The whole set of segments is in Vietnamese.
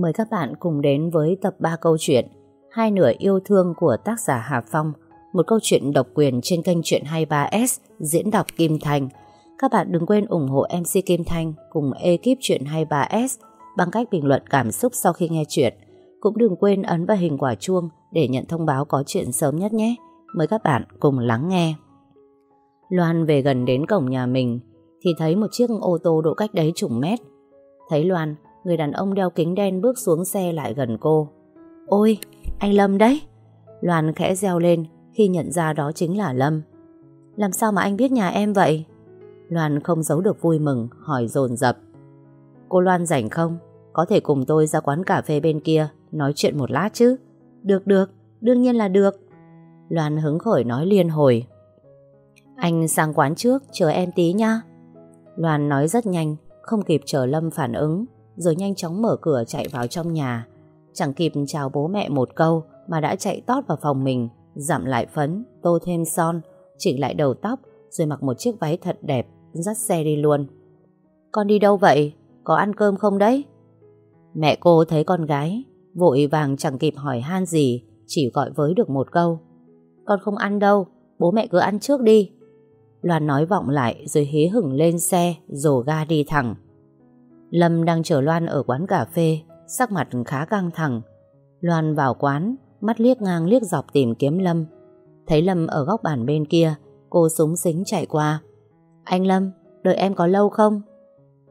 Mời các bạn cùng đến với tập 3 câu chuyện, Hai nửa yêu thương của tác giả Hà Phong. Một câu chuyện độc quyền trên kênh Chuyện 23S diễn đọc Kim Thành. Các bạn đừng quên ủng hộ MC Kim Thanh cùng ekip Chuyện 23S bằng cách bình luận cảm xúc sau khi nghe chuyện. Cũng đừng quên ấn vào hình quả chuông để nhận thông báo có chuyện sớm nhất nhé. Mời các bạn cùng lắng nghe. Loan về gần đến cổng nhà mình, thì thấy một chiếc ô tô độ cách đấy chủng mét. Thấy Loan Người đàn ông đeo kính đen bước xuống xe lại gần cô. Ôi anh Lâm đấy. Loan khẽ reo lên Khi nhận ra đó chính là Lâm. Làm sao mà anh biết nhà em vậy? Loan không giấu được vui mừng Hỏi dồn dập. Cô Loan rảnh không? Có thể cùng tôi ra quán cà phê bên kia Nói chuyện một lát chứ. Được được, đương nhiên là được. Loan hứng khởi nói liên hồi. Anh sang quán trước Chờ em tí nha. Loan nói rất nhanh Không kịp chờ Lâm phản ứng rồi nhanh chóng mở cửa chạy vào trong nhà. Chẳng kịp chào bố mẹ một câu mà đã chạy tót vào phòng mình, giảm lại phấn, tô thêm son, chỉnh lại đầu tóc, rồi mặc một chiếc váy thật đẹp, dắt xe đi luôn. Con đi đâu vậy? Có ăn cơm không đấy? Mẹ cô thấy con gái, vội vàng chẳng kịp hỏi han gì, chỉ gọi với được một câu. Con không ăn đâu, bố mẹ cứ ăn trước đi. Loan nói vọng lại rồi hế hửng lên xe, rồ ga đi thẳng. Lâm đang chờ Loan ở quán cà phê, sắc mặt khá căng thẳng. Loan vào quán, mắt liếc ngang liếc dọc tìm kiếm Lâm. Thấy Lâm ở góc bàn bên kia, cô súng xính chạy qua. Anh Lâm, đợi em có lâu không?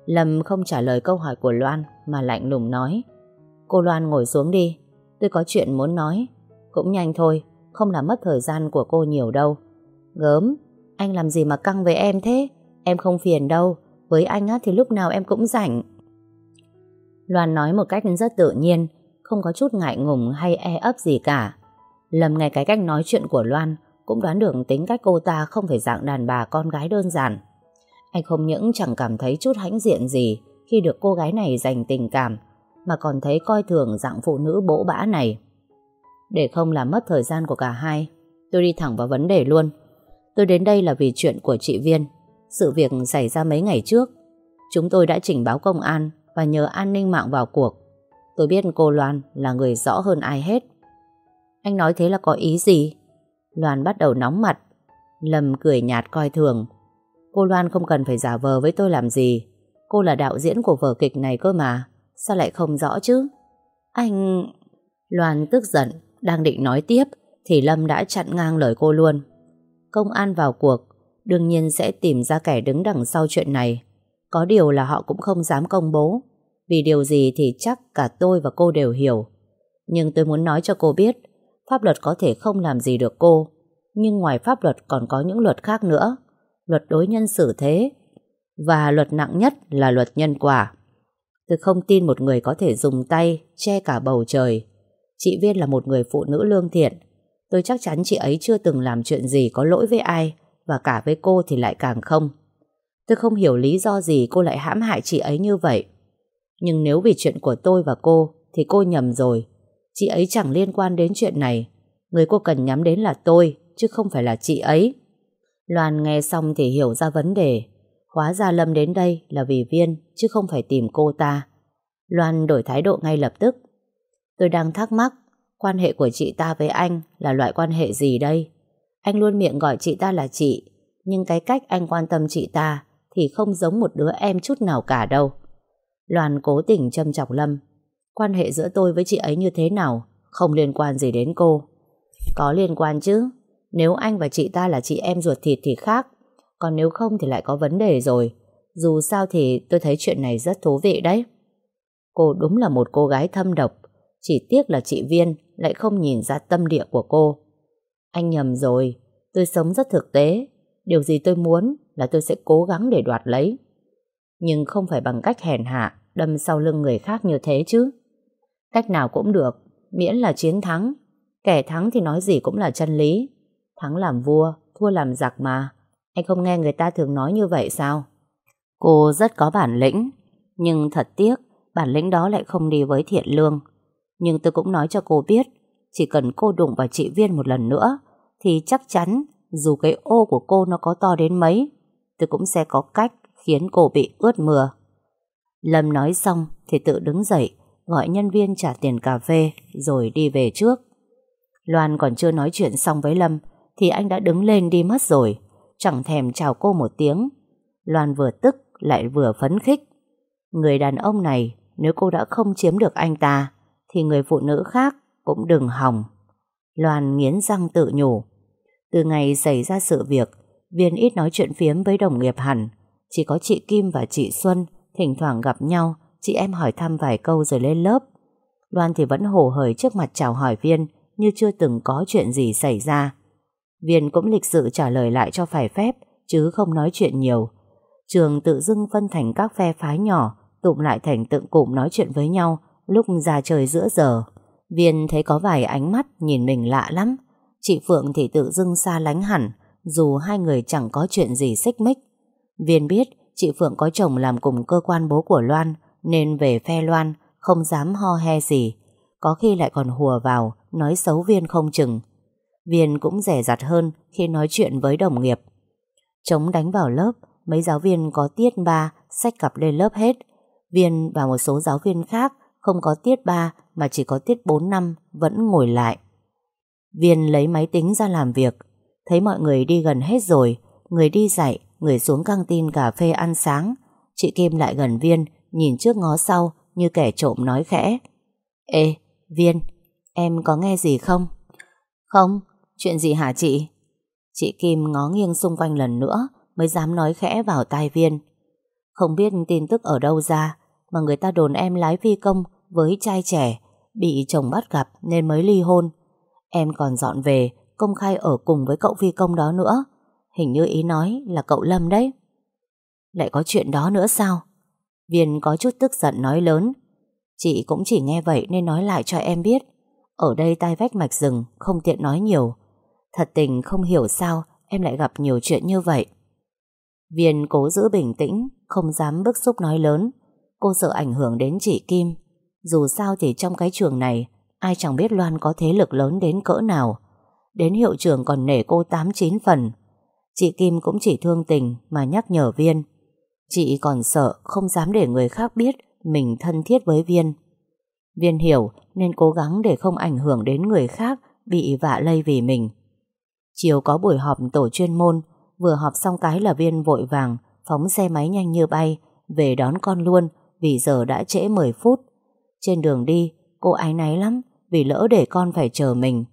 Lâm không trả lời câu hỏi của Loan mà lạnh lùng nói. Cô Loan ngồi xuống đi, tôi có chuyện muốn nói. Cũng nhanh thôi, không làm mất thời gian của cô nhiều đâu. Gớm, anh làm gì mà căng với em thế? Em không phiền đâu, với anh á, thì lúc nào em cũng rảnh. Loan nói một cách rất tự nhiên, không có chút ngại ngùng hay e ấp gì cả. Lâm nghe cái cách nói chuyện của Loan cũng đoán được tính cách cô ta không phải dạng đàn bà con gái đơn giản. Anh không những chẳng cảm thấy chút hãnh diện gì khi được cô gái này dành tình cảm, mà còn thấy coi thường dạng phụ nữ bỗ bã này. Để không làm mất thời gian của cả hai, tôi đi thẳng vào vấn đề luôn. Tôi đến đây là vì chuyện của chị Viên. Sự việc xảy ra mấy ngày trước Chúng tôi đã trình báo công an và nhờ an ninh mạng vào cuộc. Tôi biết cô Loan là người rõ hơn ai hết. Anh nói thế là có ý gì? Loan bắt đầu nóng mặt. Lâm cười nhạt coi thường. Cô Loan không cần phải giả vờ với tôi làm gì. Cô là đạo diễn của vở kịch này cơ mà. Sao lại không rõ chứ? Anh... Loan tức giận, Đang định nói tiếp, Thì Lâm đã chặn ngang lời cô luôn. Công an vào cuộc, đương nhiên sẽ tìm ra kẻ đứng đằng sau chuyện này. Có điều là họ cũng không dám công bố, vì điều gì thì chắc cả tôi và cô đều hiểu. Nhưng tôi muốn nói cho cô biết, pháp luật có thể không làm gì được cô, nhưng ngoài pháp luật còn có những luật khác nữa. Luật đối nhân xử thế, và luật nặng nhất là luật nhân quả. Tôi không tin một người có thể dùng tay che cả bầu trời. Chị Viên là một người phụ nữ lương thiện. Tôi chắc chắn chị ấy chưa từng làm chuyện gì có lỗi với ai, và cả với cô thì lại càng không. Tôi không hiểu lý do gì cô lại hãm hại chị ấy như vậy. Nhưng nếu vì chuyện của tôi và cô thì cô nhầm rồi. Chị ấy chẳng liên quan đến chuyện này. Người cô cần nhắm đến là tôi chứ không phải là chị ấy. Loan nghe xong thì hiểu ra vấn đề. Hóa ra Lâm đến đây là vì Viên chứ không phải tìm cô ta. Loan đổi thái độ ngay lập tức. Tôi đang thắc mắc quan hệ của chị ta với anh là loại quan hệ gì đây? Anh luôn miệng gọi chị ta là chị, nhưng cái cách anh quan tâm chị ta thì không giống một đứa em chút nào cả đâu. Loan cố tình châm chọc Lâm. Quan hệ giữa tôi với chị ấy như thế nào, không liên quan gì đến cô. Có liên quan chứ, nếu anh và chị ta là chị em ruột thịt thì khác, còn nếu không thì lại có vấn đề rồi. Dù sao thì tôi thấy chuyện này rất thú vị đấy. Cô đúng là một cô gái thâm độc, chỉ tiếc là chị Viên lại không nhìn ra tâm địa của cô. Anh nhầm rồi, tôi sống rất thực tế. Điều gì tôi muốn là tôi sẽ cố gắng để đoạt lấy. Nhưng không phải bằng cách hèn hạ, đâm sau lưng người khác như thế chứ. Cách nào cũng được, miễn là chiến thắng. Kẻ thắng thì nói gì cũng là chân lý. Thắng làm vua, thua làm giặc mà. Anh không nghe người ta thường nói như vậy sao? Cô rất có bản lĩnh, nhưng thật tiếc, bản lĩnh đó lại không đi với thiện lương. Nhưng tôi cũng nói cho cô biết, chỉ cần cô đụng vào chị Viên một lần nữa, thì chắc chắn dù cái ô của cô nó có to đến mấy, tôi cũng sẽ có cách khiến cô bị ướt mưa. Lâm nói xong thì tự đứng dậy, gọi nhân viên trả tiền cà phê rồi đi về trước. Loan còn chưa nói chuyện xong với Lâm thì anh đã đứng lên đi mất rồi, chẳng thèm chào cô một tiếng. Loan vừa tức lại vừa phấn khích. Người đàn ông này nếu cô đã không chiếm được anh ta thì người phụ nữ khác cũng đừng hòng. Loan nghiến răng tự nhủ. Từ ngày xảy ra sự việc, Viên ít nói chuyện phiếm với đồng nghiệp hẳn. Chỉ có chị Kim và chị Xuân thỉnh thoảng gặp nhau, chị em hỏi thăm vài câu rồi lên lớp. Loan thì vẫn hổ hởi trước mặt chào hỏi Viên như chưa từng có chuyện gì xảy ra. Viên cũng lịch sự trả lời lại cho phải phép, chứ không nói chuyện nhiều. Trường tự dưng phân thành các phe phái nhỏ, tụm lại thành tượng cụm nói chuyện với nhau lúc ra trời giữa giờ. Viên thấy có vài ánh mắt nhìn mình lạ lắm. Chị Phượng thì tự dưng xa lánh hẳn, dù hai người chẳng có chuyện gì xích mích. Viên biết chị Phượng có chồng làm cùng cơ quan bố của Loan, nên về phe Loan, không dám ho he gì. Có khi lại còn hùa vào, nói xấu Viên không chừng. Viên cũng rẻ rặt hơn khi nói chuyện với đồng nghiệp. Chống đánh vào lớp, mấy giáo viên có tiết ba, sách cặp lên lớp hết. Viên và một số giáo viên khác không có tiết ba mà chỉ có tiết 4 năm vẫn ngồi lại. Viên lấy máy tính ra làm việc, thấy mọi người đi gần hết rồi, người đi dạy, người xuống căng tin cà phê ăn sáng. Chị Kim lại gần Viên, nhìn trước ngó sau như kẻ trộm nói khẽ. Ê, Viên, em có nghe gì không? Không, chuyện gì hả chị? Chị Kim ngó nghiêng xung quanh lần nữa mới dám nói khẽ vào tai Viên. Không biết tin tức ở đâu ra mà người ta đồn em lái phi công với trai trẻ bị chồng bắt gặp nên mới ly hôn. Em còn dọn về công khai ở cùng với cậu phi công đó nữa. Hình như ý nói là cậu Lâm đấy. Lại có chuyện đó nữa sao? Viên có chút tức giận nói lớn. Chị cũng chỉ nghe vậy nên nói lại cho em biết. Ở đây tai vách mạch rừng, không tiện nói nhiều. Thật tình không hiểu sao em lại gặp nhiều chuyện như vậy. Viên cố giữ bình tĩnh, không dám bức xúc nói lớn. Cô sợ ảnh hưởng đến chị Kim. Dù sao thì trong cái trường này, ai chẳng biết Loan có thế lực lớn đến cỡ nào. Đến hiệu trưởng còn nể cô 8-9 phần. Chị Kim cũng chỉ thương tình mà nhắc nhở Viên. Chị còn sợ không dám để người khác biết mình thân thiết với Viên. Viên hiểu nên cố gắng để không ảnh hưởng đến người khác bị vạ lây vì mình. Chiều có buổi họp tổ chuyên môn, vừa họp xong cái là Viên vội vàng, phóng xe máy nhanh như bay, về đón con luôn vì giờ đã trễ 10 phút. Trên đường đi, cô ái náy lắm vì lỡ để con phải chờ mình.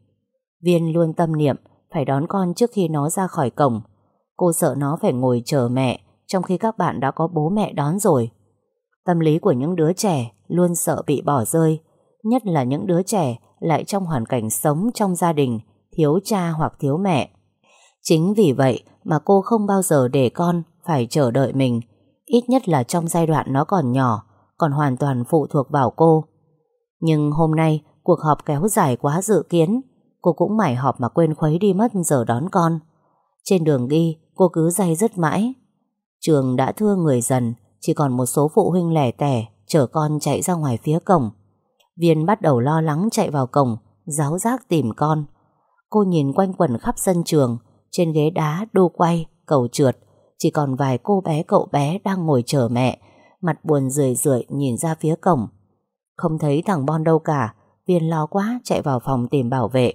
Viên luôn tâm niệm phải đón con trước khi nó ra khỏi cổng. Cô sợ nó phải ngồi chờ mẹ trong khi các bạn đã có bố mẹ đón rồi. Tâm lý của những đứa trẻ luôn sợ bị bỏ rơi, nhất là những đứa trẻ lại trong hoàn cảnh sống trong gia đình thiếu cha hoặc thiếu mẹ. Chính vì vậy mà cô không bao giờ để con phải chờ đợi mình, ít nhất là trong giai đoạn nó còn nhỏ, còn hoàn toàn phụ thuộc vào cô. Nhưng hôm nay cuộc họp kéo dài quá dự kiến, cô cũng mải họp mà quên khuấy đi mất giờ đón con. Trên đường đi, cô cứ day dứt mãi. Trường đã thưa người dần, chỉ còn một số phụ huynh lẻ tẻ chở con chạy ra ngoài phía cổng. Viên bắt đầu lo lắng chạy vào cổng, giáo giác tìm con. Cô nhìn quanh quẩn khắp sân trường, trên ghế đá, đu quay, cầu trượt, chỉ còn vài cô bé cậu bé đang ngồi chờ mẹ, mặt buồn rười rượi nhìn ra phía cổng. Không thấy thằng Bon đâu cả, Viên lo quá chạy vào phòng tìm bảo vệ.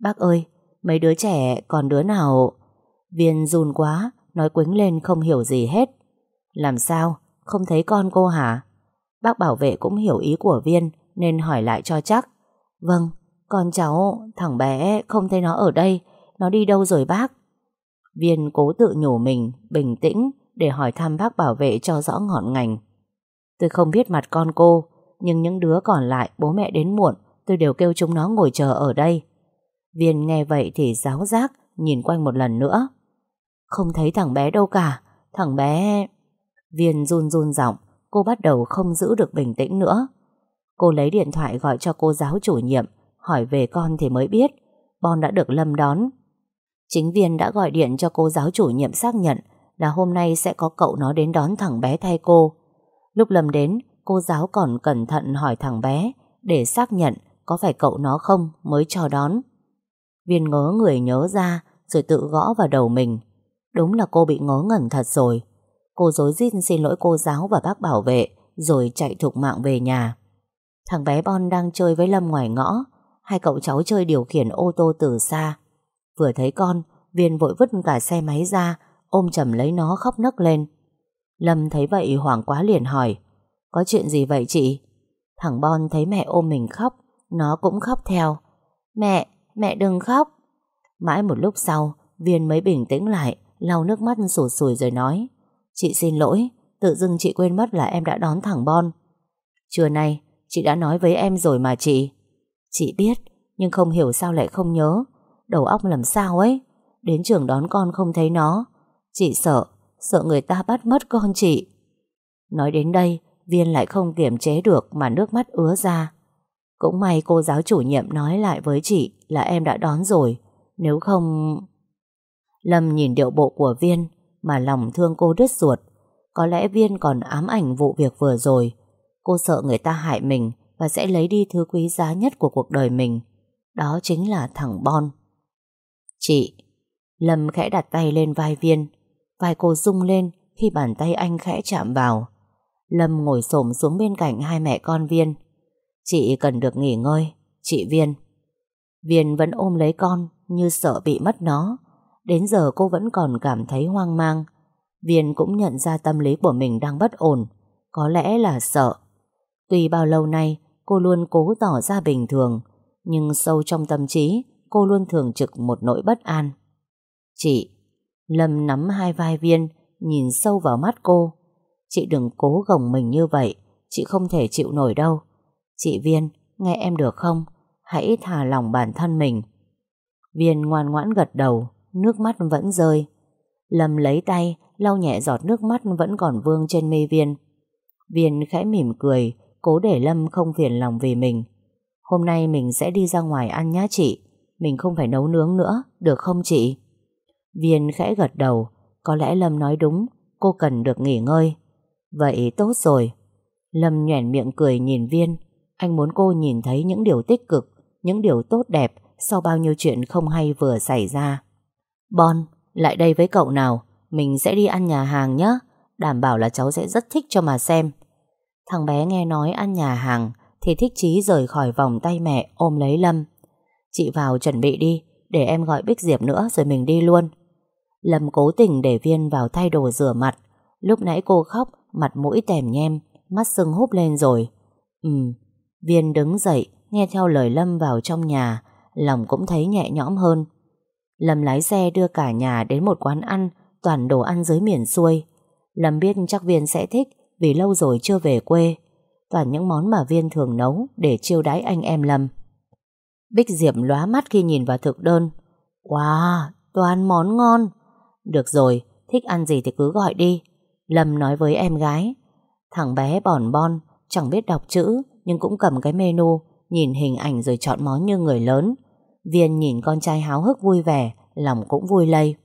Bác ơi, mấy đứa trẻ còn đứa nào... Viên run quá, nói quính lên không hiểu gì hết. Làm sao? Không thấy con cô hả? Bác bảo vệ cũng hiểu ý của Viên nên hỏi lại cho chắc. Vâng, con cháu, thằng bé không thấy nó ở đây, nó đi đâu rồi bác? Viên cố tự nhủ mình, bình tĩnh để hỏi thăm bác bảo vệ cho rõ ngọn ngành. Tôi không biết mặt con cô, nhưng những đứa còn lại bố mẹ đến muộn, tôi đều kêu chúng nó ngồi chờ ở đây. Viên nghe vậy thì giáo giác, nhìn quanh một lần nữa. Không thấy thằng bé đâu cả, thằng bé... Viên run run giọng, cô bắt đầu không giữ được bình tĩnh nữa. Cô lấy điện thoại gọi cho cô giáo chủ nhiệm, hỏi về con thì mới biết, Bon đã được Lâm đón. Chính viên đã gọi điện cho cô giáo chủ nhiệm xác nhận là hôm nay sẽ có cậu nó đến đón thằng bé thay cô. Lúc Lâm đến, cô giáo còn cẩn thận hỏi thằng bé để xác nhận có phải cậu nó không mới cho đón. Viên ngớ người nhớ ra rồi tự gõ vào đầu mình. Đúng là cô bị ngớ ngẩn thật rồi. Cô dối rít xin lỗi cô giáo và bác bảo vệ rồi chạy thục mạng về nhà. Thằng bé Bon đang chơi với Lâm ngoài ngõ Hai cậu cháu chơi điều khiển ô tô từ xa Vừa thấy con, Viên vội vứt cả xe máy ra, Ôm chầm lấy nó khóc nấc lên Lâm thấy vậy hoảng quá liền hỏi có chuyện gì vậy chị? Thằng Bon thấy mẹ ôm mình khóc Nó cũng khóc theo. Mẹ, mẹ đừng khóc. Mãi một lúc sau Viên mới bình tĩnh lại lau nước mắt sụt sùi rồi nói Chị xin lỗi Tự dưng chị quên mất là em đã đón thằng Bon. Trưa nay Chị đã nói với em rồi mà chị. Chị biết Nhưng không hiểu sao lại không nhớ. Đầu óc làm sao ấy? Đến trường đón con không thấy nó. Chị sợ Sợ người ta bắt mất con chị. Nói đến đây Viên lại không kiềm chế được Mà nước mắt ứa ra. Cũng may cô giáo chủ nhiệm nói lại với chị Là em đã đón rồi, Nếu không... Lâm nhìn điệu bộ của Viên Mà lòng thương cô đứt ruột. Có lẽ Viên còn ám ảnh vụ việc vừa rồi. Cô sợ người ta hại mình Và sẽ lấy đi thứ quý giá nhất của cuộc đời mình. Đó chính là thằng Bon. Chị, Lâm khẽ đặt tay lên vai Viên. Vai cô rung lên Khi bàn tay anh khẽ chạm vào. Lâm ngồi xổm xuống bên cạnh hai mẹ con Viên. Chị cần được nghỉ ngơi. Chị Viên. Viên vẫn ôm lấy con, Như sợ bị mất nó. Đến giờ cô vẫn còn cảm thấy hoang mang. Viên cũng nhận ra tâm lý của mình đang bất ổn. Có lẽ là sợ. Tuy bao lâu nay, cô luôn cố tỏ ra bình thường, Nhưng sâu trong tâm trí, Cô luôn thường trực một nỗi bất an. Chị. Lâm nắm hai vai Viên, Nhìn sâu vào mắt cô. Chị đừng cố gồng mình như vậy Chị không thể chịu nổi đâu. Chị Viên, nghe em được không? Hãy thả lòng bản thân mình. Viên ngoan ngoãn gật đầu Nước mắt vẫn rơi. Lâm lấy tay lau nhẹ giọt nước mắt vẫn còn vương trên mi Viên. Viên khẽ mỉm cười Cố để Lâm không phiền lòng vì mình. Hôm nay mình sẽ đi ra ngoài ăn nhá chị Mình không phải nấu nướng nữa Được không chị? Viên khẽ gật đầu Có lẽ Lâm nói đúng Cô cần được nghỉ ngơi. Vậy tốt rồi. Lâm nhoẻn miệng cười nhìn Viên. Anh muốn cô nhìn thấy những điều tích cực Những điều tốt đẹp Sau bao nhiêu chuyện không hay vừa xảy ra. Bon, lại đây với cậu nào. Mình sẽ đi ăn nhà hàng nhé Đảm bảo là cháu sẽ rất thích cho mà xem. Thằng bé nghe nói ăn nhà hàng Thì thích chí rời khỏi vòng tay mẹ Ôm lấy Lâm. Chị vào chuẩn bị đi Để em gọi Bích Diệp nữa rồi mình đi luôn. Lâm cố tình để Viên vào thay đồ rửa mặt. Lúc nãy cô khóc Mặt mũi tèm nhem Mắt sưng húp lên rồi. Ừm. Viên đứng dậy Nghe theo lời Lâm vào trong nhà Lòng cũng thấy nhẹ nhõm hơn. Lâm lái xe đưa cả nhà đến một quán ăn Toàn đồ ăn dưới miền xuôi. Lâm biết chắc Viên sẽ thích Vì lâu rồi chưa về quê. Toàn những món mà Viên thường nấu Để chiêu đãi anh em Lâm. Bích Diệp lóa mắt khi nhìn vào thực đơn. Wow, toàn món ngon. Được rồi, thích ăn gì thì cứ gọi đi. Lâm nói với em gái. Thằng bé bòn bon, Chẳng biết đọc chữ, Nhưng cũng cầm cái menu, Nhìn hình ảnh rồi chọn món như người lớn. Viên nhìn con trai háo hức vui vẻ, Lòng cũng vui lây.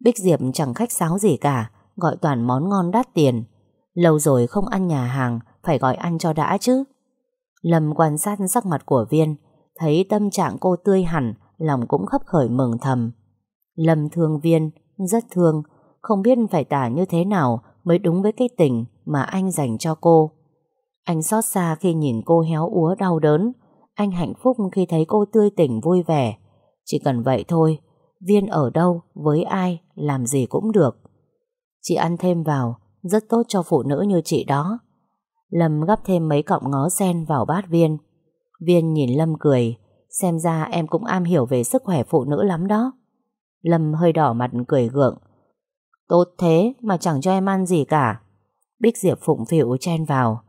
Bích Diệp chẳng khách sáo gì cả, Gọi toàn món ngon đắt tiền. Lâu rồi không ăn nhà hàng, Phải gọi ăn cho đã chứ. Lâm quan sát sắc mặt của Viên, Thấy tâm trạng cô tươi hẳn, Lòng cũng khấp khởi mừng thầm. Lâm thương Viên, Rất thương, Không biết phải tả như thế nào Mới đúng với cái tình mà anh dành cho cô. Anh xót xa khi nhìn cô héo úa đau đớn. Anh hạnh phúc khi thấy cô tươi tỉnh vui vẻ. Chỉ cần vậy thôi Viên ở đâu, với ai, làm gì cũng được. Chị ăn thêm vào Rất tốt cho phụ nữ như chị đó. Lâm gắp thêm mấy cọng ngó sen vào bát Viên. Viên nhìn Lâm cười Xem ra em cũng am hiểu về sức khỏe phụ nữ lắm đó. Lâm hơi đỏ mặt cười gượng. Tốt thế mà chẳng cho em ăn gì cả. Bích Diệp phụng phịu chen vào.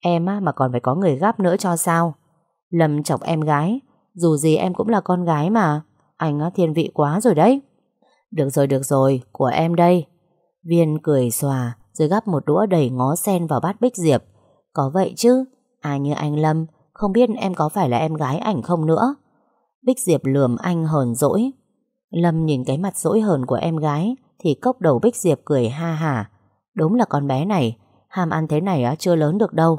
Em mà còn phải có người gắp nữa cho sao? Lâm chọc em gái. Dù gì em cũng là con gái mà. Anh á, thiên vị quá rồi đấy. Được rồi được rồi, Của em đây. Viên cười xòa, Rồi gắp một đũa đầy ngó sen vào bát Bích Diệp. Có vậy chứ? Ai như anh Lâm, Không biết em có phải là em gái ảnh không nữa? Bích Diệp lườm anh hờn dỗi. Lâm nhìn cái mặt dỗi hờn của em gái. Thì cốc đầu Bích Diệp cười ha hả Đúng là con bé này Ham ăn thế này á chưa lớn được đâu.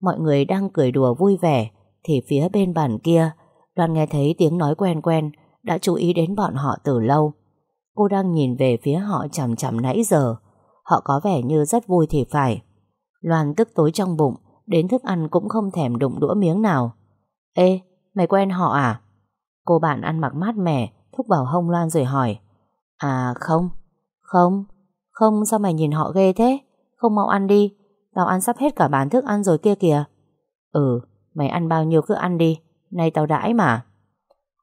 Mọi người đang cười đùa vui vẻ Thì phía bên bàn kia đoàn nghe thấy tiếng nói quen quen Đã chú ý đến bọn họ từ lâu. Cô đang nhìn về phía họ chằm chằm nãy giờ. Họ có vẻ như rất vui thì phải. Loan tức tối trong bụng Đến thức ăn cũng không thèm đụng đũa miếng nào. Ê, mày quen họ à? Cô bạn ăn mặc mát mẻ Thúc vào hông Loan rồi hỏi. À không Không Không, sao mày nhìn họ ghê thế? Không mau ăn đi, Tao ăn sắp hết cả bàn thức ăn rồi kia kìa. Ừ Mày ăn bao nhiêu cứ ăn đi, Nay tao đãi mà.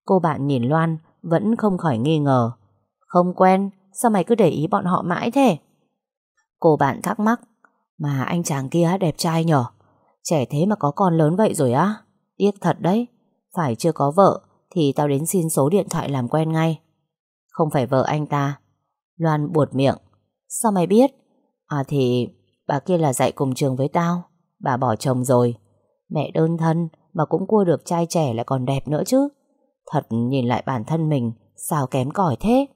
Cô bạn nhìn Loan Vẫn không khỏi nghi ngờ. Không quen, Sao mày cứ để ý bọn họ mãi thế? Cô bạn thắc mắc. Mà anh chàng kia đẹp trai nhở? Trẻ thế mà có con lớn vậy rồi á? Tiếc thật đấy. Phải chưa có vợ Thì tao đến xin số điện thoại làm quen ngay. Không phải vợ anh ta. Loan buột miệng. Sao mày biết? À thì, bà kia là dạy cùng trường với tao. Bà bỏ chồng rồi. Mẹ đơn thân mà cũng cua được trai trẻ lại còn đẹp nữa chứ. Thật nhìn lại bản thân mình, Sao kém cỏi thế?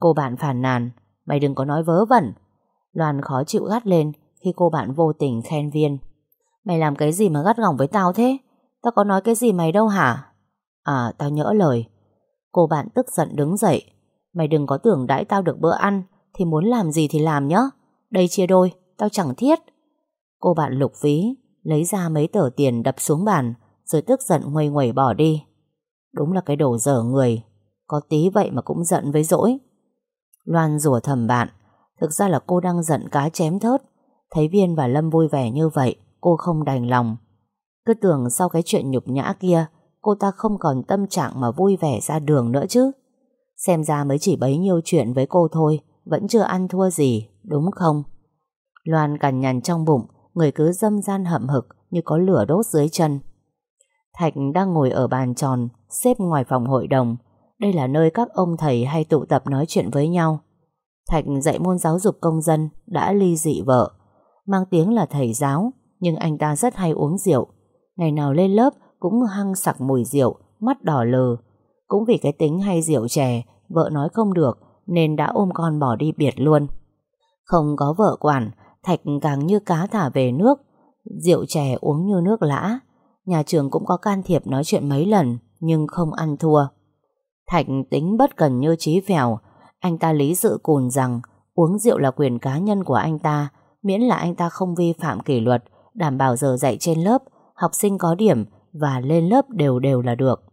Cô bạn phản nàn. Mày đừng có nói vớ vẩn. Loan khó chịu gắt lên Khi cô bạn vô tình khen viên. Mày làm cái gì mà gắt gỏng với tao thế? Tao có nói cái gì mày đâu hả? À tao nhỡ lời. Cô bạn tức giận đứng dậy. Mày đừng có tưởng đãi tao được bữa ăn Thì muốn làm gì thì làm nhá Đây chia đôi, tao chẳng thiết. Cô bạn lục ví Lấy ra mấy tờ tiền đập xuống bàn Rồi tức giận nguây nguẩy bỏ đi. Đúng là cái đồ dở người Có tí vậy mà cũng giận với dỗi. Loan rủa thầm bạn Thực ra là cô đang giận cá chém thớt. Thấy Viên và Lâm vui vẻ như vậy Cô không đành lòng. Cứ tưởng sau cái chuyện nhục nhã kia Cô ta không còn tâm trạng mà vui vẻ ra đường nữa chứ. Xem ra mới chỉ bấy nhiêu chuyện với cô thôi, Vẫn chưa ăn thua gì, Đúng không? Loan cằn nhằn trong bụng, Người cứ dâm gian hậm hực Như có lửa đốt dưới chân. Thạch đang ngồi ở bàn tròn, Xếp ngoài phòng hội đồng. Đây là nơi các ông thầy hay tụ tập nói chuyện với nhau. Thạch dạy môn giáo dục công dân, Đã ly dị vợ. Mang tiếng là thầy giáo, Nhưng anh ta rất hay uống rượu. Ngày nào lên lớp cũng hăng sặc mùi rượu, Mắt đỏ lờ cũng vì cái tính hay rượu chè, Vợ nói không được, Nên đã ôm con bỏ đi biệt luôn. Không có vợ quản, Thạch càng như cá thả về nước. Rượu chè uống như nước lã. Nhà trường cũng có can thiệp nói chuyện mấy lần, Nhưng không ăn thua. Thạch tính bất cần như trí phèo. Anh ta lý sự cùn rằng, Uống rượu là quyền cá nhân của anh ta, Miễn là anh ta không vi phạm kỷ luật, Đảm bảo giờ dạy trên lớp, Học sinh có điểm Và lên lớp đều đều là được.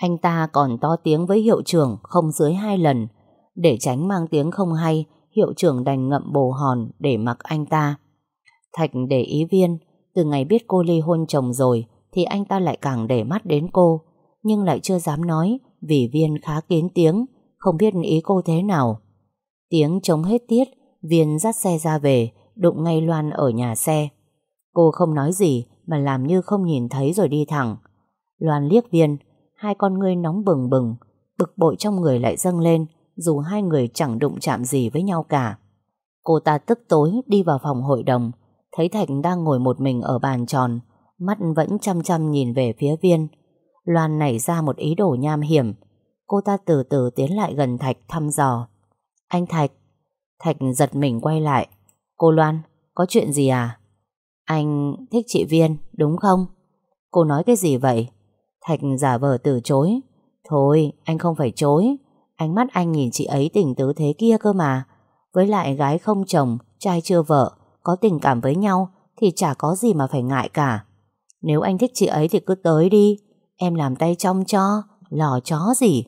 Anh ta còn to tiếng với hiệu trưởng Không dưới hai lần. Để tránh mang tiếng không hay, Hiệu trưởng đành ngậm bồ hòn để mặc anh ta. Thạch để ý viên, Từ ngày biết cô ly hôn chồng rồi Thì anh ta lại càng để mắt đến cô. Nhưng lại chưa dám nói, Vì viên khá kiến tiếng, Không biết ý cô thế nào. Tiếng chống hết tiết, Viên dắt xe ra về, Đụng ngay Loan ở nhà xe. Cô không nói gì Mà làm như không nhìn thấy rồi đi thẳng. Loan liếc viên Hai con ngươi nóng bừng bừng Bực bội trong người lại dâng lên Dù hai người chẳng đụng chạm gì với nhau cả Cô ta tức tối đi vào phòng hội đồng Thấy Thạch đang ngồi một mình ở bàn tròn Mắt vẫn chăm chăm nhìn về phía viên Loan nảy ra một ý đồ nham hiểm Cô ta từ từ tiến lại gần Thạch thăm dò Anh Thạch Thạch giật mình quay lại Cô Loan, có chuyện gì à? Anh thích chị Viên, đúng không? Cô nói cái gì vậy? Thạch giả vờ từ chối. Thôi, anh không phải chối. Ánh mắt anh nhìn chị ấy tình tứ thế kia cơ mà. Với lại gái không chồng Trai chưa vợ Có tình cảm với nhau Thì chả có gì mà phải ngại cả. Nếu anh thích chị ấy thì cứ tới đi. Em làm tay trong cho Lò chó gì.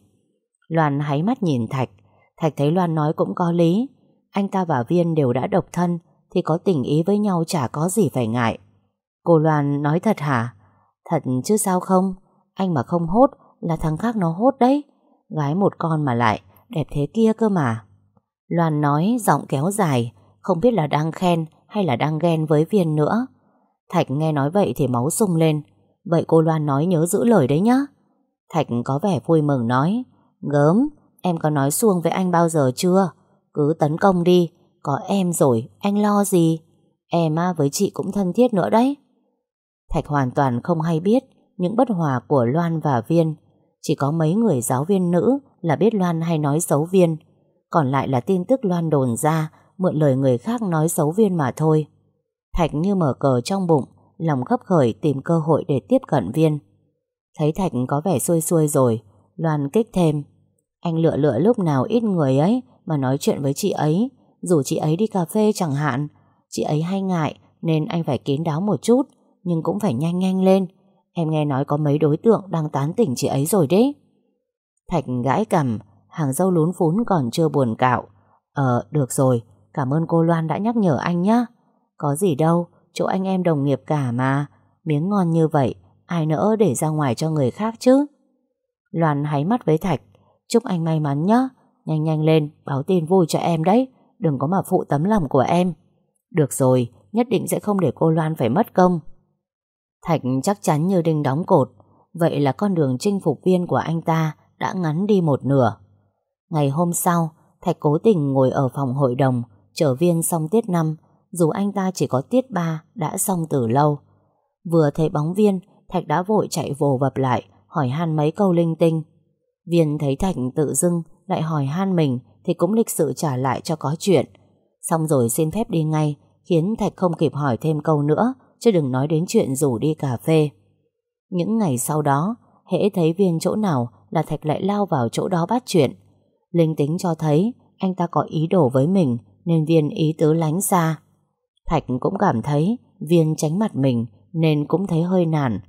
Loan háy mắt nhìn Thạch. Thạch thấy Loan nói cũng có lý. Anh ta và Viên đều đã độc thân Thì có tình ý với nhau chả có gì phải ngại. Cô Loan nói thật hả? Thật chứ sao không? Anh mà không hốt là thằng khác nó hốt đấy. Gái một con mà lại, Đẹp thế kia cơ mà. Loan nói giọng kéo dài, Không biết là đang khen hay là đang ghen với Viên nữa. Thạch nghe nói vậy thì máu sung lên. Vậy cô Loan nói nhớ giữ lời đấy nhá. Thạch có vẻ vui mừng nói, Gớm, Em có nói xuông với anh bao giờ chưa? Cứ tấn công đi, Có em rồi, anh lo gì? Em với chị cũng thân thiết nữa đấy. Thạch hoàn toàn không hay biết những bất hòa của Loan và Viên. Chỉ có mấy người giáo viên nữ Là biết Loan hay nói xấu Viên. Còn lại là tin tức Loan đồn ra, Mượn lời người khác nói xấu Viên mà thôi. Thạch như mở cờ trong bụng, Lòng khấp khởi tìm cơ hội để tiếp cận Viên. Thấy Thạch có vẻ xuôi xuôi rồi, Loan kích thêm. Anh lựa lựa lúc nào ít người ấy Mà nói chuyện với chị ấy. Dù chị ấy đi cà phê chẳng hạn, Chị ấy hay ngại Nên anh phải kín đáo một chút, Nhưng cũng phải nhanh nhanh lên. Em nghe nói có mấy đối tượng đang tán tỉnh chị ấy rồi đấy. Thạch gãi cằm, Hàng dâu lún phún còn chưa buồn cạo. Ờ được rồi, Cảm ơn cô Loan đã nhắc nhở anh nhé Có gì đâu, Chỗ anh em đồng nghiệp cả mà. Miếng ngon như vậy, Ai nỡ để ra ngoài cho người khác chứ? Loan háy mắt với Thạch. Chúc anh may mắn nhé Nhanh nhanh lên, báo tin vui cho em đấy. Đừng có mà phụ tấm lòng của em. Được rồi, Nhất định sẽ không để cô Loan phải mất công. Thạch chắc chắn như đinh đóng cột. Vậy là con đường chinh phục viên của anh ta Đã ngắn đi một nửa. Ngày hôm sau, Thạch cố tình ngồi ở phòng hội đồng, Chờ viên xong tiết năm. Dù anh ta chỉ có tiết ba, Đã xong từ lâu. Vừa thấy bóng viên, Thạch đã vội chạy vồ vập lại, Hỏi han mấy câu linh tinh. Viên thấy Thạch tự dưng, Lại hỏi han mình, Thì cũng lịch sự trả lại cho có chuyện. Xong rồi xin phép đi ngay, Khiến Thạch không kịp hỏi thêm câu nữa. Chứ đừng nói đến chuyện rủ đi cà phê. Những ngày sau đó, Hễ thấy viên chỗ nào Là Thạch lại lao vào chỗ đó bắt chuyện. Linh tính cho thấy Anh ta có ý đồ với mình Nên viên ý tứ lánh xa. Thạch cũng cảm thấy Viên tránh mặt mình Nên cũng thấy hơi nản.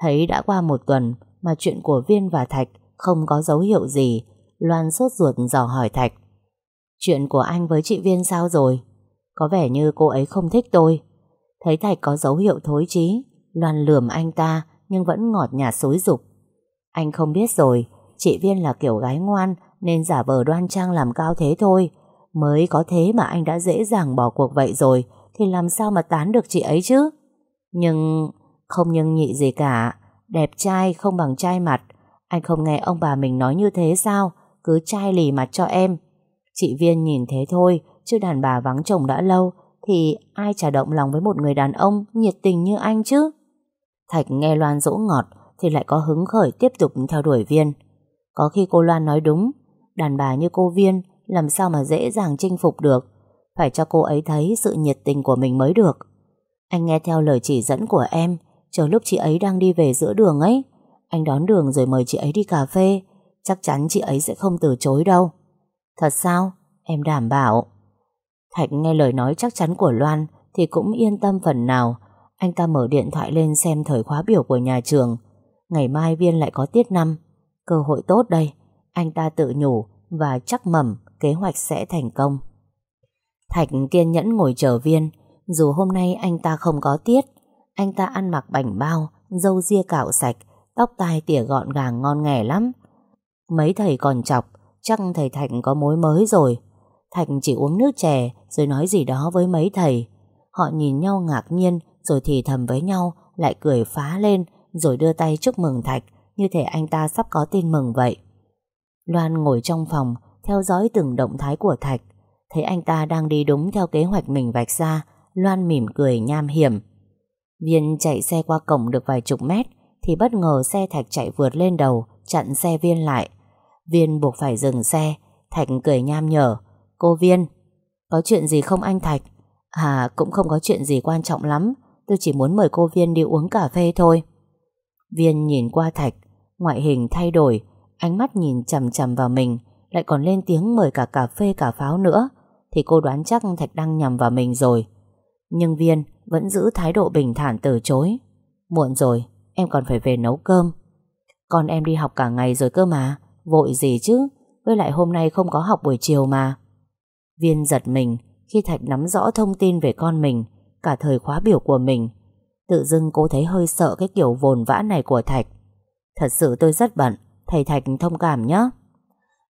Thấy đã qua một tuần Mà chuyện của Viên và Thạch Không có dấu hiệu gì, Loan sốt ruột dò hỏi Thạch. Chuyện của anh với chị Viên sao rồi? Có vẻ như cô ấy không thích tôi. Thấy Thạch có dấu hiệu thối chí, Loan lườm anh ta, Nhưng vẫn ngọt nhạt xối dục. Anh không biết rồi, Chị Viên là kiểu gái ngoan, Nên giả vờ đoan trang làm cao thế thôi. Mới có thế mà anh đã dễ dàng bỏ cuộc vậy rồi, Thì làm sao mà tán được chị ấy chứ? Nhưng Không nhưng nhị gì cả, Đẹp trai không bằng trai mặt. Anh không nghe ông bà mình nói như thế sao? Cứ trai lì mặt cho em. Chị Viên nhìn thế thôi, Chứ đàn bà vắng chồng đã lâu thì ai trả động lòng với một người đàn ông nhiệt tình như anh chứ? Thạch nghe Loan dỗ ngọt thì lại có hứng khởi tiếp tục theo đuổi Viên. Có khi cô Loan nói đúng, đàn bà như cô Viên làm sao mà dễ dàng chinh phục được. Phải cho cô ấy thấy sự nhiệt tình của mình mới được. Anh nghe theo lời chỉ dẫn của em, chờ lúc chị ấy đang đi về giữa đường ấy. Anh đón đường rồi mời chị ấy đi cà phê. Chắc chắn chị ấy sẽ không từ chối đâu. Thật sao? Em đảm bảo. Thạch nghe lời nói chắc chắn của Loan thì cũng yên tâm phần nào. Anh ta mở điện thoại lên xem thời khóa biểu của nhà trường. Ngày mai Viên lại có tiết năm. Cơ hội tốt đây. Anh ta tự nhủ và chắc mầm kế hoạch sẽ thành công. Thạch kiên nhẫn ngồi chờ Viên. Dù hôm nay anh ta không có tiết, anh ta ăn mặc bảnh bao, dâu ria cạo sạch, tóc tai tỉa gọn gàng ngon nghẻ lắm. Mấy thầy còn chọc, chắc thầy Thạch có mối mới rồi. Thạch chỉ uống nước chè rồi nói gì đó với mấy thầy. Họ nhìn nhau ngạc nhiên, rồi thì thầm với nhau, lại cười phá lên, rồi đưa tay chúc mừng Thạch, như thể anh ta sắp có tin mừng vậy. Loan ngồi trong phòng, theo dõi từng động thái của Thạch. Thấy anh ta đang đi đúng theo kế hoạch mình vạch ra, Loan mỉm cười nham hiểm. Viên chạy xe qua cổng được vài chục mét, thì bất ngờ xe Thạch chạy vượt lên đầu, chặn xe Viên lại. Viên buộc phải dừng xe, Thạch cười nham nhở, Cô Viên có chuyện gì không anh Thạch? À cũng không có chuyện gì quan trọng lắm. Tôi chỉ muốn mời cô Viên đi uống cà phê thôi. Viên nhìn qua Thạch, Ngoại hình thay đổi, Ánh mắt nhìn chầm chầm vào mình, Lại còn lên tiếng mời cả cà phê cả pháo nữa, Thì cô đoán chắc Thạch đang nhầm vào mình rồi. Nhưng Viên vẫn giữ thái độ bình thản từ chối. Muộn rồi, Em còn phải về nấu cơm. Con em đi học cả ngày rồi cơ mà, Vội gì chứ? Với lại hôm nay không có học buổi chiều mà. Viên giật mình khi Thạch nắm rõ thông tin về con mình, cả thời khóa biểu của mình. Tự dưng cô thấy hơi sợ cái kiểu vồn vã này của Thạch. Thật sự tôi rất bận, thầy Thạch thông cảm nhé.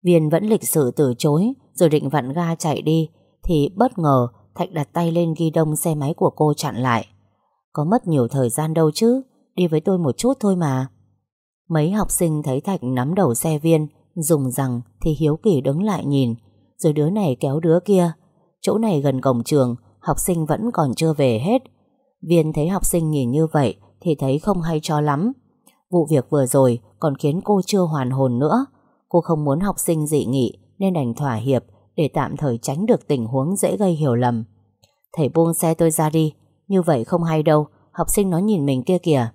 Viên vẫn lịch sự từ chối, rồi định vặn ga chạy đi, thì bất ngờ Thạch đặt tay lên ghi đông xe máy của cô chặn lại. Có mất nhiều thời gian đâu chứ, đi với tôi một chút thôi mà. Mấy học sinh thấy Thạch nắm đầu xe viên, dùng rằng thì hiếu kỳ đứng lại nhìn, rồi đứa này kéo đứa kia. Chỗ này gần cổng trường, học sinh vẫn còn chưa về hết. Viên thấy học sinh nhìn như vậy thì thấy không hay cho lắm. Vụ việc vừa rồi còn khiến cô chưa hoàn hồn nữa. Cô không muốn học sinh dị nghị nên đành thỏa hiệp để tạm thời tránh được tình huống dễ gây hiểu lầm. Thầy buông xe tôi ra đi, như vậy không hay đâu, học sinh nó nhìn mình kia kìa.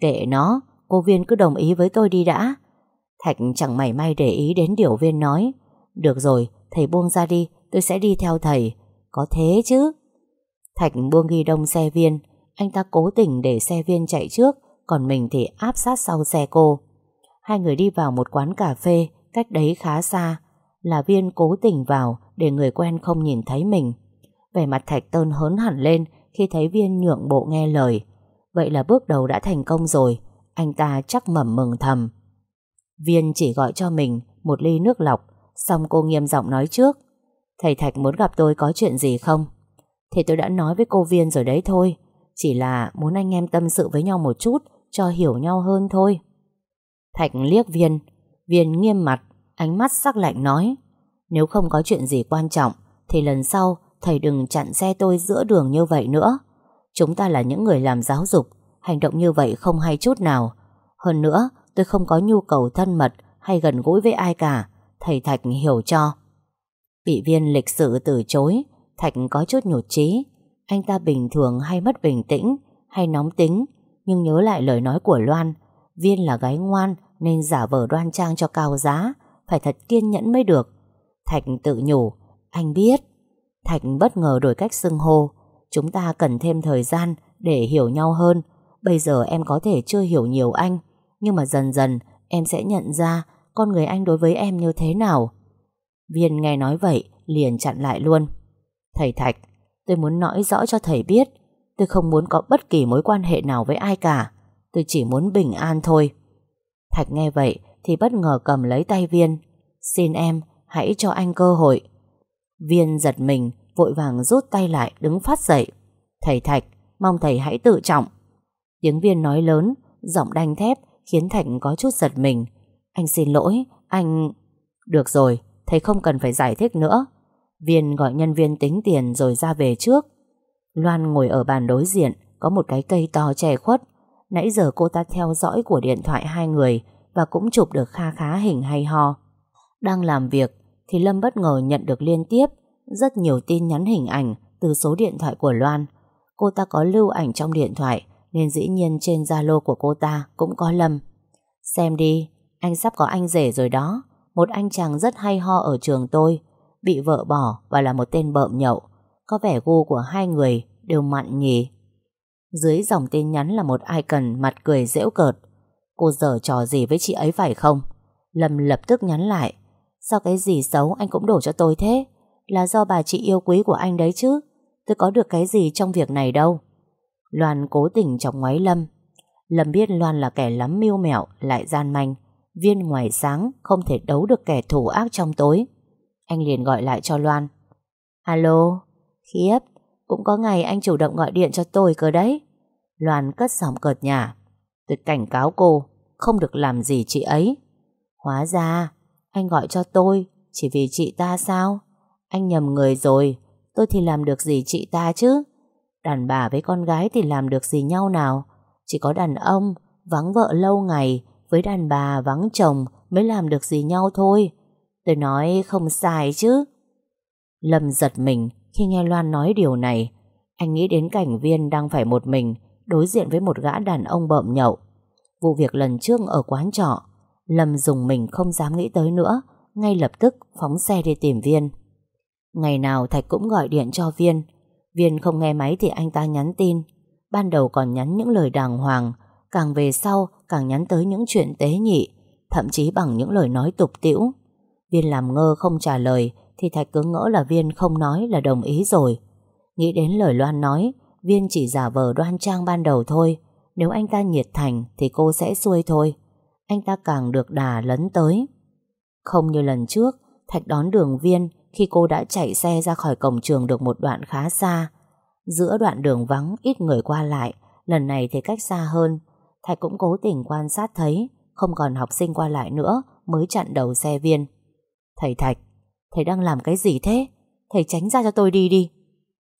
Kệ nó, cô Viên cứ đồng ý với tôi đi đã. Thạch chẳng mảy may để ý đến điều Viên nói. Được rồi, Thầy buông ra đi Tôi sẽ đi theo thầy Có thế chứ Thạch buông ghi đông xe viên anh ta cố tình để xe viên chạy trước, còn mình thì áp sát sau xe cô. Hai người đi vào một quán cà phê, cách đấy khá xa. Là viên cố tình vào để người quen không nhìn thấy mình. Vẻ mặt Thạch Tơn hớn hẳn lên khi thấy viên nhượng bộ nghe lời. Vậy là bước đầu đã thành công rồi, anh ta chắc mẩm mừng thầm. Viên chỉ gọi cho mình một ly nước lọc, xong cô nghiêm giọng nói trước. Thầy Thạch muốn gặp tôi có chuyện gì không? Thì tôi đã nói với cô Viên rồi đấy thôi, chỉ là muốn anh em tâm sự với nhau một chút cho hiểu nhau hơn thôi. Thạch liếc Viên, Viên nghiêm mặt, ánh mắt sắc lạnh nói. Nếu không có chuyện gì quan trọng, thì lần sau thầy đừng chặn xe tôi giữa đường như vậy nữa. Chúng ta là những người làm giáo dục, hành động như vậy không hay chút nào. Hơn nữa, tôi không có nhu cầu thân mật hay gần gũi với ai cả, thầy Thạch hiểu cho. Bị viên lịch sự từ chối, Thạch có chút nhụt chí. Anh ta bình thường hay mất bình tĩnh, hay nóng tính, nhưng nhớ lại lời nói của Loan, viên là gái ngoan nên giả vờ đoan trang cho cao giá, phải thật kiên nhẫn mới được. Thạch tự nhủ, anh biết. Thạch bất ngờ đổi cách xưng hô, chúng ta cần thêm thời gian để hiểu nhau hơn. Bây giờ em có thể chưa hiểu nhiều anh, nhưng mà dần dần em sẽ nhận ra con người anh đối với em như thế nào. Viên nghe nói vậy, liền chặn lại luôn. Thầy Thạch, tôi muốn nói rõ cho thầy biết, tôi không muốn có bất kỳ mối quan hệ nào với ai cả. Tôi chỉ muốn bình an thôi. Thạch nghe vậy thì bất ngờ cầm lấy tay Viên. Xin em, hãy cho anh cơ hội. Viên giật mình, vội vàng rút tay lại, đứng phát dậy. Thầy Thạch, mong thầy hãy tự trọng. Tiếng Viên nói lớn, giọng đanh thép khiến Thạch có chút giật mình. Anh xin lỗi, anh... Được rồi, thầy không cần phải giải thích nữa. Viên gọi nhân viên tính tiền rồi ra về trước. Loan ngồi ở bàn đối diện, có một cái cây to che khuất. Nãy giờ cô ta theo dõi của điện thoại hai người và cũng chụp được kha khá hình hay ho. Đang làm việc thì Lâm bất ngờ nhận được liên tiếp rất nhiều tin nhắn hình ảnh từ số điện thoại của Loan. Cô ta có lưu ảnh trong điện thoại nên dĩ nhiên trên Zalo của cô ta cũng có Lâm. Xem đi, anh sắp có anh rể rồi đó. Một anh chàng rất hay ho ở trường tôi, bị vợ bỏ và là một tên bợm nhậu. Có vẻ gu của hai người đều mặn nhỉ. Dưới dòng tin nhắn là một icon mặt cười dễu cợt. Cô dở trò gì với chị ấy phải không? Lâm lập tức nhắn lại. Sao cái gì xấu anh cũng đổ cho tôi thế? Là do bà chị yêu quý của anh đấy chứ. Tôi có được cái gì trong việc này đâu. Loan cố tình chọc ngoáy Lâm. Lâm biết Loan là kẻ lắm mưu mẹo, lại gian manh. Viên ngoài sáng không thể đấu được kẻ thủ ác trong tối. Anh liền gọi lại cho Loan. Alo, khiếp, cũng có ngày anh chủ động gọi điện cho tôi cơ đấy. Loan cất giọng cợt nhả. Tôi cảnh cáo cô, không được làm gì chị ấy. Hóa ra, anh gọi cho tôi, chỉ vì chị ta sao? Anh nhầm người rồi, tôi thì làm được gì chị ta chứ? Đàn bà với con gái thì làm được gì nhau nào? Chỉ có đàn ông vắng vợ lâu ngày với đàn bà vắng chồng mới làm được gì nhau thôi. Tôi nói không sai chứ. Lâm giật mình khi nghe Loan nói điều này. Anh nghĩ đến cảnh viên đang phải một mình đối diện với một gã đàn ông bợm nhậu. Vụ việc lần trước ở quán trọ, Lâm dùng mình không dám nghĩ tới nữa, ngay lập tức phóng xe đi tìm Viên. Ngày nào Thạch cũng gọi điện cho Viên, Viên không nghe máy thì anh ta nhắn tin. Ban đầu còn nhắn những lời đàng hoàng, càng về sau càng nhắn tới những chuyện tế nhị, thậm chí bằng những lời nói tục tĩu. Viên làm ngơ không trả lời thì Thạch cứ ngỡ là Viên không nói là đồng ý rồi. Nghĩ đến lời Loan nói, Viên chỉ giả vờ đoan trang ban đầu thôi. Nếu anh ta nhiệt thành thì cô sẽ xuôi thôi. Anh ta càng được đà lấn tới. Không như lần trước, Thạch đón đường Viên khi cô đã chạy xe ra khỏi cổng trường được một đoạn khá xa. Giữa đoạn đường vắng ít người qua lại, lần này thì cách xa hơn. Thạch cũng cố tình quan sát thấy không còn học sinh qua lại nữa mới chặn đầu xe viên. Thầy Thạch, thầy đang làm cái gì thế? Thầy tránh ra cho tôi đi đi.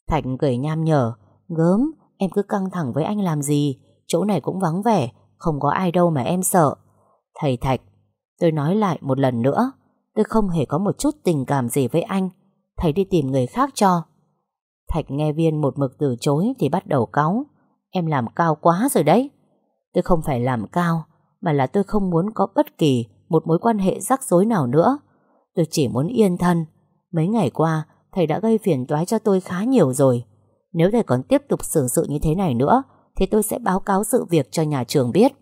Thạch cười nham nhở, gớm, em cứ căng thẳng với anh làm gì, chỗ này cũng vắng vẻ, không có ai đâu mà em sợ. Thầy Thạch, tôi nói lại một lần nữa, Tôi không hề có một chút tình cảm gì với anh Thầy đi tìm người khác cho Thạch nghe viên một mực từ chối Thì bắt đầu cáu Em làm cao quá rồi đấy Tôi không phải làm cao, Mà là tôi không muốn có bất kỳ Một mối quan hệ rắc rối nào nữa. Tôi chỉ muốn yên thân. Mấy ngày qua, Thầy đã gây phiền toái cho tôi khá nhiều rồi. Nếu thầy còn tiếp tục xử sự như thế này nữa, Thì tôi sẽ báo cáo sự việc cho nhà trường biết.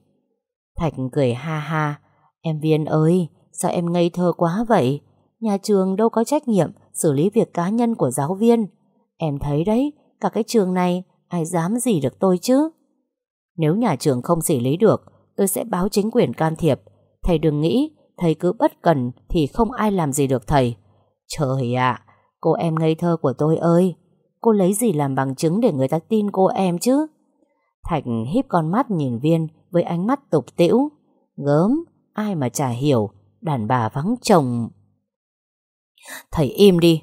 Thạch cười ha ha. Em Viên ơi, Sao em ngây thơ quá vậy? Nhà trường đâu có trách nhiệm Xử lý việc cá nhân của giáo viên. Em thấy đấy, Cả cái trường này, Ai dám gì được tôi chứ? Nếu nhà trường không xử lý được, Tôi sẽ báo chính quyền can thiệp. Thầy đừng nghĩ, Thầy cứ bất cần Thì không ai làm gì được thầy. Trời ạ, Cô em ngây thơ của tôi ơi. Cô lấy gì làm bằng chứng để người ta tin cô em chứ? Thạch híp con mắt nhìn Viên Với ánh mắt tục tĩu. Gớm, Ai mà chả hiểu, Đàn bà vắng chồng. Thầy im đi,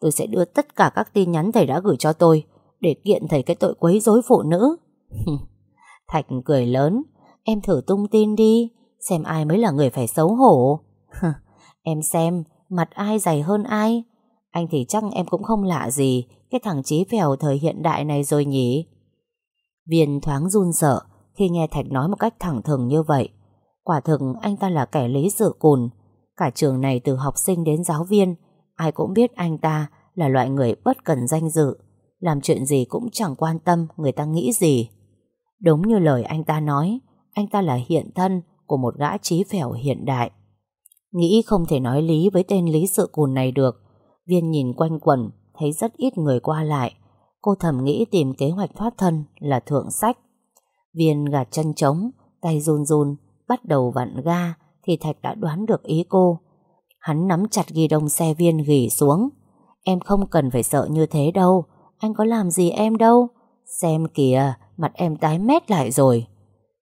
Tôi sẽ đưa tất cả các tin nhắn thầy đã gửi cho tôi Để kiện thầy cái tội quấy rối phụ nữ. Thạch cười lớn. Em thử tung tin đi, Xem ai mới là người phải xấu hổ. Em xem, Mặt ai dày hơn ai. Anh thì chắc em cũng không lạ gì, Cái thằng chí phèo thời hiện đại này rồi nhỉ? Viên thoáng run sợ Khi nghe Thạch nói một cách thẳng thừng như vậy. Quả thực, anh ta là kẻ lý sự cùn. Cả trường này từ học sinh đến giáo viên, Ai cũng biết anh ta Là loại người bất cần danh dự. Làm chuyện gì cũng chẳng quan tâm Người ta nghĩ gì. Đúng như lời anh ta nói, Anh ta là hiện thân của một gã trí phèo hiện đại. Nghĩ không thể nói lý với tên lý sự cùn này được. Viên nhìn quanh quẩn, Thấy rất ít người qua lại. Cô thầm nghĩ tìm kế hoạch thoát thân Là thượng sách. Viên gạt chân trống, Tay run run, Bắt đầu vặn ga Thì Thạch đã đoán được ý cô. Hắn nắm chặt ghi đông xe viên gỉ xuống. Em không cần phải sợ như thế đâu, Anh có làm gì em đâu? Xem kìa Mặt em tái mét lại rồi.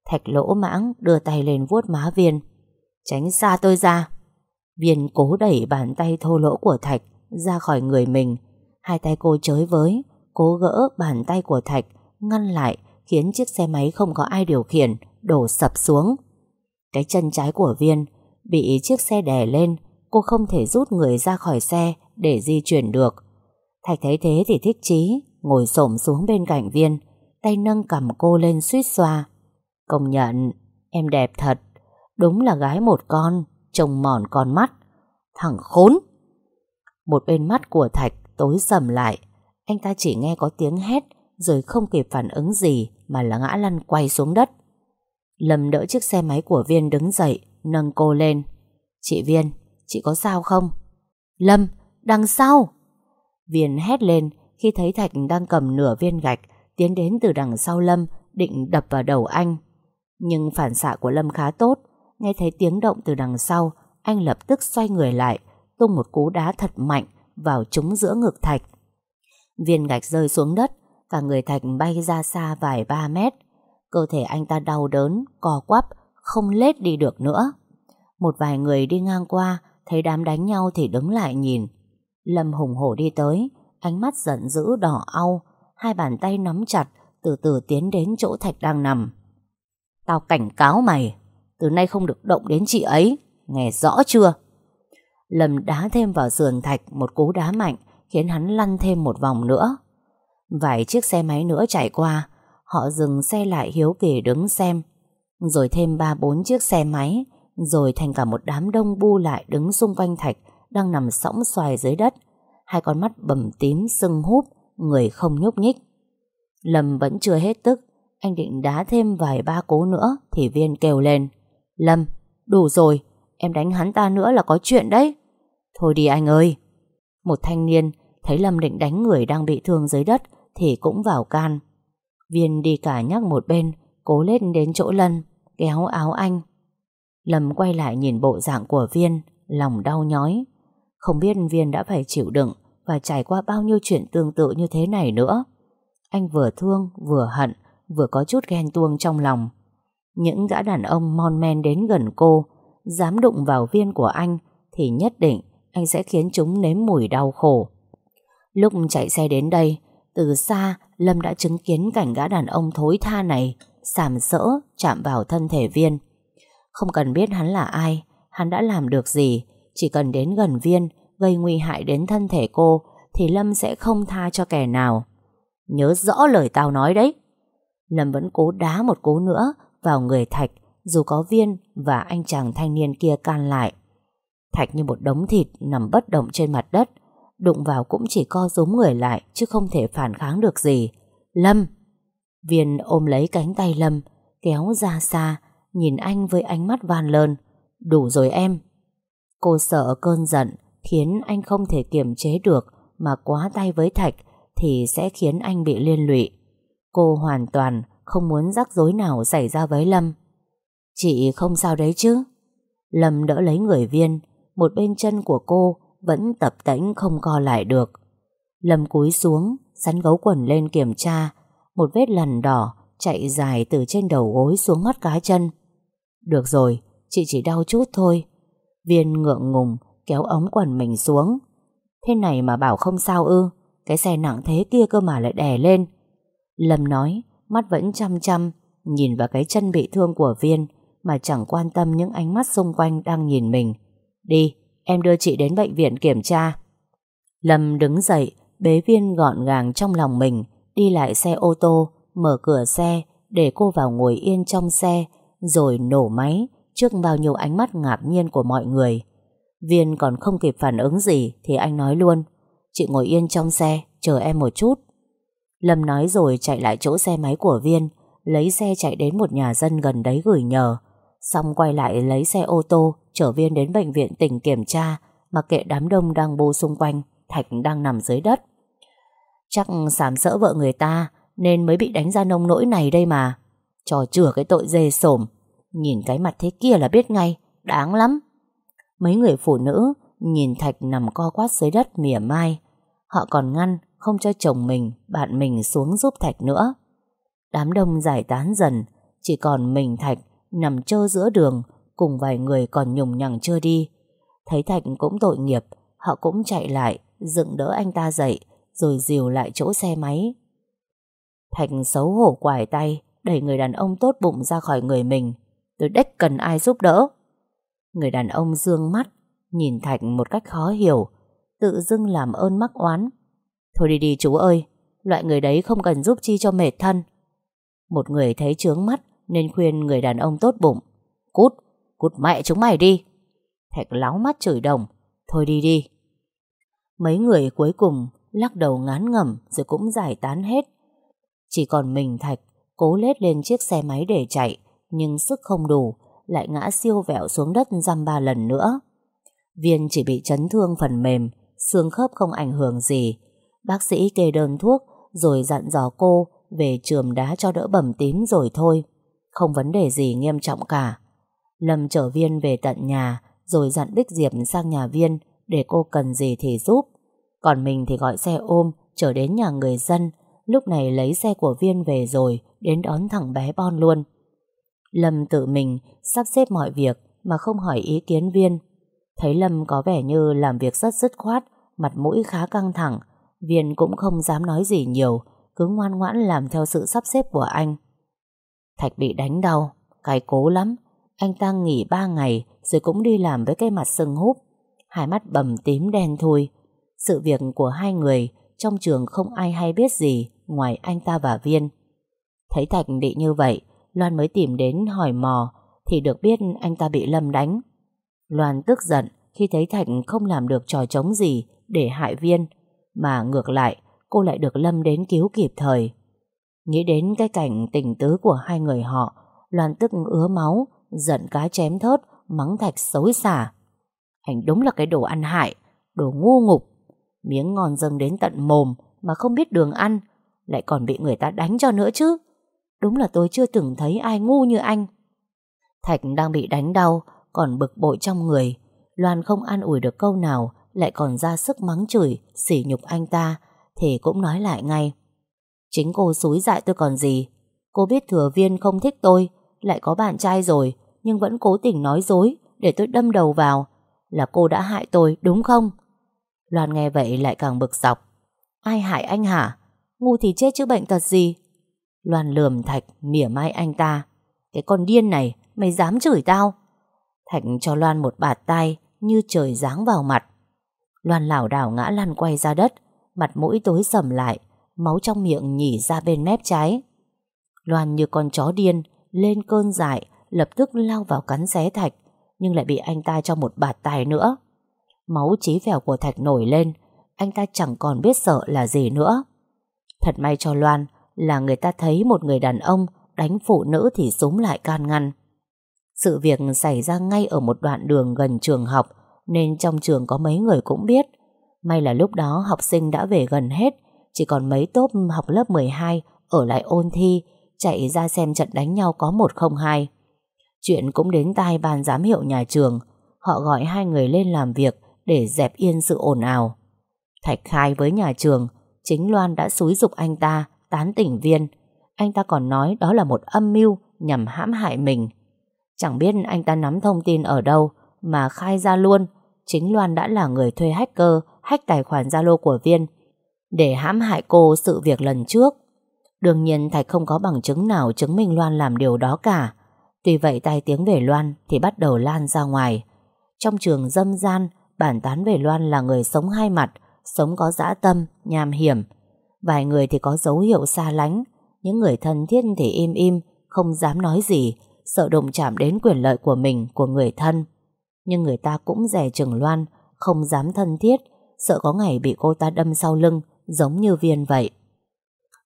Thạch lỗ mãng đưa tay lên vuốt má viên. Tránh xa tôi ra. Viên cố đẩy bàn tay thô lỗ của Thạch Ra khỏi người mình. Hai tay cô chới với, Cố gỡ bàn tay của Thạch, Ngăn lại, khiến chiếc xe máy không có ai điều khiển, Đổ sập xuống. Cái chân trái của Viên Bị chiếc xe đè lên, Cô không thể rút người ra khỏi xe Để di chuyển được. Thạch thấy thế thì thích chí, Ngồi xổm xuống bên cạnh Viên. Tay nâng cầm cô lên suýt xoa. Công nhận Em đẹp thật. Đúng là gái một con Trông mòn con mắt. Thằng khốn! Một bên mắt của Thạch tối sầm lại. Anh ta chỉ nghe có tiếng hét Rồi không kịp phản ứng gì Mà là ngã lăn quay xuống đất. Lâm đỡ chiếc xe máy của Viên đứng dậy Nâng cô lên. Chị Viên, chị có sao không? Lâm, đằng sau! Viên hét lên Khi thấy Thạch đang cầm nửa viên gạch Tiến đến từ đằng sau Lâm, Định đập vào đầu anh. Nhưng phản xạ của Lâm khá tốt, Nghe thấy tiếng động từ đằng sau, Anh lập tức xoay người lại, Tung một cú đá thật mạnh Vào trúng giữa ngực Thạch. Viên gạch rơi xuống đất, Cả người Thạch bay ra xa vài ba mét. Cơ thể anh ta đau đớn cò quắp, Không lết đi được nữa. Một vài người đi ngang qua, Thấy đám đánh nhau thì đứng lại nhìn. Lâm hùng hổ đi tới, Ánh mắt giận dữ đỏ au Hai bàn tay nắm chặt, Từ từ tiến đến chỗ Thạch đang nằm. Tao cảnh cáo mày, Từ nay không được động đến chị ấy, Nghe rõ chưa? Lâm đá thêm vào sườn Thạch Một cú đá mạnh, Khiến hắn lăn thêm một vòng nữa. Vài chiếc xe máy nữa chạy qua, Họ dừng xe lại hiếu kỳ đứng xem. Rồi thêm ba bốn chiếc xe máy, Rồi thành cả một đám đông bu lại Đứng xung quanh Thạch Đang nằm sõng xoài dưới đất. Hai con mắt bầm tím sưng húp Người không nhúc nhích. Lâm vẫn chưa hết tức Anh định đá thêm vài ba cố nữa Thì viên kêu lên Lâm, đủ rồi Em đánh hắn ta nữa là có chuyện đấy. Thôi đi anh ơi. Một thanh niên thấy Lâm định đánh người đang bị thương dưới đất Thì cũng vào can. Viên đi cả nhắc một bên Cố lên đến chỗ Lân Kéo áo anh. Lâm quay lại nhìn bộ dạng của Viên Lòng đau nhói. Không biết Viên đã phải chịu đựng và trải qua bao nhiêu chuyện tương tự như thế này nữa. Anh vừa thương, vừa hận, Vừa có chút ghen tuông trong lòng. Những gã đàn ông mon men đến gần cô, Dám đụng vào Viên của anh Thì nhất định anh sẽ khiến chúng nếm mùi đau khổ. Lúc chạy xe đến đây, Từ xa, Lâm đã chứng kiến cảnh gã đàn ông thối tha này Sàm sỡ chạm vào thân thể viên. Không cần biết hắn là ai, Hắn đã làm được gì, Chỉ cần đến gần viên Gây nguy hại đến thân thể cô, Thì Lâm sẽ không tha cho kẻ nào. Nhớ rõ lời tao nói đấy. Lâm vẫn cố đá một cú nữa Vào người Thạch, Dù có viên và anh chàng thanh niên kia can lại. Thạch như một đống thịt Nằm bất động trên mặt đất, Đụng vào cũng chỉ co rúm người lại Chứ không thể phản kháng được gì. Lâm! Viên ôm lấy cánh tay Lâm, Kéo ra xa, Nhìn anh với ánh mắt van lơn. Đủ rồi em. Cô sợ cơn giận Khiến anh không thể kiềm chế được Mà quá tay với Thạch Thì sẽ khiến anh bị liên lụy. Cô hoàn toàn không muốn rắc rối nào xảy ra với Lâm. Chị không sao đấy chứ? Lâm đỡ lấy người viên, Một bên chân của cô Vẫn tập tễnh không co lại được. Lâm cúi xuống, Sắn gấu quần lên kiểm tra, Một vết lằn đỏ Chạy dài từ trên đầu gối xuống mắt cá chân. Được rồi, Chị chỉ đau chút thôi. Viên ngượng ngùng kéo ống quần mình xuống. Thế này mà bảo không sao ư, Cái xe nặng thế kia cơ mà lại đè lên. Lâm nói, Mắt vẫn chăm chăm, Nhìn vào cái chân bị thương của Viên Mà chẳng quan tâm những ánh mắt xung quanh đang nhìn mình. Đi, Em đưa chị đến bệnh viện kiểm tra. Lâm đứng dậy, Bế Viên gọn gàng trong lòng mình, Đi lại xe ô tô, Mở cửa xe Để cô vào ngồi yên trong xe, Rồi nổ máy Trước bao nhiêu ánh mắt ngạc nhiên của mọi người. Viên còn không kịp phản ứng gì Thì anh nói luôn, Chị ngồi yên trong xe, Chờ em một chút. Lâm nói rồi chạy lại chỗ xe máy của Viên, Lấy xe chạy đến một nhà dân gần đấy gửi nhờ. Xong quay lại lấy xe ô tô, Chở Viên đến bệnh viện tỉnh kiểm tra Mặc kệ đám đông đang bô xung quanh, Thạch đang nằm dưới đất. Chắc sám sỡ vợ người ta Nên mới bị đánh ra nông nỗi này đây mà. Trò chừa cái tội dê sổm Nhìn cái mặt thế kia là biết ngay, Đáng lắm. Mấy người phụ nữ nhìn Thạch nằm co quát dưới đất mỉa mai Họ còn ngăn không cho chồng mình, bạn mình xuống giúp Thạch nữa. Đám đông giải tán dần, chỉ còn mình Thạch nằm trơ giữa đường cùng vài người còn nhùng nhằng chưa đi. Thấy Thạch cũng tội nghiệp, họ cũng chạy lại, dựng đỡ anh ta dậy, rồi dìu lại chỗ xe máy. Thạch xấu hổ quải tay, đẩy người đàn ông tốt bụng ra khỏi người mình. Tôi đếch cần ai giúp đỡ. Người đàn ông dương mắt, nhìn Thạch một cách khó hiểu, tự dưng làm ơn mắc oán. Thôi đi đi chú ơi, loại người đấy không cần giúp chi cho mệt thân. Một người thấy trướng mắt nên khuyên người đàn ông tốt bụng. Cút, cút mẹ chúng mày đi. Thạch láo mắt chửi đồng, thôi đi đi. Mấy người cuối cùng lắc đầu ngán ngẩm rồi cũng giải tán hết. Chỉ còn mình Thạch cố lết lên chiếc xe máy để chạy, nhưng sức không đủ, lại ngã siêu vẹo xuống đất dăm ba lần nữa. Viên chỉ bị chấn thương phần mềm, xương khớp không ảnh hưởng gì. Bác sĩ kê đơn thuốc rồi dặn dò cô về trường đá cho đỡ bầm tím rồi thôi. Không vấn đề gì nghiêm trọng cả. Lâm chở Viên về tận nhà rồi dặn Bích Diệp sang nhà Viên để cô cần gì thì giúp. Còn mình thì gọi xe ôm trở đến nhà người dân lúc này lấy xe của Viên về rồi đến đón thằng bé Bon luôn. Lâm tự mình sắp xếp mọi việc mà không hỏi ý kiến Viên. Thấy Lâm có vẻ như làm việc rất dứt khoát, mặt mũi khá căng thẳng, Viên cũng không dám nói gì nhiều, cứ ngoan ngoãn làm theo sự sắp xếp của anh. Thạch bị đánh đau, cay cố lắm. Anh ta nghỉ ba ngày rồi cũng đi làm với cái mặt sưng húp, hai mắt bầm tím đen thui. Sự việc của hai người trong trường không ai hay biết gì ngoài anh ta và Viên. Thấy Thạch bị như vậy, Loan mới tìm đến hỏi mò thì được biết anh ta bị Lâm đánh. Loan tức giận khi thấy Thạch không làm được trò chống gì để hại Viên, mà ngược lại cô lại được Lâm đến cứu kịp thời. Nghĩ đến cái cảnh tình tứ của hai người họ, Loan tức ứa máu, giận cá chém thớt, mắng Thạch xấu xả. Anh đúng là cái đồ ăn hại, đồ ngu ngục. Miếng ngon dâng đến tận mồm mà không biết đường ăn, lại còn bị người ta đánh cho nữa chứ. Đúng là tôi chưa từng thấy ai ngu như anh. Thạch đang bị đánh đau, còn bực bội trong người. Loan không an ủi được câu nào, lại còn ra sức mắng chửi, sỉ nhục anh ta, thì cũng nói lại ngay. Chính cô xúi dại tôi còn gì. Cô biết thừa viên không thích tôi, lại có bạn trai rồi, nhưng vẫn cố tình nói dối để tôi đâm đầu vào. Là cô đã hại tôi, đúng không? Loan nghe vậy lại càng bực dọc. Ai hại anh hả? Ngu thì chết chứ bệnh tật gì? Loan lườm Thạch mỉa mai anh ta. Cái con điên này, mày dám chửi tao? Thạch cho Loan một bạt tay như trời giáng vào mặt. Loan lảo đảo ngã lăn quay ra đất, mặt mũi tối sầm lại, máu trong miệng nhỉ ra bên mép trái. Loan như con chó điên, lên cơn dại, lập tức lao vào cắn xé Thạch, nhưng lại bị anh ta cho một bạt tay nữa. Máu chí vẻo của Thạch nổi lên, anh ta chẳng còn biết sợ là gì nữa. Thật may cho Loan là người ta thấy một người đàn ông đánh phụ nữ thì súng lại can ngăn. Sự việc xảy ra ngay ở một đoạn đường gần trường học nên trong trường có mấy người cũng biết. May là lúc đó học sinh đã về gần hết, chỉ còn mấy tốp học lớp 12 ở lại ôn thi, chạy ra xem trận đánh nhau có 102. Chuyện cũng đến tai ban giám hiệu nhà trường, họ gọi hai người lên làm việc để dẹp yên sự ồn ào. Thạch khai với nhà trường, chính Loan đã xúi dục anh ta tán tỉnh viên. Anh ta còn nói đó là một âm mưu nhằm hãm hại mình. Chẳng biết anh ta nắm thông tin ở đâu mà khai ra luôn chính Loan đã là người thuê hacker hack tài khoản Zalo của Viên để hãm hại cô sự việc lần trước. Đương nhiên Thạch không có bằng chứng nào chứng minh Loan làm điều đó cả. Tuy vậy tai tiếng về Loan thì bắt đầu lan ra ngoài. Trong trường dâm gian, bản tán về Loan là người sống hai mặt, sống có dã tâm, nham hiểm. Vài người thì có dấu hiệu xa lánh, những người thân thiết thì im im, không dám nói gì, sợ đụng chạm đến quyền lợi của mình, của người thân. Nhưng người ta cũng rẻ chừng Loan, không dám thân thiết, sợ có ngày bị cô ta đâm sau lưng, giống như viên vậy.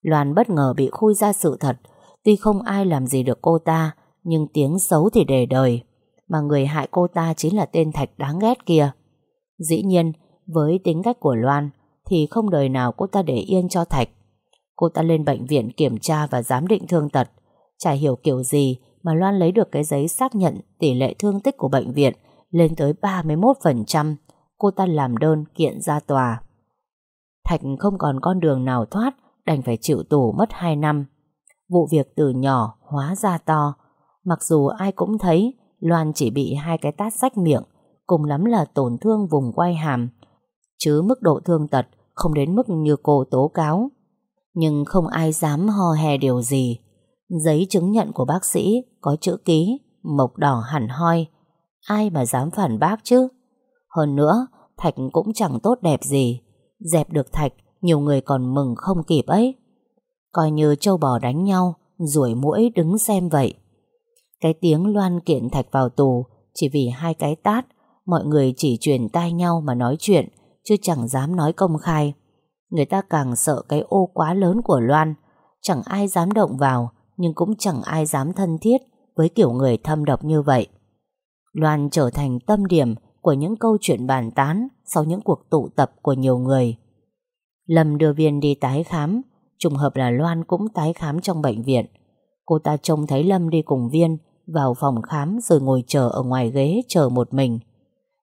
Loan bất ngờ bị khui ra sự thật, tuy không ai làm gì được cô ta, nhưng tiếng xấu thì để đời. Mà người hại cô ta chính là tên Thạch đáng ghét kia. Dĩ nhiên, với tính cách của Loan, thì không đời nào cô ta để yên cho Thạch. Cô ta lên bệnh viện kiểm tra và giám định thương tật. Chả hiểu kiểu gì mà Loan lấy được cái giấy xác nhận tỷ lệ thương tích của bệnh viện lên tới 31%. Cô ta làm đơn kiện ra tòa. Thạch không còn con đường nào thoát, đành phải chịu tù mất 2 năm. Vụ việc từ nhỏ hóa ra to. Mặc dù ai cũng thấy Loan chỉ bị hai cái tát sách miệng, cùng lắm là tổn thương vùng quay hàm. Chứ mức độ thương tật không đến mức như cô tố cáo. Nhưng không ai dám ho hè điều gì. Giấy chứng nhận của bác sĩ có chữ ký, mộc đỏ hẳn hoi. Ai mà dám phản bác chứ? Hơn nữa, Thạch cũng chẳng tốt đẹp gì. Dẹp được Thạch, nhiều người còn mừng không kịp ấy. Coi như châu bò đánh nhau, ruổi mũi đứng xem vậy. Cái tiếng loan kiện Thạch vào tù chỉ vì hai cái tát, mọi người chỉ truyền tai nhau mà nói chuyện, chứ chẳng dám nói công khai. Người ta càng sợ cái ô quá lớn của Loan, chẳng ai dám động vào, nhưng cũng chẳng ai dám thân thiết với kiểu người thâm độc như vậy. Loan trở thành tâm điểm của những câu chuyện bàn tán sau những cuộc tụ tập của nhiều người. Lâm đưa Viên đi tái khám, trùng hợp là Loan cũng tái khám trong bệnh viện. Cô ta trông thấy Lâm đi cùng Viên vào phòng khám rồi ngồi chờ ở ngoài ghế chờ một mình.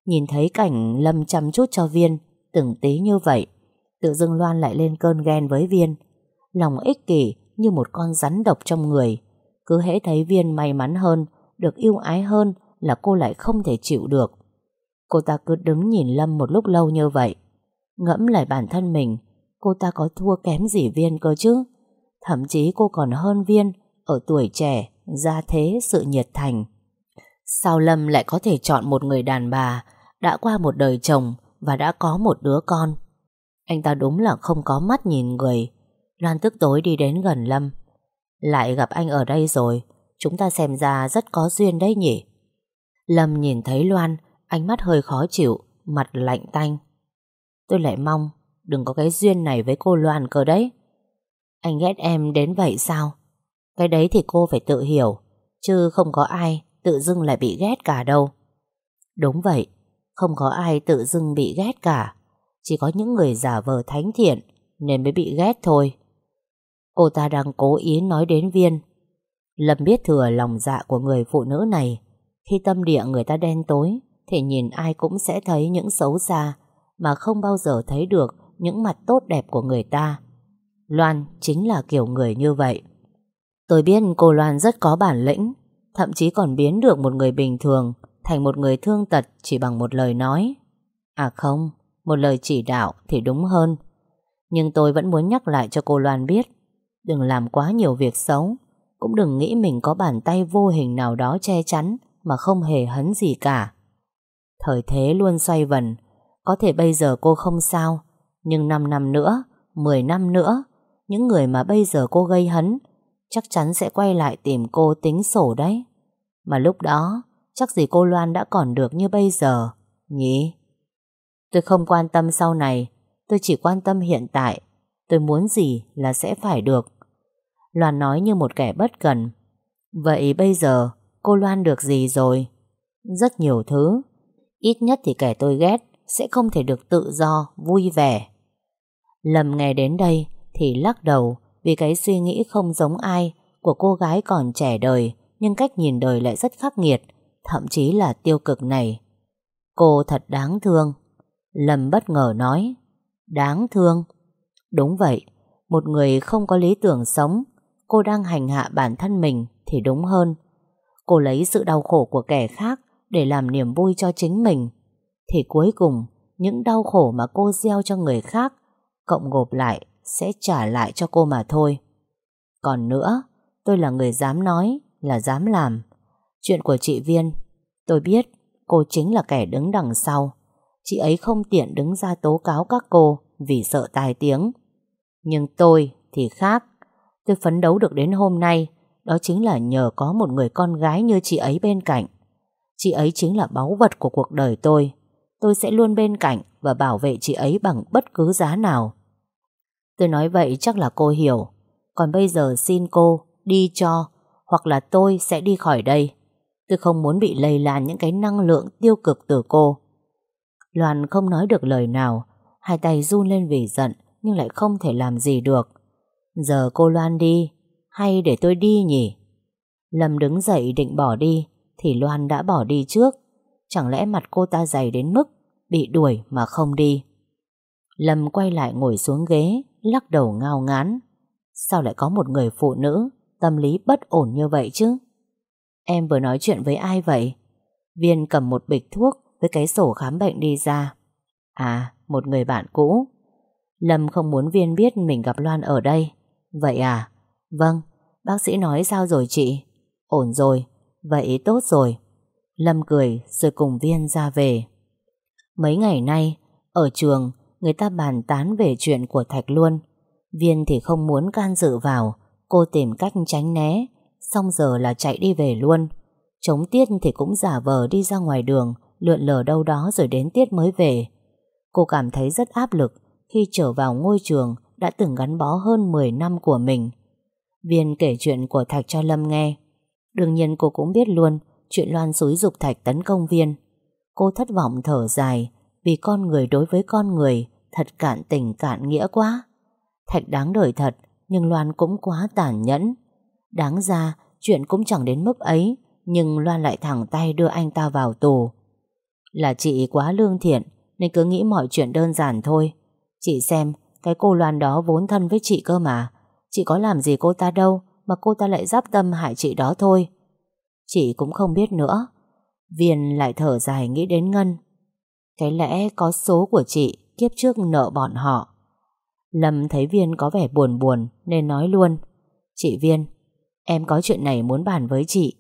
Nhìn thấy cảnh Lâm chăm chút cho Viên, từng tí như vậy, tự dưng Loan lại lên cơn ghen với Viên. Lòng ích kỷ như một con rắn độc trong người. Cứ hễ thấy Viên may mắn hơn, được yêu ái hơn là cô lại không thể chịu được. Cô ta cứ đứng nhìn Lâm một lúc lâu như vậy. Ngẫm lại bản thân mình, cô ta có thua kém gì Viên cơ chứ? Thậm chí cô còn hơn Viên ở tuổi trẻ, gia thế, sự nhiệt thành. Sao Lâm lại có thể chọn một người đàn bà đã qua một đời chồng và đã có một đứa con? Anh ta đúng là không có mắt nhìn người. Loan tức tối đi đến gần Lâm. Lại gặp anh ở đây rồi, chúng ta xem ra rất có duyên đấy nhỉ? Lâm nhìn thấy Loan, ánh mắt hơi khó chịu, mặt lạnh tanh. Tôi lại mong đừng có cái duyên này với cô Loan cơ đấy. Anh ghét em đến vậy sao? Cái đấy thì cô phải tự hiểu, chứ không có ai tự dưng lại bị ghét cả đâu. Đúng vậy, không có ai tự dưng bị ghét cả. Chỉ có những người giả vờ thánh thiện nên mới bị ghét thôi. Cô ta đang cố ý nói đến Viên. Lâm biết thừa lòng dạ của người phụ nữ này. Khi tâm địa người ta đen tối thì nhìn ai cũng sẽ thấy những xấu xa mà không bao giờ thấy được những mặt tốt đẹp của người ta. Loan chính là kiểu người như vậy. Tôi biết cô Loan rất có bản lĩnh, thậm chí còn biến được một người bình thường thành một người thương tật chỉ bằng một lời nói. À không, một lời chỉ đạo thì đúng hơn. Nhưng tôi vẫn muốn nhắc lại cho cô Loan biết, đừng làm quá nhiều việc xấu, cũng đừng nghĩ mình có bàn tay vô hình nào đó che chắn mà không hề hấn gì cả. Thời thế luôn xoay vần, có thể bây giờ cô không sao, nhưng 5 năm nữa, 10 năm nữa, những người mà bây giờ cô gây hấn chắc chắn sẽ quay lại tìm cô tính sổ đấy. Mà lúc đó, chắc gì cô Loan đã còn được như bây giờ, nhỉ? Tôi không quan tâm sau này. Tôi chỉ quan tâm hiện tại. Tôi muốn gì là sẽ phải được. Loan nói như một kẻ bất cần. Vậy bây giờ cô Loan được gì rồi? Rất nhiều thứ. Ít nhất thì kẻ tôi ghét Sẽ không thể được tự do, vui vẻ. Lầm nghe đến đây Thì lắc đầu Vì cái suy nghĩ không giống ai Của cô gái còn trẻ đời Nhưng cách nhìn đời lại rất khắc nghiệt. Thậm chí là tiêu cực này. Cô thật đáng thương. Lâm bất ngờ nói, Đáng thương? Đúng vậy, Một người không có lý tưởng sống, Cô đang hành hạ bản thân mình Thì đúng hơn. Cô lấy sự đau khổ của kẻ khác Để làm niềm vui cho chính mình. Thì cuối cùng, Những đau khổ mà cô gieo cho người khác, Cộng gộp lại Sẽ trả lại cho cô mà thôi. Còn nữa, Tôi là người dám nói, Là dám làm. Chuyện của chị Viên. Tôi biết cô chính là kẻ đứng đằng sau. Chị ấy không tiện đứng ra tố cáo các cô Vì sợ tai tiếng. Nhưng tôi thì khác. Tôi phấn đấu được đến hôm nay, Đó chính là nhờ có một người con gái như chị ấy bên cạnh. Chị ấy chính là báu vật của cuộc đời tôi. Tôi sẽ luôn bên cạnh Và bảo vệ chị ấy bằng bất cứ giá nào. Tôi nói vậy chắc là cô hiểu. Còn bây giờ xin cô Đi cho, Hoặc là tôi sẽ đi khỏi đây. Tôi không muốn bị lây lan những cái năng lượng tiêu cực từ cô. Loan không nói được lời nào, Hai tay run lên vì giận, Nhưng lại không thể làm gì được. Giờ cô Loan đi, Hay để tôi đi nhỉ? Lâm đứng dậy định bỏ đi, Thì Loan đã bỏ đi trước. Chẳng lẽ mặt cô ta dày đến mức Bị đuổi mà không đi? Lâm quay lại ngồi xuống ghế, Lắc đầu ngao ngán. Sao lại có một người phụ nữ Tâm lý bất ổn như vậy chứ? Em vừa nói chuyện với ai vậy? Viên cầm một bịch thuốc Với cái sổ khám bệnh đi ra. À một người bạn cũ. Lâm không muốn Viên biết mình gặp Loan ở đây. Vậy à? Vâng Bác sĩ nói sao rồi chị? Ổn rồi, Vậy tốt rồi. Lâm cười rồi cùng Viên ra về. Mấy ngày nay, Ở trường, Người ta bàn tán về chuyện của Thạch luôn Viên thì không muốn can dự vào, Cô tìm cách tránh né. Xong giờ là chạy đi về luôn. Chống tiết thì cũng giả vờ đi ra ngoài đường, Lượn lờ đâu đó rồi đến tiết mới về. Cô cảm thấy rất áp lực Khi trở vào ngôi trường Đã từng gắn bó hơn 10 năm của mình. Viên kể chuyện của Thạch cho Lâm nghe. Đương nhiên cô cũng biết luôn Chuyện Loan xúi dục Thạch tấn công Viên. Cô thất vọng thở dài Vì con người đối với con người Thật cạn tình cạn nghĩa quá. Thạch đáng đời thật, Nhưng Loan cũng quá tàn nhẫn. Đáng ra, chuyện cũng chẳng đến mức ấy, Nhưng Loan lại thẳng tay đưa anh ta vào tù. Là chị quá lương thiện, Nên cứ nghĩ mọi chuyện đơn giản thôi. Chị xem, Cái cô Loan đó vốn thân với chị cơ mà. Chị có làm gì cô ta đâu, Mà cô ta lại giáp tâm hại chị đó thôi. Chị cũng không biết nữa. Viên lại thở dài nghĩ đến Ngân. Cái lẽ có số của chị Kiếp trước nợ bọn họ. Lâm thấy Viên có vẻ buồn buồn, Nên nói luôn. Chị Viên Em có chuyện này muốn bàn với chị.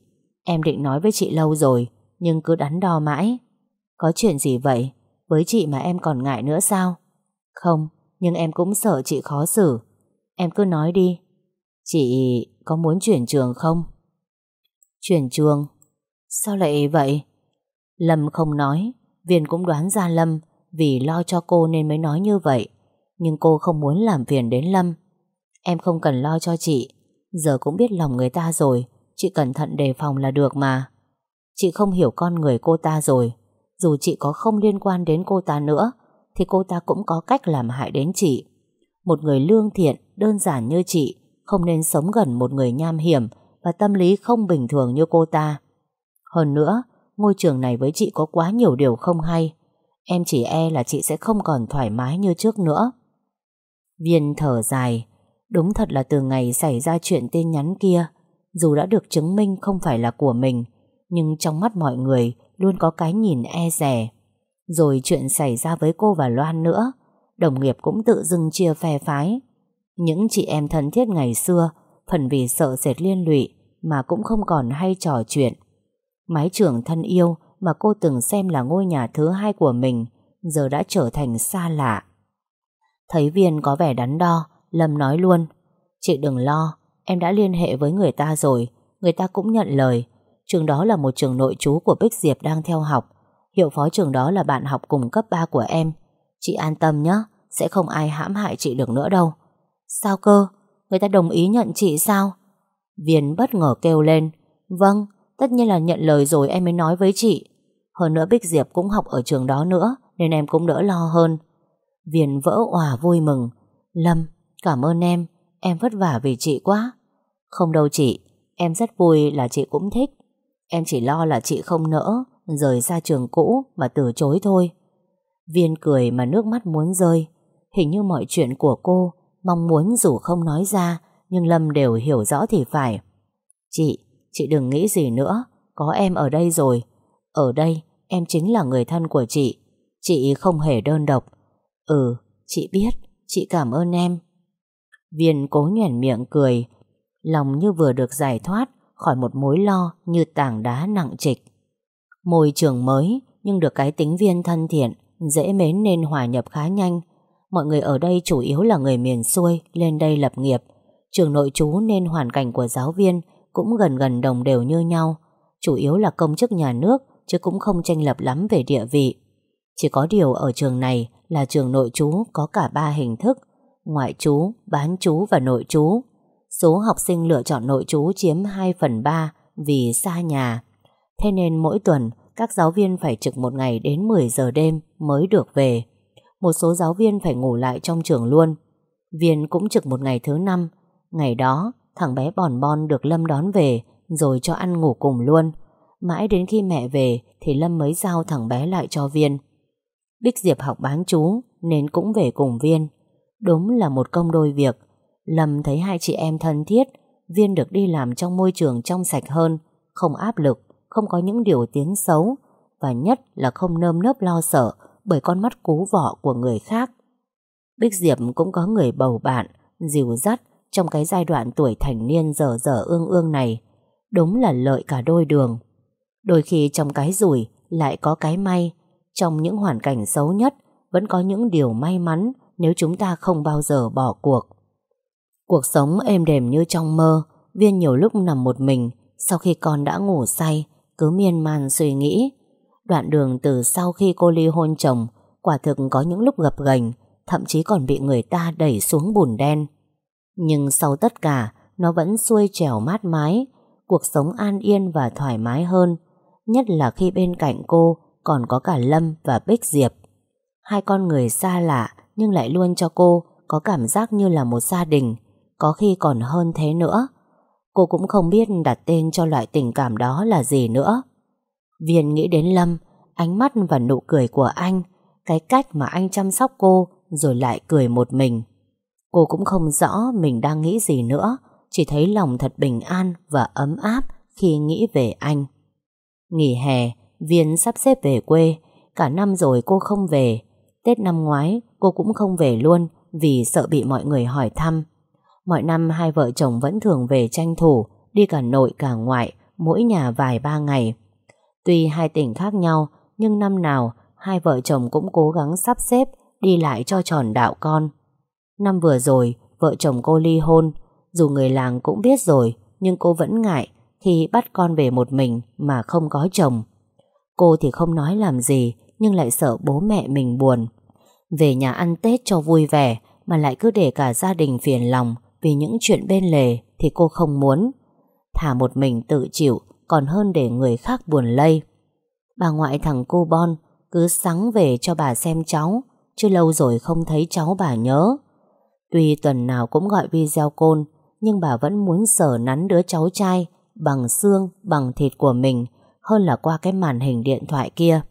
Em định nói với chị lâu rồi, Nhưng cứ đắn đo mãi. Có chuyện gì vậy? Với chị mà em còn ngại nữa sao? Không, Nhưng em cũng sợ chị khó xử. Em cứ nói đi. Chị có muốn chuyển trường không? Chuyển trường? Sao lại vậy? Lâm không nói. Viên cũng đoán ra Lâm Vì lo cho cô nên mới nói như vậy. Nhưng cô không muốn làm phiền đến Lâm. Em không cần lo cho chị. Giờ cũng biết lòng người ta rồi, Chị cẩn thận đề phòng là được mà. Chị không hiểu con người cô ta rồi. Dù chị có không liên quan đến cô ta nữa, Thì cô ta cũng có cách làm hại đến chị. Một người lương thiện, Đơn giản như chị, Không nên sống gần một người nham hiểm Và tâm lý không bình thường như cô ta. Hơn nữa, Ngôi trường này với chị có quá nhiều điều không hay. Em chỉ e là chị sẽ không còn thoải mái như trước nữa. Viên thở dài Đúng thật là từ ngày xảy ra chuyện tin nhắn kia, dù đã được chứng minh không phải là của mình, nhưng trong mắt mọi người luôn có cái nhìn e rẻ. Rồi chuyện xảy ra với cô và Loan nữa, đồng nghiệp cũng tự dưng chia phe phái. Những chị em thân thiết ngày xưa, phần vì sợ sệt liên lụy mà cũng không còn hay trò chuyện. Mái trường thân yêu mà cô từng xem là ngôi nhà thứ hai của mình, giờ đã trở thành xa lạ. Thấy Viên có vẻ đắn đo, Lâm nói luôn Chị đừng lo Em đã liên hệ với người ta rồi Người ta cũng nhận lời Trường đó là một trường nội trú của Bích Diệp đang theo học Hiệu phó trường đó là bạn học cùng cấp 3 của em Chị an tâm nhé sẽ không ai hãm hại chị được nữa đâu. Sao cơ? Người ta đồng ý nhận chị sao? Viên bất ngờ kêu lên. Vâng, tất nhiên là nhận lời rồi em mới nói với chị. Hơn nữa Bích Diệp cũng học ở trường đó nữa, nên em cũng đỡ lo hơn. Viên vỡ òa vui mừng. Lâm, cảm ơn em, em vất vả vì chị quá. Không đâu chị, em rất vui là chị cũng thích. Em chỉ lo là chị không nỡ, rời xa trường cũ mà từ chối thôi. Viên cười mà nước mắt muốn rơi. Hình như mọi chuyện của cô mong muốn dù không nói ra nhưng Lâm đều hiểu rõ thì phải. Chị, chị đừng nghĩ gì nữa, có em ở đây rồi. Ở đây em chính là người thân của chị. Chị không hề đơn độc. Ừ, chị biết, chị cảm ơn em. Viên cố nhoẻn miệng cười, lòng như vừa được giải thoát khỏi một mối lo như tảng đá nặng trịch. Môi trường mới nhưng được cái tính viên thân thiện, dễ mến nên hòa nhập khá nhanh. Mọi người ở đây chủ yếu là người miền xuôi lên đây lập nghiệp. Trường nội trú nên hoàn cảnh của giáo viên cũng gần gần đồng đều như nhau. Chủ yếu là công chức nhà nước chứ cũng không tranh lập lắm về địa vị. Chỉ có điều ở trường này là trường nội trú có cả ba hình thức, ngoại trú, bán trú và nội trú. Số học sinh lựa chọn nội trú chiếm 2 phần 3 vì xa nhà. Thế nên mỗi tuần các giáo viên phải trực một ngày đến 10 giờ đêm mới được về. Một số giáo viên phải ngủ lại trong trường luôn. Viên cũng trực một ngày thứ năm. Ngày đó, thằng bé bòn bon được Lâm đón về rồi cho ăn ngủ cùng luôn. Mãi đến khi mẹ về thì Lâm mới giao thằng bé lại cho Viên. Bích Diệp học bán chú nên cũng về cùng Viên. Đúng là một công đôi việc. Lâm thấy hai chị em thân thiết, Viên được đi làm trong môi trường trong sạch hơn, không áp lực, không có những điều tiếng xấu và nhất là không nơm nớp lo sợ bởi con mắt cú vọ của người khác. Bích Diệp cũng có người bầu bạn, dìu dắt trong cái giai đoạn tuổi thành niên dở dở ương ương này. Đúng là lợi cả đôi đường. Đôi khi trong cái rủi lại có cái may, trong những hoàn cảnh xấu nhất vẫn có những điều may mắn nếu chúng ta không bao giờ bỏ cuộc. Cuộc sống êm đềm như trong mơ, Viên nhiều lúc nằm một mình sau khi con đã ngủ say, cứ miên man suy nghĩ. Đoạn đường từ sau khi cô ly hôn chồng, quả thực có những lúc gập ghềnh, thậm chí còn bị người ta đẩy xuống bùn đen. Nhưng sau tất cả, nó vẫn xuôi trèo mát mái, cuộc sống an yên và thoải mái hơn, nhất là khi bên cạnh cô còn có cả Lâm và Bích Diệp. Hai con người xa lạ nhưng lại luôn cho cô có cảm giác như là một gia đình, có khi còn hơn thế nữa. Cô cũng không biết đặt tên cho loại tình cảm đó là gì nữa. Viên nghĩ đến Lâm, ánh mắt và nụ cười của anh, cái cách mà anh chăm sóc cô rồi lại cười một mình. Cô cũng không rõ mình đang nghĩ gì nữa, chỉ thấy lòng thật bình an và ấm áp khi nghĩ về anh. Nghỉ hè, Viên sắp xếp về quê, cả năm rồi cô không về. Tết năm ngoái cô cũng không về luôn vì sợ bị mọi người hỏi thăm. Mọi năm hai vợ chồng vẫn thường về tranh thủ, đi cả nội cả ngoại, mỗi nhà vài ba ngày. Tuy hai tỉnh khác nhau, nhưng năm nào hai vợ chồng cũng cố gắng sắp xếp đi lại cho tròn đạo con. Năm vừa rồi, vợ chồng cô ly hôn, dù người làng cũng biết rồi, nhưng cô vẫn ngại khi bắt con về một mình mà không có chồng. Cô thì không nói làm gì, nhưng lại sợ bố mẹ mình buồn. Về nhà ăn Tết cho vui vẻ, mà lại cứ để cả gia đình phiền lòng vì những chuyện bên lề thì cô không muốn. Thả một mình tự chịu còn hơn để người khác buồn lây. Bà ngoại thằng cô Bon cứ sáng về cho bà xem cháu, chứ lâu rồi không thấy cháu bà nhớ. Tuy tuần nào cũng gọi video côn nhưng bà vẫn muốn sở nắn đứa cháu trai bằng xương, bằng thịt của mình hơn là qua cái màn hình điện thoại kia.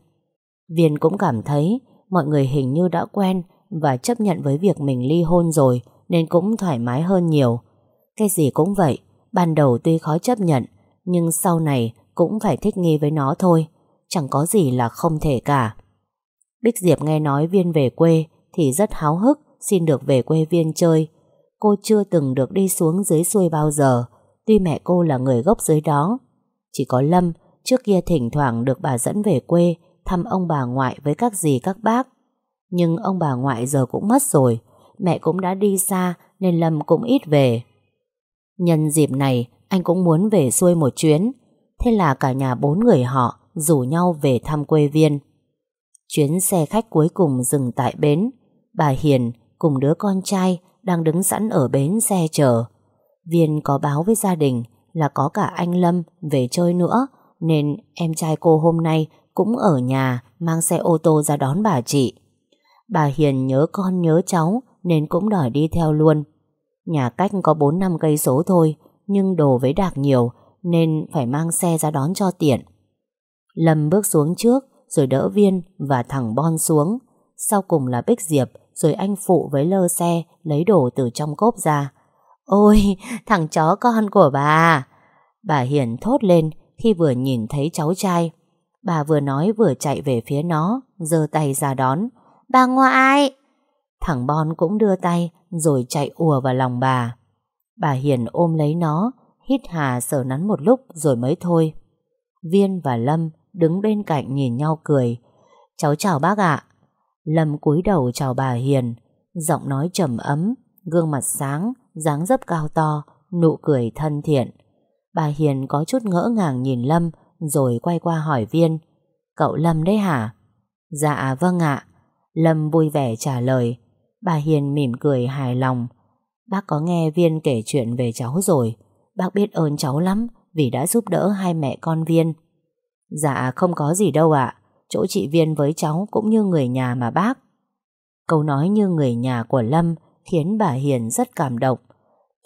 Viên cũng cảm thấy mọi người hình như đã quen và chấp nhận với việc mình ly hôn rồi nên cũng thoải mái hơn nhiều. Cái gì cũng vậy, ban đầu tuy khó chấp nhận nhưng sau này cũng phải thích nghi với nó thôi, chẳng có gì là không thể cả. Bích Diệp nghe nói Viên về quê thì rất háo hức xin được về quê Viên chơi. Cô chưa từng được đi xuống dưới xuôi bao giờ, tuy mẹ cô là người gốc dưới đó. Chỉ có Lâm trước kia thỉnh thoảng được bà dẫn về quê thăm ông bà ngoại với các dì các bác. Nhưng ông bà ngoại giờ cũng mất rồi, mẹ cũng đã đi xa nên Lâm cũng ít về. Nhân dịp này, anh cũng muốn về xuôi một chuyến, thế là cả nhà bốn người họ rủ nhau về thăm quê viên. Chuyến xe khách cuối cùng dừng tại bến, bà Hiền cùng đứa con trai đang đứng sẵn ở bến xe chờ. Viên có báo với gia đình là có cả anh Lâm về chơi nữa nên em trai cô hôm nay cũng ở nhà mang xe ô tô ra đón bà chị. Bà Hiền nhớ con nhớ cháu nên cũng đòi đi theo luôn. Nhà cách có 4 năm cây số thôi nhưng đồ với Đạc nhiều nên phải mang xe ra đón cho tiện. Lâm bước xuống trước rồi đỡ Viên và thằng Bon xuống. Sau cùng là Bích Diệp rồi anh phụ với lơ xe lấy đồ từ trong cốp ra. Ôi, thằng chó con của bà! Bà Hiền thốt lên khi vừa nhìn thấy cháu trai. Bà vừa nói vừa chạy về phía nó, giơ tay ra đón. Bà ngoại! Thằng Bon cũng đưa tay rồi chạy ùa vào lòng bà. Bà Hiền ôm lấy nó, hít hà sờ nắn một lúc rồi mới thôi. Viên và Lâm đứng bên cạnh nhìn nhau cười. Cháu chào bác ạ. Lâm cúi đầu chào bà Hiền, giọng nói trầm ấm, gương mặt sáng, dáng dấp cao to, nụ cười thân thiện. Bà Hiền có chút ngỡ ngàng nhìn Lâm rồi quay qua hỏi Viên. Cậu Lâm đấy hả? Dạ vâng ạ. Lâm vui vẻ trả lời. Bà Hiền mỉm cười hài lòng. Bác có nghe Viên kể chuyện về cháu rồi. Bác biết ơn cháu lắm vì đã giúp đỡ hai mẹ con Viên. Dạ không có gì đâu ạ. Chỗ chị Viên với cháu cũng như người nhà mà bác. Câu nói như người nhà của Lâm khiến bà Hiền rất cảm động.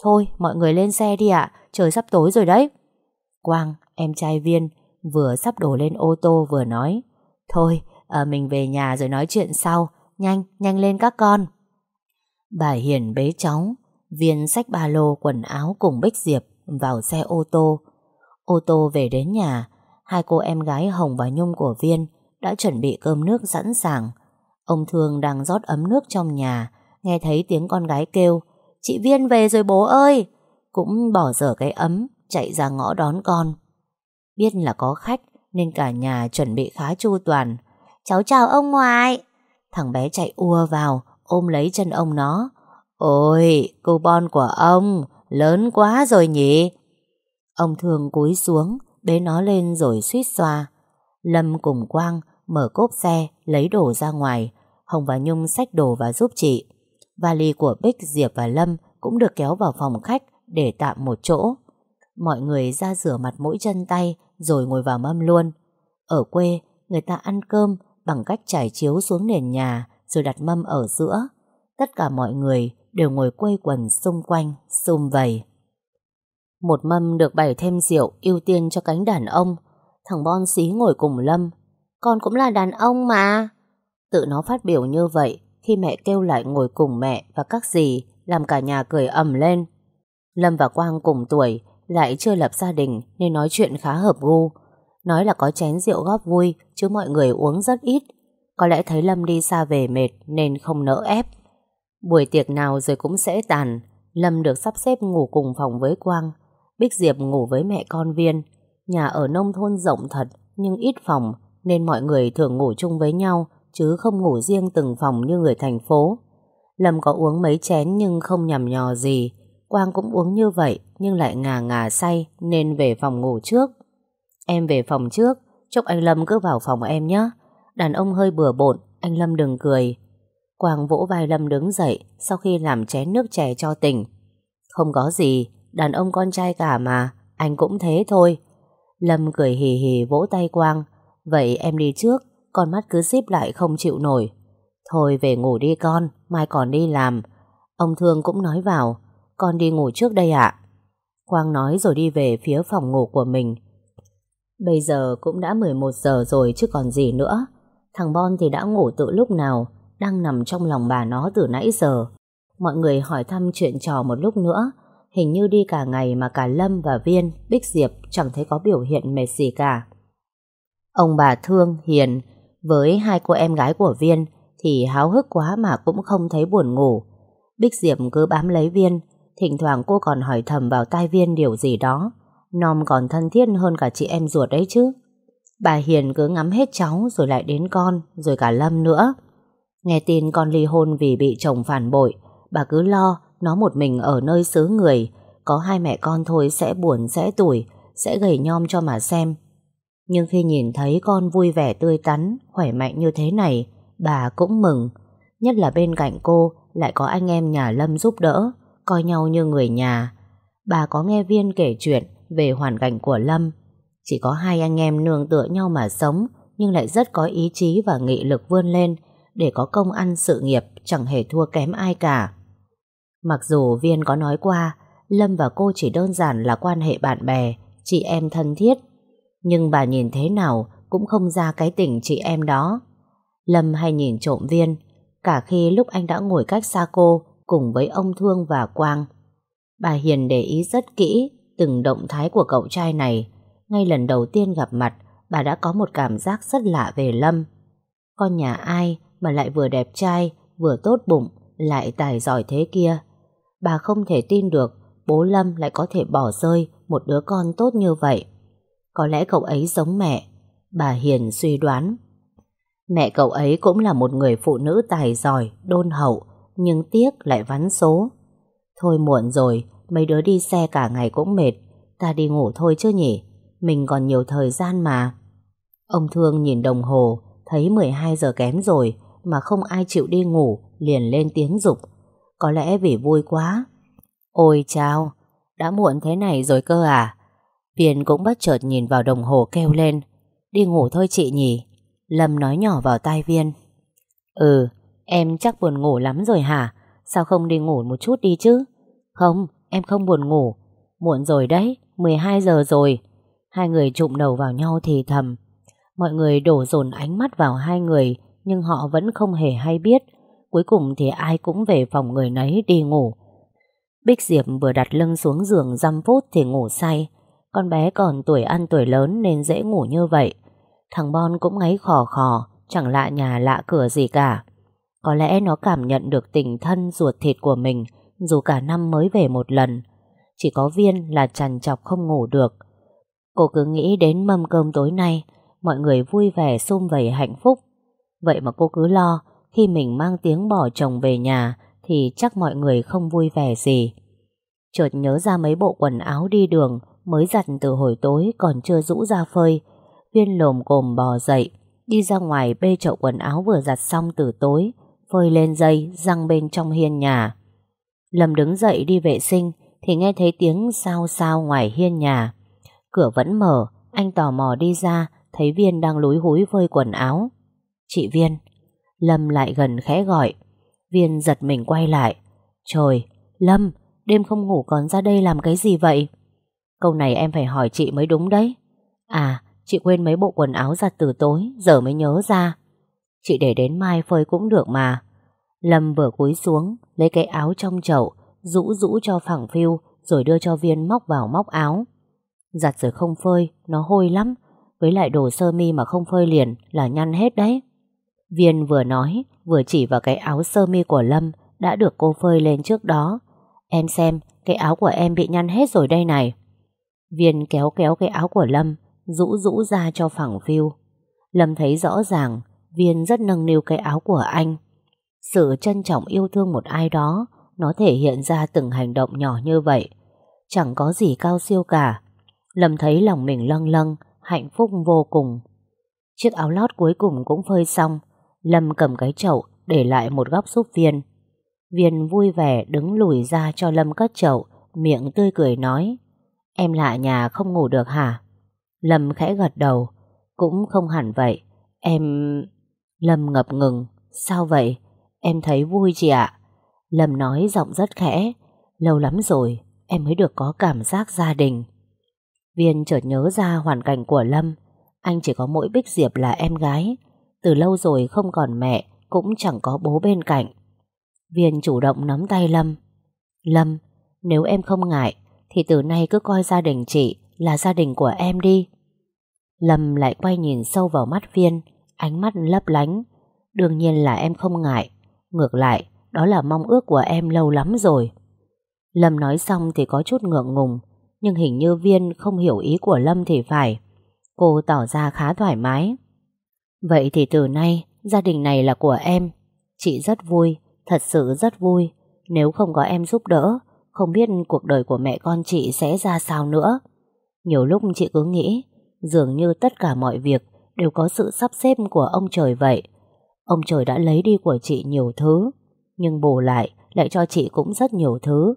Thôi mọi người lên xe đi ạ, trời sắp tối rồi đấy. Quang, em trai Viên, vừa sắp đổ lên ô tô vừa nói. Thôi, à, mình về nhà rồi nói chuyện sau. Nhanh, nhanh lên các con. Bà Hiền bế cháu, Viên sách ba lô quần áo cùng Bích Diệp vào xe ô tô. Ô tô về đến nhà, hai cô em gái Hồng và Nhung của Viên đã chuẩn bị cơm nước sẵn sàng. Ông Thương đang rót ấm nước trong nhà, nghe thấy tiếng con gái kêu, chị Viên về rồi bố ơi! Cũng bỏ dở cái ấm, chạy ra ngõ đón con. Biết là có khách nên cả nhà chuẩn bị khá chu toàn. Cháu chào ông ngoại! Thằng bé chạy ua vào, ôm lấy chân ông nó. Ôi, cô bon của ông, lớn quá rồi nhỉ? Ông thường cúi xuống, bế nó lên rồi suýt xoa. Lâm cùng Quang mở cốp xe, lấy đồ ra ngoài. Hồng và Nhung xách đồ và giúp chị. Vali của Bích, Diệp và Lâm cũng được kéo vào phòng khách để tạm một chỗ. Mọi người ra rửa mặt mũi chân tay rồi ngồi vào mâm luôn. Ở quê, người ta ăn cơm bằng cách trải chiếu xuống nền nhà rồi đặt mâm ở giữa. Tất cả mọi người đều ngồi quây quần xung quanh, xung vầy. Một mâm được bày thêm rượu ưu tiên cho cánh đàn ông. Thằng Bon xí ngồi cùng Lâm. Con cũng là đàn ông mà. Tự nó phát biểu như vậy khi mẹ kêu lại ngồi cùng mẹ và các dì làm cả nhà cười ầm lên. Lâm và Quang cùng tuổi lại chưa lập gia đình nên nói chuyện khá hợp gu. Nói là có chén rượu góp vui, chứ mọi người uống rất ít. Có lẽ thấy Lâm đi xa về mệt nên không nỡ ép. Buổi tiệc nào rồi cũng sẽ tàn. Lâm được sắp xếp ngủ cùng phòng với Quang. Bích Diệp ngủ với mẹ con Viên. Nhà ở nông thôn rộng thật, nhưng ít phòng, nên mọi người thường ngủ chung với nhau, chứ không ngủ riêng từng phòng như người thành phố. Lâm có uống mấy chén nhưng không nhằm nhò gì. Quang cũng uống như vậy nhưng lại ngà ngà say nên về phòng ngủ trước. Em về phòng trước, chúc anh Lâm cứ vào phòng em nhé. Đàn ông hơi bừa bộn, anh Lâm đừng cười. Quang vỗ vai Lâm đứng dậy sau khi làm chén nước chè cho tỉnh. Không có gì, đàn ông con trai cả mà, anh cũng thế thôi. Lâm cười hì hì vỗ tay Quang. Vậy em đi trước, con mắt cứ xíp lại không chịu nổi. Thôi về ngủ đi con, mai còn đi làm. Ông Thương cũng nói vào, con đi ngủ trước đây ạ. Quang nói rồi đi về phía phòng ngủ của mình. Bây giờ cũng đã 11 giờ rồi chứ còn gì nữa. Thằng Bon thì đã ngủ từ lúc nào, đang nằm trong lòng bà nó từ nãy giờ. Mọi người hỏi thăm chuyện trò một lúc nữa, hình như đi cả ngày mà cả Lâm và Viên, Bích Diệp chẳng thấy có biểu hiện mệt gì cả. Ông bà Thương, Hiền với hai cô em gái của Viên thì háo hức quá mà cũng không thấy buồn ngủ. Bích Diệp cứ bám lấy Viên, thỉnh thoảng cô còn hỏi thầm vào tai Viên điều gì đó. Nom còn thân thiết hơn cả chị em ruột đấy chứ. Bà Hiền cứ ngắm hết cháu rồi lại đến con, rồi cả Lâm nữa. Nghe tin con ly hôn vì bị chồng phản bội, bà cứ lo nó một mình ở nơi xứ người, có hai mẹ con thôi sẽ buồn sẽ tủi, sẽ gầy nhom cho mà xem. Nhưng khi nhìn thấy con vui vẻ tươi tắn, khỏe mạnh như thế này, bà cũng mừng. Nhất là bên cạnh cô lại có anh em nhà Lâm giúp đỡ, coi nhau như người nhà. Bà có nghe Viên kể chuyện về hoàn cảnh của Lâm. Chỉ có hai anh em nương tựa nhau mà sống, nhưng lại rất có ý chí và nghị lực vươn lên để có công ăn sự nghiệp chẳng hề thua kém ai cả. Mặc dù Viên có nói qua Lâm và cô chỉ đơn giản là quan hệ bạn bè, chị em thân thiết, nhưng bà nhìn thế nào cũng không ra cái tình chị em đó. Lâm hay nhìn trộm Viên, cả khi lúc anh đã ngồi cách xa cô cùng với ông Thương và Quang. Bà Hiền để ý rất kỹ từng động thái của cậu trai này. Ngay lần đầu tiên gặp mặt, bà đã có một cảm giác rất lạ về Lâm. Con nhà ai mà lại vừa đẹp trai, vừa tốt bụng, lại tài giỏi thế kia. Bà không thể tin được bố Lâm lại có thể bỏ rơi một đứa con tốt như vậy. Có lẽ cậu ấy giống mẹ. Bà Hiền suy đoán. Mẹ cậu ấy cũng là một người phụ nữ tài giỏi, đôn hậu, nhưng tiếc lại vắn số. Thôi muộn rồi, mấy đứa đi xe cả ngày cũng mệt. Ta đi ngủ thôi chứ nhỉ? Mình còn nhiều thời gian mà. Ông Thương nhìn đồng hồ, thấy 12 giờ kém rồi, mà không ai chịu đi ngủ, liền lên tiếng dục. Có lẽ vì vui quá. Ôi chao, đã muộn thế này rồi cơ à? Viên cũng bất chợt nhìn vào đồng hồ kêu lên. Đi ngủ thôi chị nhỉ? Lâm nói nhỏ vào tai Viên. Ừ, em chắc buồn ngủ lắm rồi hả? Sao không đi ngủ một chút đi chứ? Không, em không buồn ngủ. Muộn rồi đấy, 12 giờ rồi. Hai người trụm đầu vào nhau thì thầm. Mọi người đổ dồn ánh mắt vào hai người, nhưng họ vẫn không hề hay biết. Cuối cùng thì ai cũng về phòng người nấy đi ngủ. Bích Diệp vừa đặt lưng xuống giường dăm phút thì ngủ say. Con bé còn tuổi ăn tuổi lớn nên dễ ngủ như vậy. Thằng Bon cũng ngáy khò khò, chẳng lạ nhà lạ cửa gì cả. Có lẽ nó cảm nhận được tình thân ruột thịt của mình dù cả năm mới về một lần. Chỉ có Viên là trằn chọc không ngủ được. Cô cứ nghĩ đến mâm cơm tối nay, mọi người vui vẻ sum vầy hạnh phúc. Vậy mà cô cứ lo khi mình mang tiếng bỏ chồng về nhà thì chắc mọi người không vui vẻ gì. Chợt nhớ ra mấy bộ quần áo đi đường mới giặt từ hồi tối còn chưa rũ ra phơi. Viên lồm cồm bò dậy, đi ra ngoài bê chậu quần áo vừa giặt xong từ tối, phơi lên dây răng bên trong hiên nhà. Lâm đứng dậy đi vệ sinh thì nghe thấy tiếng sao sao ngoài hiên nhà. Cửa vẫn mở, anh tò mò đi ra, thấy Viên đang lúi húi phơi quần áo. Chị Viên, Lâm lại gần khẽ gọi. Viên giật mình quay lại. Trời, Lâm, đêm không ngủ còn ra đây làm cái gì vậy? Câu này em phải hỏi chị mới đúng đấy. À, chị quên mấy bộ quần áo giặt từ tối, giờ mới nhớ ra. Chị để đến mai phơi cũng được mà. Lâm vừa cúi xuống, lấy cái áo trong chậu, rũ rũ cho phẳng phiu, rồi đưa cho Viên móc vào móc áo. Giặt rồi không phơi, nó hôi lắm. Với lại đồ sơ mi mà không phơi liền là nhăn hết đấy. Viên vừa nói, vừa chỉ vào cái áo sơ mi của Lâm đã được cô phơi lên trước đó. Em xem, cái áo của em bị nhăn hết rồi đây này. Viên kéo kéo cái áo của Lâm, rũ rũ ra cho phẳng phiu. Lâm thấy rõ ràng, Viên rất nâng niu cái áo của anh. Sự trân trọng yêu thương một ai đó, nó thể hiện ra từng hành động nhỏ như vậy. Chẳng có gì cao siêu cả. Lâm thấy lòng mình lâng lâng, hạnh phúc vô cùng. Chiếc áo lót cuối cùng cũng phơi xong, Lâm cầm cái chậu để lại một góc giúp Viên. Viên vui vẻ đứng lùi ra cho Lâm cất chậu, miệng tươi cười nói Em lạ nhà không ngủ được hả? Lâm khẽ gật đầu Cũng không hẳn vậy Em... Lâm ngập ngừng. Sao vậy? Em thấy vui chị ạ. Lâm nói giọng rất khẽ. Lâu lắm rồi em mới được có cảm giác gia đình. Viên chợt nhớ ra hoàn cảnh của Lâm. Anh chỉ có mỗi Bích Diệp là em gái. Từ lâu rồi không còn mẹ Cũng chẳng có bố bên cạnh. Viên chủ động nắm tay Lâm. Lâm, nếu em không ngại Thì từ nay cứ coi gia đình chị Là gia đình của em đi. Lâm lại quay nhìn sâu vào mắt Viên. Ánh mắt lấp lánh Đương nhiên là em không ngại Ngược lại, đó là mong ước của em lâu lắm rồi Lâm nói xong thì có chút ngượng ngùng Nhưng hình như Viên không hiểu ý của Lâm thì phải Cô tỏ ra khá thoải mái Vậy thì từ nay gia đình này là của em. Chị rất vui, thật sự rất vui. Nếu không có em giúp đỡ, không biết cuộc đời của mẹ con chị sẽ ra sao nữa. Nhiều lúc chị cứ nghĩ, dường như tất cả mọi việc đều có sự sắp xếp của ông trời vậy. Ông trời đã lấy đi của chị nhiều thứ, nhưng bù lại lại cho chị cũng rất nhiều thứ.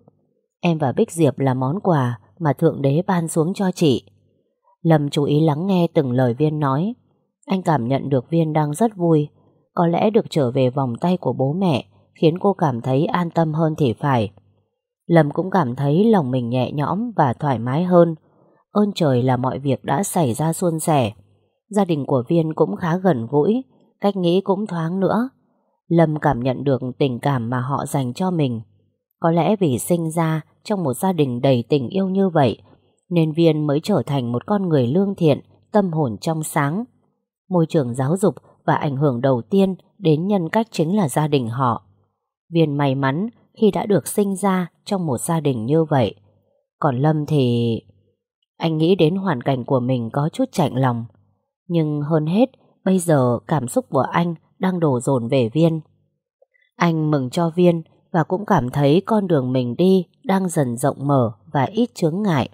Em và Bích Diệp là món quà mà Thượng Đế ban xuống cho chị. Lâm chú ý lắng nghe từng lời Viên nói. Anh cảm nhận được Viên đang rất vui. Có lẽ được trở về vòng tay của bố mẹ khiến cô cảm thấy an tâm hơn thì phải. Lâm cũng cảm thấy lòng mình nhẹ nhõm và thoải mái hơn. Ơn trời là mọi việc đã xảy ra suôn sẻ. Gia đình của Viên cũng khá gần gũi, cách nghĩ cũng thoáng nữa. Lâm cảm nhận được tình cảm mà họ dành cho mình. Có lẽ vì sinh ra trong một gia đình đầy tình yêu như vậy, nên Viên mới trở thành một con người lương thiện, tâm hồn trong sáng. Môi trường giáo dục và ảnh hưởng đầu tiên đến nhân cách chính là gia đình họ. Viên may mắn khi đã được sinh ra trong một gia đình như vậy. Còn Lâm thì... Anh nghĩ đến hoàn cảnh của mình có chút chạnh lòng. Nhưng hơn hết, bây giờ cảm xúc của anh đang đổ dồn về Viên. Anh mừng cho Viên và cũng cảm thấy con đường mình đi đang dần rộng mở và ít chướng ngại.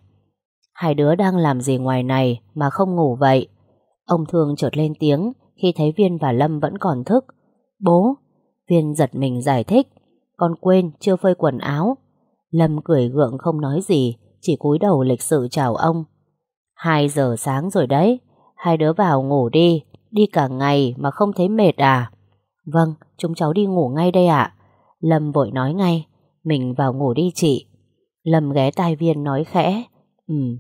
Hai đứa đang làm gì ngoài này mà không ngủ vậy? Ông Thương chợt lên tiếng khi thấy Viên và Lâm vẫn còn thức. Bố! Viên giật mình giải thích. Con quên chưa phơi quần áo. Lâm cười gượng không nói gì, chỉ cúi đầu lịch sự chào ông. Hai giờ sáng rồi đấy, hai đứa vào ngủ đi, đi cả ngày mà không thấy mệt à? Vâng, chúng cháu đi ngủ ngay đây ạ. Lâm vội nói ngay, mình vào ngủ đi chị. Lâm ghé tai Viên nói khẽ, ừm.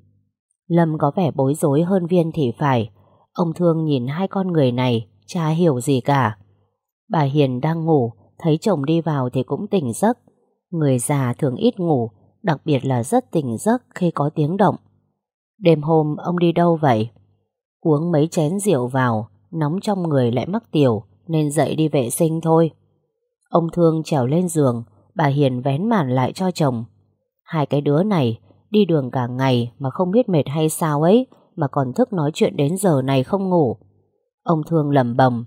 Lâm có vẻ bối rối hơn Viên thì phải. Ông Thương nhìn hai con người này, chả hiểu gì cả. Bà Hiền đang ngủ, thấy chồng đi vào thì cũng tỉnh giấc. Người già thường ít ngủ, đặc biệt là rất tỉnh giấc khi có tiếng động. Đêm hôm ông đi đâu vậy? Uống mấy chén rượu vào, nóng trong người lại mắc tiểu, nên dậy đi vệ sinh thôi. Ông Thương trèo lên giường, bà Hiền vén màn lại cho chồng. Hai cái đứa này đi đường cả ngày mà không biết mệt hay sao ấy, mà còn thức nói chuyện đến giờ này không ngủ. Ông Thương lầm bầm.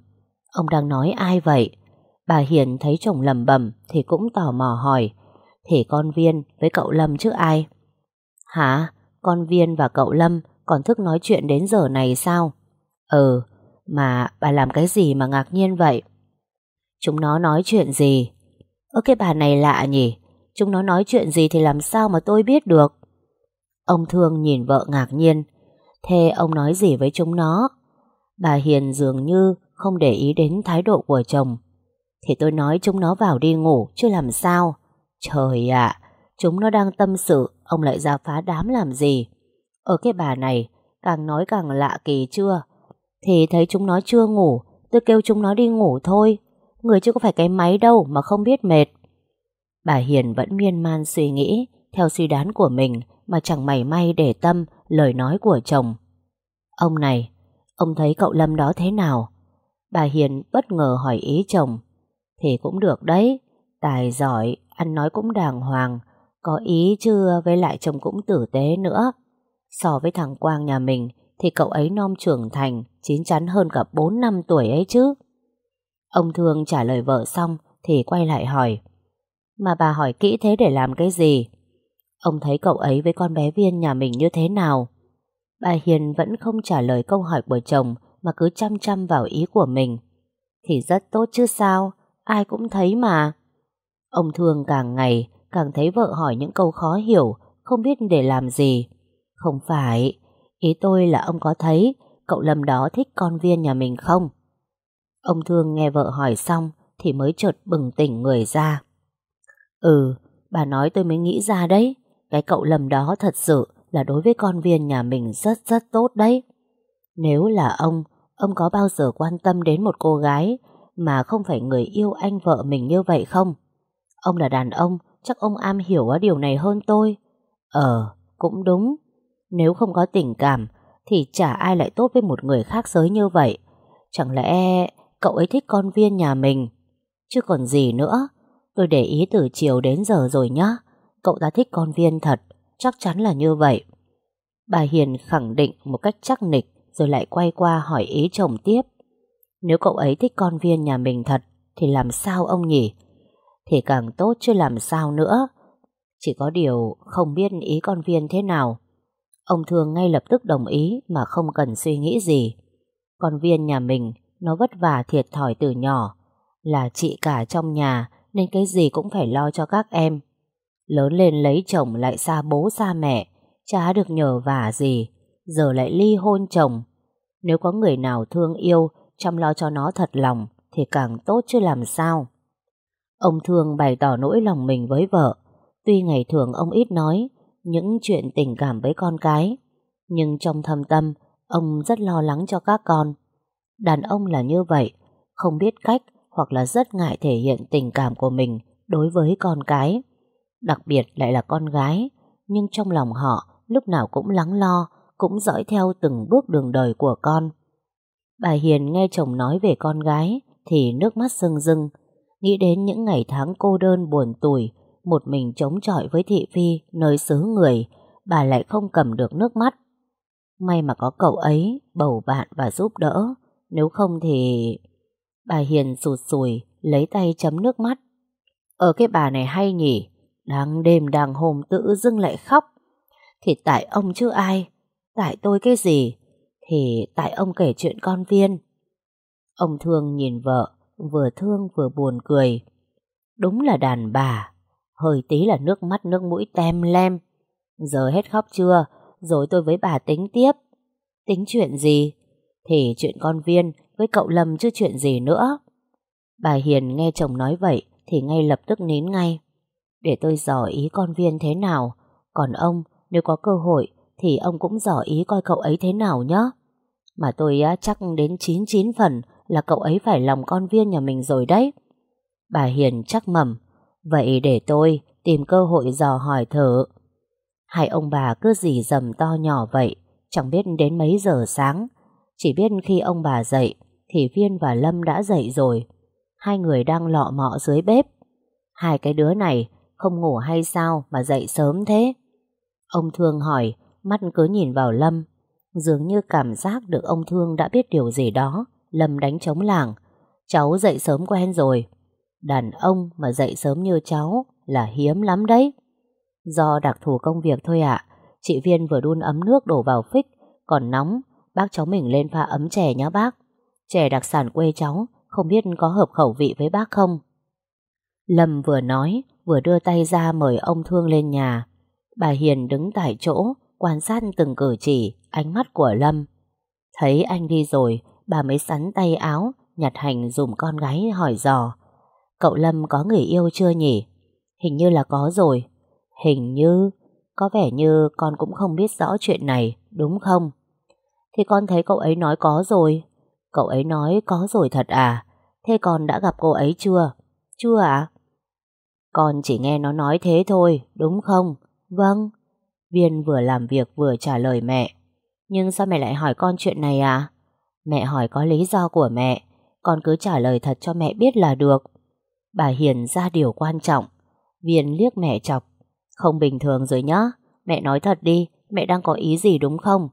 Ông đang nói ai vậy? Bà Hiền thấy chồng lầm bầm thì cũng tò mò hỏi. Thì con Viên với cậu Lâm chứ ai? Hả? Con Viên và cậu Lâm còn thức nói chuyện đến giờ này sao? Ừ, mà bà làm cái gì mà ngạc nhiên vậy? Chúng nó nói chuyện gì? Ơ cái bà này lạ nhỉ? Chúng nó nói chuyện gì thì làm sao mà tôi biết được? Ông Thương nhìn vợ ngạc nhiên. Thế ông nói gì với chúng nó? Bà Hiền dường như không để ý đến thái độ của chồng. Thì tôi nói chúng nó vào đi ngủ chứ làm sao? Trời ạ, chúng nó đang tâm sự, ông lại ra phá đám làm gì? Ở cái bà này, càng nói càng lạ kỳ chưa? Thì thấy chúng nó chưa ngủ, tôi kêu chúng nó đi ngủ thôi. Người chứ có phải cái máy đâu mà không biết mệt. Bà Hiền vẫn miên man suy nghĩ, theo suy đoán của mình mà chẳng mảy may để tâm lời nói của chồng. Ông này, ông thấy cậu Lâm đó thế nào? Bà Hiền bất ngờ hỏi ý chồng. Thì cũng được đấy, tài giỏi, ăn nói cũng đàng hoàng, có ý chưa với lại chồng cũng tử tế nữa. So với thằng Quang nhà mình thì cậu ấy non trưởng thành, chín chắn hơn cả 4 năm tuổi ấy chứ. Ông Thương trả lời vợ xong thì quay lại hỏi. Mà bà hỏi kỹ thế để làm cái gì? Ông thấy cậu ấy với con bé Viên nhà mình như thế nào? Bà Hiền vẫn không trả lời câu hỏi của chồng mà cứ chăm chăm vào ý của mình. Thì rất tốt chứ sao, ai cũng thấy mà. Ông Thương càng ngày càng thấy vợ hỏi những câu khó hiểu, không biết để làm gì. Không phải, ý tôi là ông có thấy cậu Lâm đó thích con Viên nhà mình không? Ông Thương nghe vợ hỏi xong thì mới chợt bừng tỉnh người ra. Ừ, bà nói tôi mới nghĩ ra đấy. Cái cậu lầm đó thật sự là đối với con viên nhà mình rất rất tốt đấy. Nếu là ông, ông có bao giờ quan tâm đến một cô gái mà không phải người yêu anh vợ mình như vậy không? Ông là đàn ông, chắc ông am hiểu điều này hơn tôi. Ờ, cũng đúng. Nếu không có tình cảm, thì chả ai lại tốt với một người khác giới như vậy. Chẳng lẽ cậu ấy thích con viên nhà mình? Chứ còn gì nữa, tôi để ý từ chiều đến giờ rồi nhá. Cậu ta thích con viên thật Chắc chắn là như vậy Bà Hiền khẳng định một cách chắc nịch Rồi lại quay qua hỏi ý chồng tiếp Nếu cậu ấy thích con viên nhà mình thật Thì làm sao ông nhỉ Thì càng tốt chứ làm sao nữa Chỉ có điều Không biết ý con viên thế nào Ông thường ngay lập tức đồng ý Mà không cần suy nghĩ gì Con viên nhà mình Nó vất vả thiệt thòi từ nhỏ là chị cả trong nhà nên cái gì cũng phải lo cho các em. Lớn lên lấy chồng lại xa bố xa mẹ, chả được nhờ vả gì, giờ lại ly hôn chồng. Nếu có người nào thương yêu, chăm lo cho nó thật lòng, thì càng tốt chứ làm sao. Ông Thương bày tỏ nỗi lòng mình với vợ. Tuy ngày thường ông ít nói những chuyện tình cảm với con cái, nhưng trong thâm tâm, ông rất lo lắng cho các con. Đàn ông là như vậy, không biết cách hoặc là rất ngại thể hiện tình cảm của mình đối với con cái. Đặc biệt lại là con gái, nhưng trong lòng họ lúc nào cũng lắng lo, cũng dõi theo từng bước đường đời của con. Bà Hiền nghe chồng nói về con gái thì nước mắt rưng rưng, nghĩ đến những ngày tháng cô đơn buồn tủi, một mình chống chọi với thị phi nơi xứ người, bà lại không cầm được nước mắt. May mà có cậu ấy bầu bạn và giúp đỡ, nếu không thì... Bà Hiền sụt sùi, lấy tay chấm nước mắt. Ở cái bà này hay nhỉ, đang đêm đang hôm tự dưng lại khóc. Thì tại ông chứ ai, tại tôi cái gì, thì tại ông kể chuyện con viên. Ông thương nhìn vợ, vừa thương vừa buồn cười. Đúng là đàn bà, hơi tí là nước mắt nước mũi tem lem. Giờ hết khóc chưa, rồi tôi với bà tính tiếp. Tính chuyện gì? Thì chuyện con viên với cậu Lâm chứ chuyện gì nữa. Bà Hiền nghe chồng nói vậy thì ngay lập tức nín ngay. Để tôi dò ý con viên thế nào. Còn ông, nếu có cơ hội thì ông cũng dò ý coi cậu ấy thế nào nhé. Mà tôi chắc đến 99 phần là cậu ấy phải lòng con viên nhà mình rồi đấy. Bà Hiền chắc mầm. Vậy để tôi tìm cơ hội dò hỏi thử. Hai ông bà cứ dì dầm to nhỏ vậy, chẳng biết đến mấy giờ sáng. Chỉ biết khi ông bà dậy, thì Viên và Lâm đã dậy rồi. Hai người đang lọ mọ dưới bếp. Hai cái đứa này không ngủ hay sao mà dậy sớm thế? Ông Thương hỏi, mắt cứ nhìn vào Lâm. Dường như cảm giác được ông Thương đã biết điều gì đó. Lâm đánh trống làng. Cháu dậy sớm quen rồi. Đàn ông mà dậy sớm như cháu là hiếm lắm đấy. Do đặc thù công việc thôi ạ. Chị Viên vừa đun ấm nước đổ vào phích, còn nóng, bác cháu mình lên pha ấm chè nhá bác. Chè đặc sản quê cháu, không biết có hợp khẩu vị với bác không? Lâm vừa nói, vừa đưa tay ra mời ông Thương lên nhà. Bà Hiền đứng tại chỗ, quan sát từng cử chỉ, ánh mắt của Lâm. Thấy anh đi rồi, bà mới sắn tay áo, nhặt hành dùm con gái hỏi dò. Cậu Lâm có người yêu chưa nhỉ? Hình như là có rồi. Hình như, có vẻ như con cũng không biết rõ chuyện này, đúng không? Thì con thấy cậu ấy nói có rồi. Cậu ấy nói có rồi thật à? Thế con đã gặp cô ấy chưa? Chưa ạ? Con chỉ nghe nó nói thế thôi, đúng không? Vâng. Viên vừa làm việc vừa trả lời mẹ. Nhưng sao mẹ lại hỏi con chuyện này à? Mẹ hỏi có lý do của mẹ. Con cứ trả lời thật cho mẹ biết là được. Bà Hiền ra điều quan trọng. Viên liếc mẹ chọc. Không bình thường rồi nhá. Mẹ nói thật đi, mẹ đang có ý gì đúng không?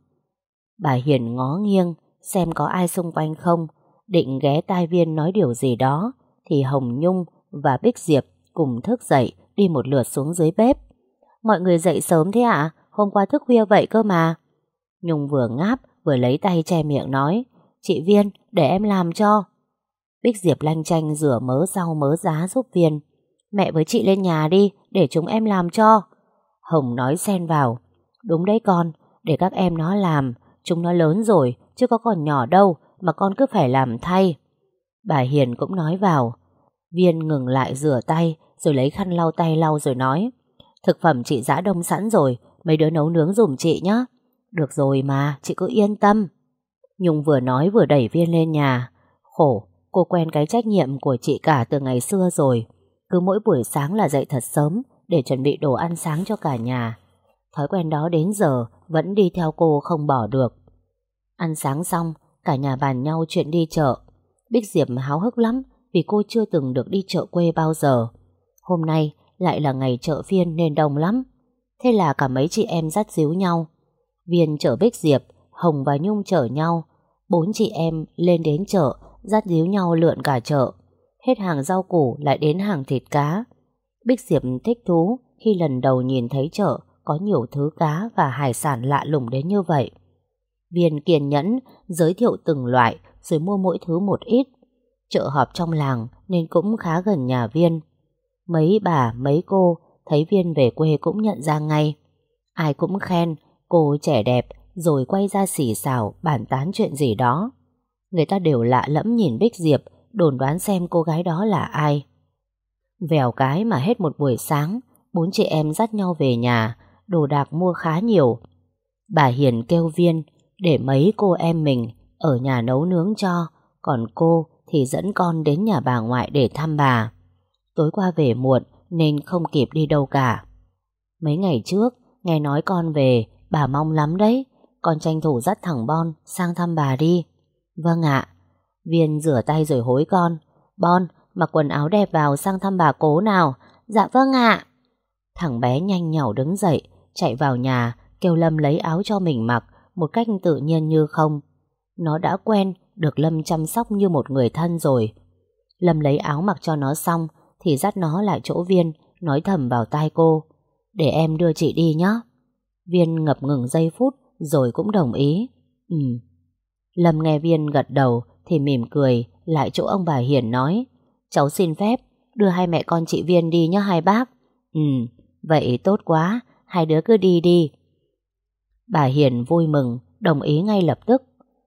Bà Hiền ngó nghiêng, xem có ai xung quanh không. Định ghé tai Viên nói điều gì đó, thì Hồng Nhung và Bích Diệp cùng thức dậy đi một lượt xuống dưới bếp. Mọi người dậy sớm thế ạ? À? Hôm qua thức khuya vậy cơ mà. Nhung vừa ngáp vừa lấy tay che miệng nói Chị Viên, để em làm cho. Bích Diệp lanh chanh rửa mớ rau mớ giá giúp Viên. Mẹ với chị lên nhà đi, để chúng em làm cho. Hồng nói xen vào. Đúng đấy con, để các em nó làm. Chúng nó lớn rồi, chứ có còn nhỏ đâu, mà con cứ phải làm thay. Bà Hiền cũng nói vào. Viên ngừng lại rửa tay, rồi lấy khăn lau tay lau rồi nói. Thực phẩm chị giã đông sẵn rồi, mấy đứa nấu nướng dùm chị nhé. Được rồi mà, chị cứ yên tâm. Nhung vừa nói vừa đẩy Viên lên nhà. Khổ, cô quen cái trách nhiệm của chị cả từ ngày xưa rồi. Cứ mỗi buổi sáng là dậy thật sớm để chuẩn bị đồ ăn sáng cho cả nhà. Thói quen đó đến giờ vẫn đi theo cô không bỏ được. Ăn sáng xong, cả nhà bàn nhau chuyện đi chợ. Bích Diệp háo hức lắm vì cô chưa từng được đi chợ quê bao giờ. Hôm nay lại là ngày chợ phiên nên đông lắm. Thế là cả mấy chị em dắt díu nhau. Viên chở Bích Diệp, Hồng và Nhung chở nhau. Bốn chị em lên đến chợ, dắt díu nhau lượn cả chợ. Hết hàng rau củ lại đến hàng thịt cá. Bích Diệp thích thú khi lần đầu nhìn thấy chợ có nhiều thứ cá và hải sản lạ lùng đến như vậy. Viên kiên nhẫn giới thiệu từng loại rồi mua mỗi thứ một ít. Chợ họp trong làng nên cũng khá gần nhà Viên. Mấy bà, mấy cô thấy Viên về quê cũng nhận ra ngay. Ai cũng khen cô trẻ đẹp rồi quay ra xỉ xào bàn tán chuyện gì đó. Người ta đều lạ lẫm nhìn Bích Diệp đồn đoán xem cô gái đó là ai. Vèo cái mà hết một buổi sáng bốn chị em dắt nhau về nhà đồ đạc mua khá nhiều. Bà Hiền kêu Viên để mấy cô em mình ở nhà nấu nướng cho còn cô thì dẫn con đến nhà bà ngoại để thăm bà. Tối qua về muộn nên không kịp đi đâu cả. Mấy ngày trước, nghe nói con về, bà mong lắm đấy. Con tranh thủ dắt thẳng Bon sang thăm bà đi. Vâng ạ. Viên rửa tay rồi hối con. Bon, mặc quần áo đẹp vào sang thăm bà cố nào. Dạ vâng ạ. Thằng bé nhanh nhỏ đứng dậy, chạy vào nhà, kêu Lâm lấy áo cho mình mặc, một cách tự nhiên như không. Nó đã quen được Lâm chăm sóc như một người thân rồi. Lâm lấy áo mặc cho nó xong thì dắt nó lại chỗ Viên, nói thầm vào tai cô. Để em đưa chị đi nhé. Viên ngập ngừng giây phút rồi cũng đồng ý. Ừ. Lâm nghe Viên gật đầu thì mỉm cười lại chỗ ông bà Hiền nói Cháu xin phép đưa hai mẹ con chị Viên đi nhé hai bác. Ừ, vậy tốt quá, hai đứa cứ đi đi. Bà Hiền vui mừng, đồng ý ngay lập tức.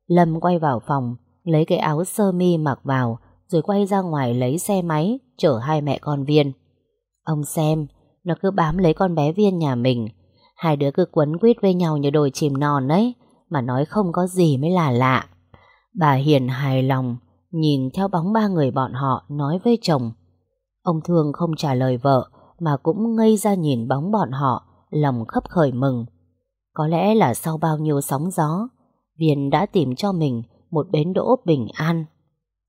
Lâm quay vào phòng, lấy cái áo sơ mi mặc vào, rồi quay ra ngoài lấy xe máy, chở hai mẹ con Viên. Ông xem, nó cứ bám lấy con bé Viên nhà mình. Hai đứa cứ quấn quýt với nhau như đồi chìm non ấy, mà nói không có gì mới là lạ. Bà Hiền hài lòng, nhìn theo bóng ba người bọn họ nói với chồng. Ông Thương không trả lời vợ, mà cũng ngây ra nhìn bóng bọn họ, lòng khấp khởi mừng. Có lẽ là sau bao nhiêu sóng gió, Viên đã tìm cho mình một bến đỗ bình an.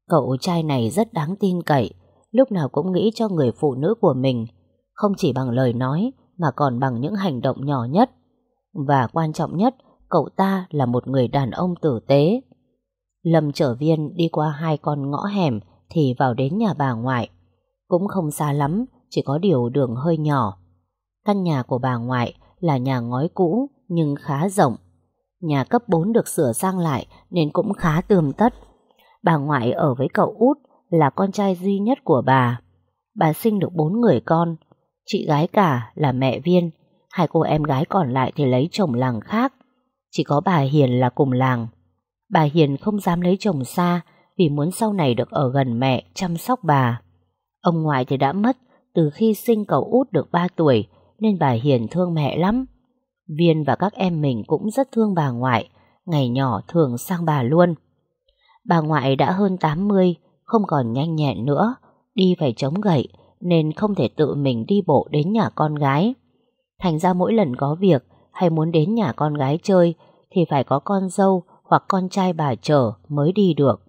Cậu trai này rất đáng tin cậy, lúc nào cũng nghĩ cho người phụ nữ của mình, không chỉ bằng lời nói mà còn bằng những hành động nhỏ nhất. Và quan trọng nhất, cậu ta là một người đàn ông tử tế. Lâm trở viên đi qua hai con ngõ hẻm thì vào đến nhà bà ngoại. Cũng không xa lắm, chỉ có điều đường hơi nhỏ. Căn nhà của bà ngoại là nhà ngói cũ nhưng khá rộng. Nhà cấp 4 được sửa sang lại nên cũng khá tươm tất. Bà ngoại ở với cậu út là con trai duy nhất của bà. Bà sinh được bốn người con, chị gái cả là mẹ Viên, hai cô em gái còn lại thì lấy chồng làng khác. Chỉ có bà Hiền là cùng làng. Bà Hiền không dám lấy chồng xa vì muốn sau này được ở gần mẹ chăm sóc bà. Ông ngoại thì đã mất từ khi sinh cậu út được 3 tuổi nên bà Hiền thương mẹ lắm. Viên và các em mình cũng rất thương bà ngoại, ngày nhỏ thường sang bà luôn. Bà ngoại đã hơn 80, không còn nhanh nhẹn nữa, đi phải chống gậy nên không thể tự mình đi bộ đến nhà con gái. Thành ra mỗi lần có việc hay muốn đến nhà con gái chơi thì phải có con dâu hoặc con trai bà chở mới đi được.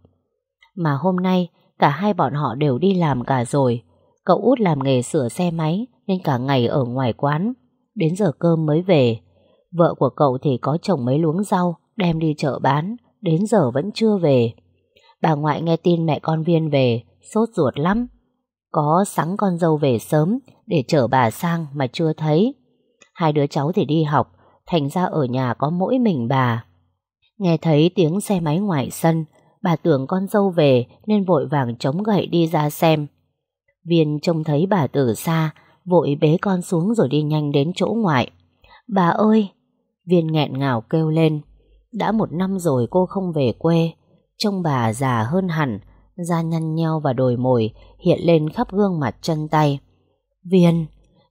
Mà hôm nay cả hai bọn họ đều đi làm cả rồi. Cậu út làm nghề sửa xe máy nên cả ngày ở ngoài quán. Đến giờ cơm mới về. Vợ của cậu thì có chồng mấy luống rau đem đi chợ bán. Đến giờ vẫn chưa về. Bà ngoại nghe tin mẹ con Viên về, sốt ruột lắm. Có sẵn con dâu về sớm để chở bà sang mà chưa thấy. Hai đứa cháu thì đi học, thành ra ở nhà có mỗi mình bà. Nghe thấy tiếng xe máy ngoài sân, bà tưởng con dâu về nên vội vàng chống gậy đi ra xem. Viên trông thấy bà từ xa, vội bế con xuống rồi đi nhanh đến chỗ ngoại. Bà ơi! Viên nghẹn ngào kêu lên. Đã một năm rồi cô không về quê. Trông bà già hơn hẳn, da nhăn nheo và đồi mồi hiện lên khắp gương mặt chân tay. Viên,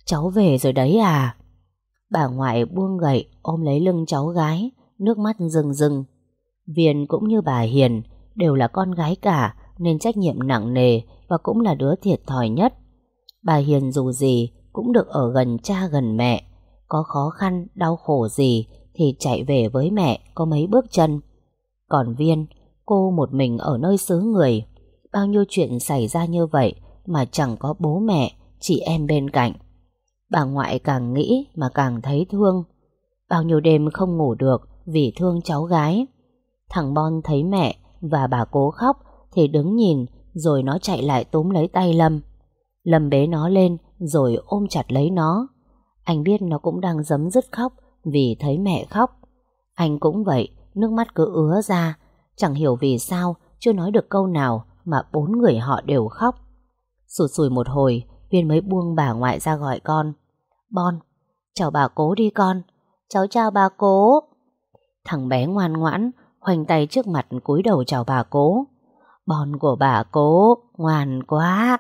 cháu về rồi đấy à? Bà ngoại buông gậy ôm lấy lưng cháu gái, nước mắt rừng rừng. Viên cũng như bà Hiền, đều là con gái cả nên trách nhiệm nặng nề và cũng là đứa thiệt thòi nhất. Bà Hiền dù gì cũng được ở gần cha gần mẹ, có khó khăn, đau khổ gì thì chạy về với mẹ có mấy bước chân. Còn Viên, cô một mình ở nơi xứ người, bao nhiêu chuyện xảy ra như vậy mà chẳng có bố mẹ, chị em bên cạnh. Bà ngoại càng nghĩ mà càng thấy thương. Bao nhiêu đêm không ngủ được vì thương cháu gái. Thằng Bon thấy mẹ và bà cố khóc thì đứng nhìn rồi nó chạy lại túm lấy tay Lâm. Lâm bế nó lên rồi ôm chặt lấy nó. Anh biết nó cũng đang giấm dứt khóc vì thấy mẹ khóc. Anh cũng vậy, nước mắt cứ ứa ra, chẳng hiểu vì sao chưa nói được câu nào mà bốn người họ đều khóc. Sụt sùi một hồi, Viên mới buông bà ngoại ra gọi con. Bon, chào bà cố đi con. Cháu chào bà cố. Thằng bé ngoan ngoãn, khoanh tay trước mặt cúi đầu chào bà cố. Bon của bà cố, ngoan quá.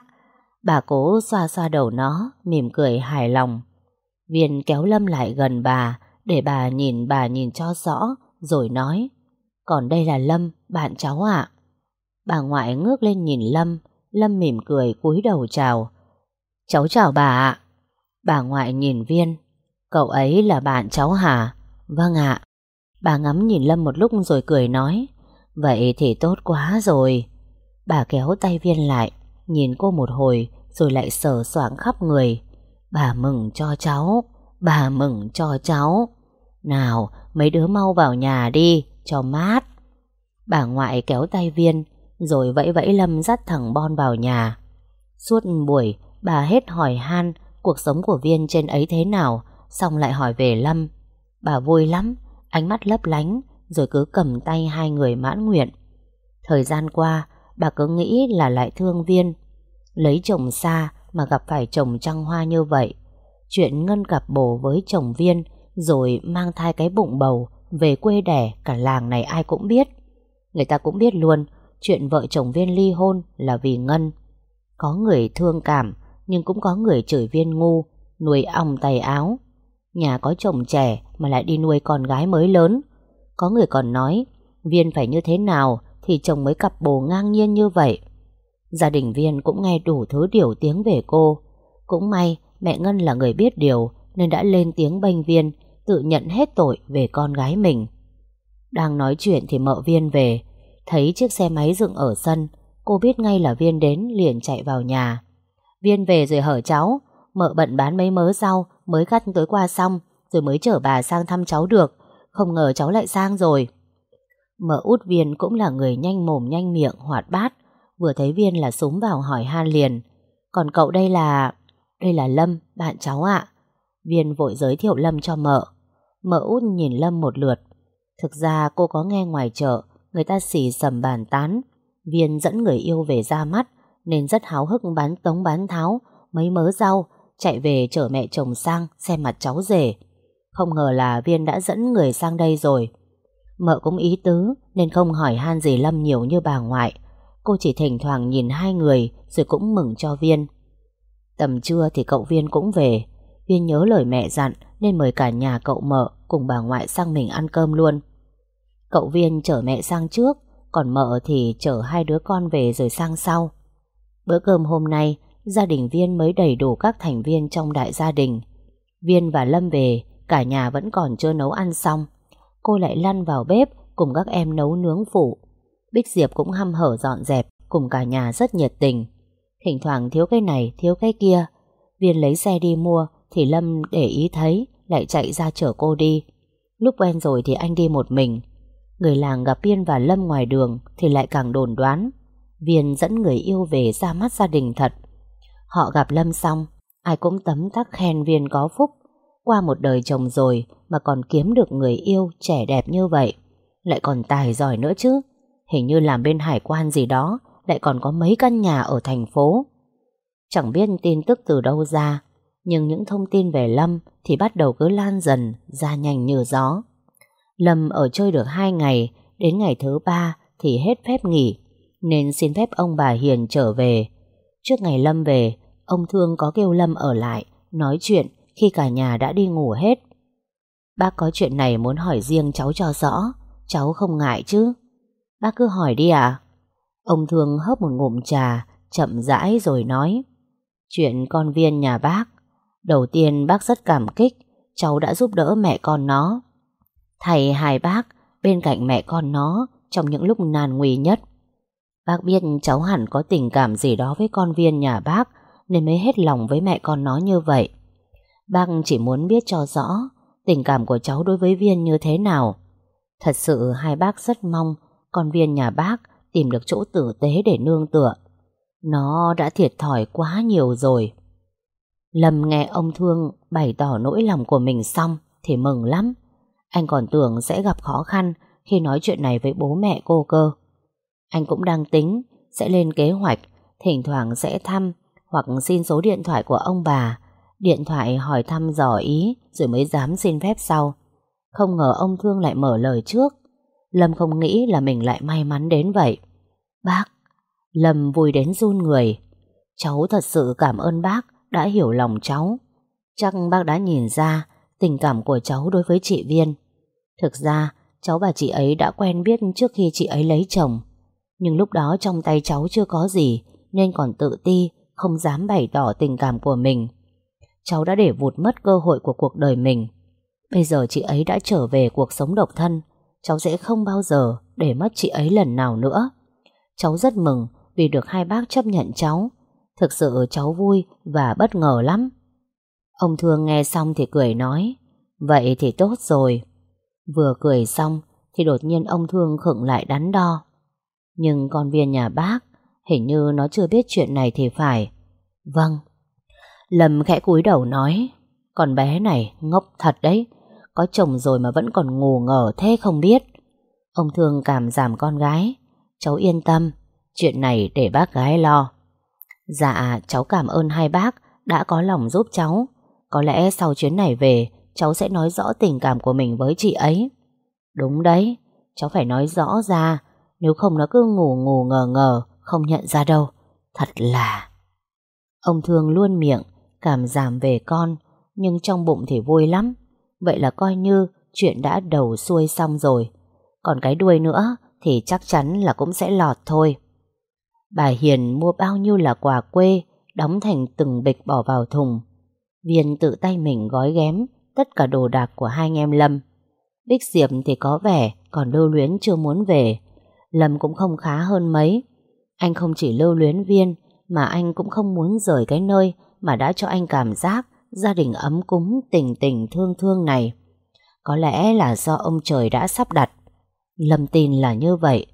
Bà cố xoa xoa đầu nó, mỉm cười hài lòng. Viên kéo Lâm lại gần bà, để bà nhìn bà nhìn cho rõ, rồi nói. Còn đây là Lâm, bạn cháu ạ. Bà ngoại ngước lên nhìn Lâm, Lâm mỉm cười cúi đầu chào. Cháu chào bà ạ. Bà ngoại nhìn Viên. Cậu ấy là bạn cháu hả? Vâng ạ. Bà ngắm nhìn Lâm một lúc rồi cười nói. Vậy thì tốt quá rồi. Bà kéo tay Viên lại, nhìn cô một hồi rồi lại sờ soạng khắp người. Bà mừng cho cháu, bà mừng cho cháu. Nào, mấy đứa mau vào nhà đi, cho mát. Bà ngoại kéo tay Viên, rồi vẫy vẫy Lâm dắt thằng Bon vào nhà. Suốt buổi, bà hết hỏi han cuộc sống của Viên trên ấy thế nào, xong lại hỏi về Lâm. Bà vui lắm, ánh mắt lấp lánh, rồi cứ cầm tay hai người mãn nguyện. Thời gian qua, bà cứ nghĩ là lại thương Viên. Lấy chồng xa mà gặp phải chồng trăng hoa như vậy. Chuyện Ngân gặp bồ với chồng Viên, rồi mang thai cái bụng bầu, về quê đẻ, cả làng này ai cũng biết. Người ta cũng biết luôn, chuyện vợ chồng Viên ly hôn là vì Ngân. Có người thương cảm, nhưng cũng có người chửi Viên ngu, nuôi ong tay áo. Nhà có chồng trẻ mà lại đi nuôi con gái mới lớn. Có người còn nói, Viên phải như thế nào thì chồng mới cặp bồ ngang nhiên như vậy. Gia đình Viên cũng nghe đủ thứ điều tiếng về cô. Cũng may mẹ Ngân là người biết điều nên đã lên tiếng bênh Viên, tự nhận hết tội về con gái mình. Đang nói chuyện thì mợ Viên về, thấy chiếc xe máy dựng ở sân, cô biết ngay là Viên đến liền chạy vào nhà. Viên về rồi hở cháu, mợ bận bán mấy mớ rau mới cắt tối qua xong rồi mới chở bà sang thăm cháu được, không ngờ cháu lại sang rồi. Mợ út Viên cũng là người nhanh mồm nhanh miệng, hoạt bát, vừa thấy Viên là súng vào hỏi han liền. Còn cậu đây là... Đây là Lâm, bạn cháu ạ. Viên vội giới thiệu Lâm cho mợ. Mợ út nhìn Lâm một lượt. Thực ra cô có nghe ngoài chợ, người ta xì sầm bàn tán. Viên dẫn người yêu về ra mắt, nên rất háo hức bán tống bán tháo, mấy mớ rau, chạy về chở mẹ chồng sang xem mặt cháu rể. Không ngờ là Viên đã dẫn người sang đây rồi. Mợ cũng ý tứ, nên không hỏi han gì Lâm nhiều như bà ngoại. Cô chỉ thỉnh thoảng nhìn hai người, rồi cũng mừng cho Viên. Tầm trưa thì cậu Viên cũng về, Viên nhớ lời mẹ dặn nên mời cả nhà cậu mợ cùng bà ngoại sang mình ăn cơm luôn. Cậu Viên chở mẹ sang trước, còn mợ thì chở hai đứa con về rồi sang sau. Bữa cơm hôm nay, gia đình Viên mới đầy đủ các thành viên trong đại gia đình. Viên và Lâm về, cả nhà vẫn còn chưa nấu ăn xong. Cô lại lăn vào bếp cùng các em nấu nướng phụ. Bích Diệp cũng hăm hở dọn dẹp, cùng cả nhà rất nhiệt tình. Thỉnh thoảng thiếu cái này, thiếu cái kia. Viên lấy xe đi mua, thì Lâm để ý thấy lại chạy ra chở cô đi. Lúc quen rồi thì anh đi một mình. Người làng gặp Viên và Lâm ngoài đường thì lại càng đồn đoán. Viên dẫn người yêu về ra mắt gia đình thật. Họ gặp Lâm xong, ai cũng tấm tắc khen Viên có phúc. Qua một đời chồng rồi mà còn kiếm được người yêu trẻ đẹp như vậy. Lại còn tài giỏi nữa chứ. Hình như làm bên hải quan gì đó lại còn có mấy căn nhà ở thành phố. Chẳng biết tin tức từ đâu ra nhưng những thông tin về Lâm thì bắt đầu cứ lan dần ra nhanh như gió. Lâm ở chơi được hai ngày, đến ngày thứ ba thì hết phép nghỉ, nên xin phép ông bà Hiền trở về. Trước ngày Lâm về, ông Thương có kêu Lâm ở lại, nói chuyện khi cả nhà đã đi ngủ hết. Bác có chuyện này muốn hỏi riêng cháu cho rõ, cháu không ngại chứ? Bác cứ hỏi đi à? Ông Thương hớp một ngụm trà, chậm rãi rồi nói. Chuyện con viên nhà bác Đầu tiên bác rất cảm kích Cháu đã giúp đỡ mẹ con nó Thầy hai bác Bên cạnh mẹ con nó Trong những lúc nan nguy nhất Bác biết cháu hẳn có tình cảm gì đó Với con viên nhà bác, Nên mới hết lòng với mẹ con nó như vậy Bác chỉ muốn biết cho rõ Tình cảm của cháu đối với viên như thế nào Thật sự hai bác rất mong Con viên nhà bác Tìm được chỗ tử tế để nương tựa Nó đã thiệt thòi quá nhiều rồi Lâm nghe ông Thương bày tỏ nỗi lòng của mình xong thì mừng lắm. Anh còn tưởng sẽ gặp khó khăn khi nói chuyện này với bố mẹ cô cơ. Anh cũng đang tính sẽ lên kế hoạch, thỉnh thoảng sẽ thăm hoặc xin số điện thoại của ông bà. Điện thoại hỏi thăm dò ý rồi mới dám xin phép sau. Không ngờ ông Thương lại mở lời trước. Lâm không nghĩ là mình lại may mắn đến vậy. Bác, Lâm vui đến run người. Cháu thật sự cảm ơn bác đã hiểu lòng cháu. Chắc bác đã nhìn ra tình cảm của cháu đối với chị Viên. Thực ra, cháu và chị ấy đã quen biết trước khi chị ấy lấy chồng. Nhưng lúc đó trong tay cháu chưa có gì nên còn tự ti, không dám bày tỏ tình cảm của mình. Cháu đã để vụt mất cơ hội của cuộc đời mình. Bây giờ chị ấy đã trở về cuộc sống độc thân, cháu sẽ không bao giờ để mất chị ấy lần nào nữa. Cháu rất mừng vì được hai bác chấp nhận cháu. Thực sự cháu vui và bất ngờ lắm. Ông Thương nghe xong thì cười nói, vậy thì tốt rồi. Vừa cười xong thì đột nhiên ông Thương khựng lại đắn đo. Nhưng con viên nhà bác hình như nó chưa biết chuyện này thì phải. Vâng. Lâm khẽ cúi đầu nói, con bé này ngốc thật đấy, có chồng rồi mà vẫn còn ngủ ngờ thế không biết. Ông Thương cảm giảm con gái, cháu yên tâm, chuyện này để bác gái lo. Dạ, cháu cảm ơn hai bác đã có lòng giúp cháu. Có lẽ sau chuyến này về, cháu sẽ nói rõ tình cảm của mình với chị ấy. Đúng đấy, cháu phải nói rõ ra, nếu không nó cứ ngủ ngủ ngờ ngờ, không nhận ra đâu. Thật là... Ông Thương luôn miệng, cảm giảm về con, nhưng trong bụng thì vui lắm. Vậy là coi như chuyện đã đầu xuôi xong rồi. Còn cái đuôi nữa thì chắc chắn là cũng sẽ lọt thôi. Bà Hiền mua bao nhiêu là quà quê, đóng thành từng bịch bỏ vào thùng. Viên tự tay mình gói ghém tất cả đồ đạc của hai anh em Lâm. Bích Diệp thì có vẻ còn lưu luyến chưa muốn về. Lâm cũng không khá hơn mấy. Anh không chỉ lưu luyến Viên, mà anh cũng không muốn rời cái nơi mà đã cho anh cảm giác gia đình ấm cúng, tình tình thương thương này. Có lẽ là do ông trời đã sắp đặt. Lâm tin là như vậy.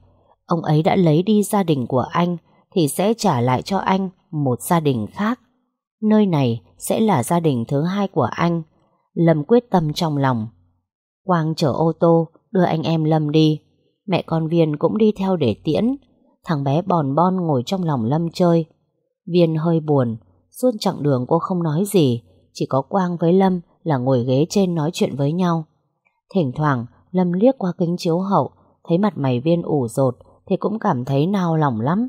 Ông ấy đã lấy đi gia đình của anh thì sẽ trả lại cho anh một gia đình khác. Nơi này sẽ là gia đình thứ hai của anh. Lâm quyết tâm trong lòng. Quang chở ô tô, đưa anh em Lâm đi. Mẹ con Viên cũng đi theo để tiễn. Thằng bé bòn bon ngồi trong lòng Lâm chơi. Viên hơi buồn. Suốt chặng đường cô không nói gì. Chỉ có Quang với Lâm là ngồi ghế trên nói chuyện với nhau. Thỉnh thoảng Lâm liếc qua kính chiếu hậu thấy mặt mày Viên ủ rột thì cũng cảm thấy nao lòng lắm.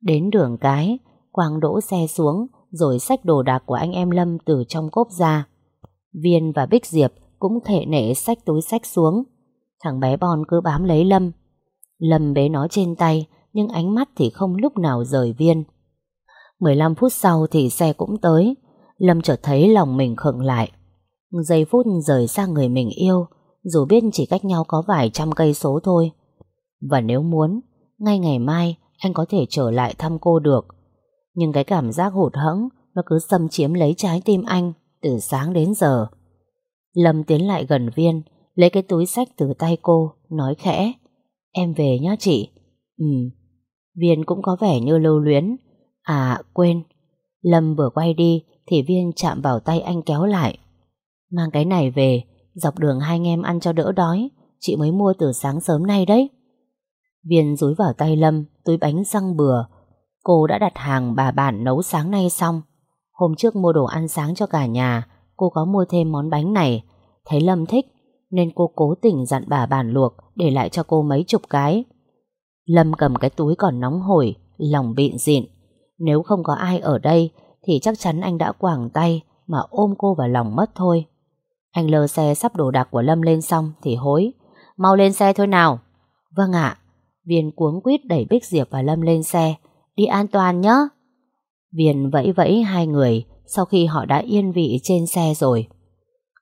Đến đường cái, Quang đỗ xe xuống rồi xách đồ đạc của anh em Lâm từ trong cốp ra. Viên và Bích Diệp cũng thể nể xách túi sách xuống. Thằng bé Bon cứ bám lấy Lâm. Lâm bế nó trên tay nhưng ánh mắt thì không lúc nào rời Viên. 15 phút sau thì xe cũng tới. Lâm chợt thấy lòng mình khựng lại. Giây phút rời xa người mình yêu dù biết chỉ cách nhau có vài trăm cây số thôi. Và nếu muốn, ngay ngày mai anh có thể trở lại thăm cô được. Nhưng cái cảm giác hụt hẫng nó cứ xâm chiếm lấy trái tim anh từ sáng đến giờ. Lâm tiến lại gần Viên, lấy cái túi sách từ tay cô, nói khẽ. Em về nhá chị. Ừ. Viên cũng có vẻ như lưu luyến. À, quên. Lâm vừa quay đi thì Viên chạm vào tay anh kéo lại. Mang cái này về, dọc đường hai anh em ăn cho đỡ đói. Chị mới mua từ sáng sớm nay đấy. Viên rúi vào tay Lâm túi bánh răng bừa. Cô đã đặt hàng bà bản nấu sáng nay xong. Hôm trước mua đồ ăn sáng cho cả nhà, cô có mua thêm món bánh này. Thấy Lâm thích, nên cô cố tình dặn bà bản luộc để lại cho cô mấy chục cái. Lâm cầm cái túi còn nóng hổi, lòng bịn dịn. Nếu không có ai ở đây, thì chắc chắn anh đã quàng tay mà ôm cô vào lòng mất thôi. Anh lơ xe sắp đồ đạc của Lâm lên xong thì hối. Mau lên xe thôi nào. Vâng ạ. Viên cuống quýt đẩy Bích Diệp và Lâm lên xe. Đi an toàn nhé. Viên vẫy vẫy hai người sau khi họ đã yên vị trên xe rồi.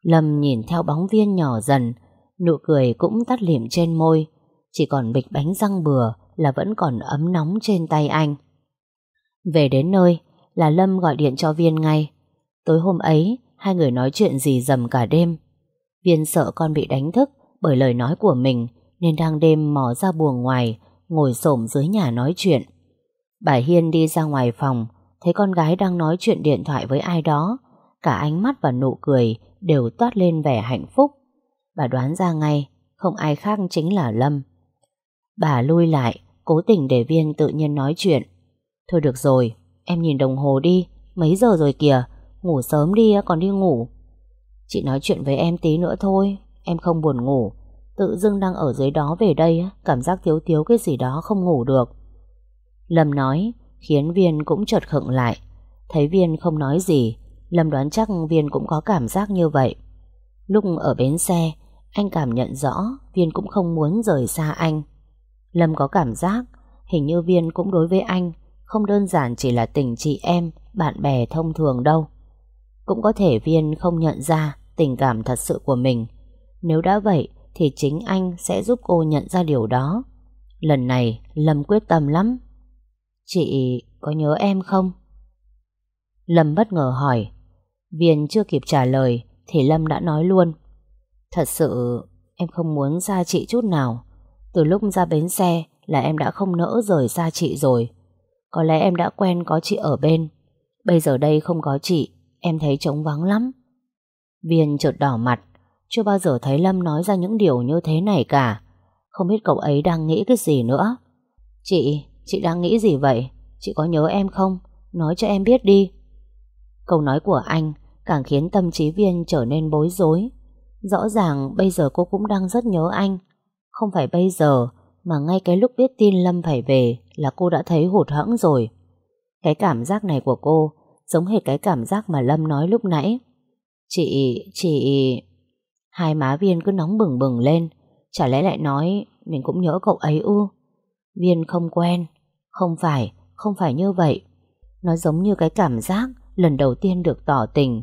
Lâm nhìn theo bóng viên nhỏ dần, nụ cười cũng tắt liệm trên môi. Chỉ còn bịch bánh răng bừa là vẫn còn ấm nóng trên tay anh. Về đến nơi là Lâm gọi điện cho Viên ngay. Tối hôm ấy, hai người nói chuyện gì dầm cả đêm. Viên sợ con bị đánh thức bởi lời nói của mình nên đang đêm mò ra buồng ngoài, ngồi xổm dưới nhà nói chuyện. Bà Hiên đi ra ngoài phòng, thấy con gái đang nói chuyện điện thoại với ai đó, cả ánh mắt và nụ cười đều toát lên vẻ hạnh phúc. Bà đoán ra ngay, không ai khác chính là Lâm. Bà lui lại, Cố tình để Viên tự nhiên nói chuyện. Thôi được rồi Em nhìn đồng hồ đi Mấy giờ rồi kìa Ngủ sớm đi còn đi ngủ. Chị nói chuyện với em tí nữa thôi Em không buồn ngủ. Tự dưng đang ở dưới đó về đây Cảm giác thiếu thiếu cái gì đó không ngủ được. Lâm nói Khiến Viên cũng chợt khựng lại. Thấy Viên không nói gì Lâm đoán chắc Viên cũng có cảm giác như vậy. Lúc ở bến xe, Anh cảm nhận rõ Viên cũng không muốn rời xa anh. Lâm có cảm giác, Hình như Viên cũng đối với anh, Không đơn giản chỉ là tình chị em, Bạn bè thông thường đâu. Cũng có thể Viên không nhận ra Tình cảm thật sự của mình. Nếu đã vậy Thì chính anh sẽ giúp cô nhận ra điều đó. Lần này, Lâm quyết tâm lắm. Chị có nhớ em không? Lâm bất ngờ hỏi. Viên chưa kịp trả lời Thì Lâm đã nói luôn. Thật sự em không muốn xa chị chút nào. Từ lúc ra bến xe Là em đã không nỡ rời xa chị rồi. Có lẽ em đã quen có chị ở bên. Bây giờ đây không có chị Em thấy trống vắng lắm. Viên chợt đỏ mặt. Chưa bao giờ thấy Lâm nói ra những điều như thế này cả. Không biết cậu ấy đang nghĩ cái gì nữa. Chị, chị đang nghĩ gì vậy? Chị có nhớ em không? Nói cho em biết đi. Câu nói của anh càng khiến tâm trí viên trở nên bối rối. Rõ ràng bây giờ cô cũng đang rất nhớ anh. Không phải bây giờ, mà ngay cái lúc biết tin Lâm phải về là cô đã thấy hụt hẫng rồi. Cái cảm giác này của cô giống hệt cái cảm giác mà Lâm nói lúc nãy. Chị, chị... Hai má viên cứ nóng bừng bừng lên. Chả lẽ lại nói mình cũng nhớ cậu ấy u. Viên không quen. Không phải, không phải như vậy. Nó giống như cái cảm giác lần đầu tiên được tỏ tình.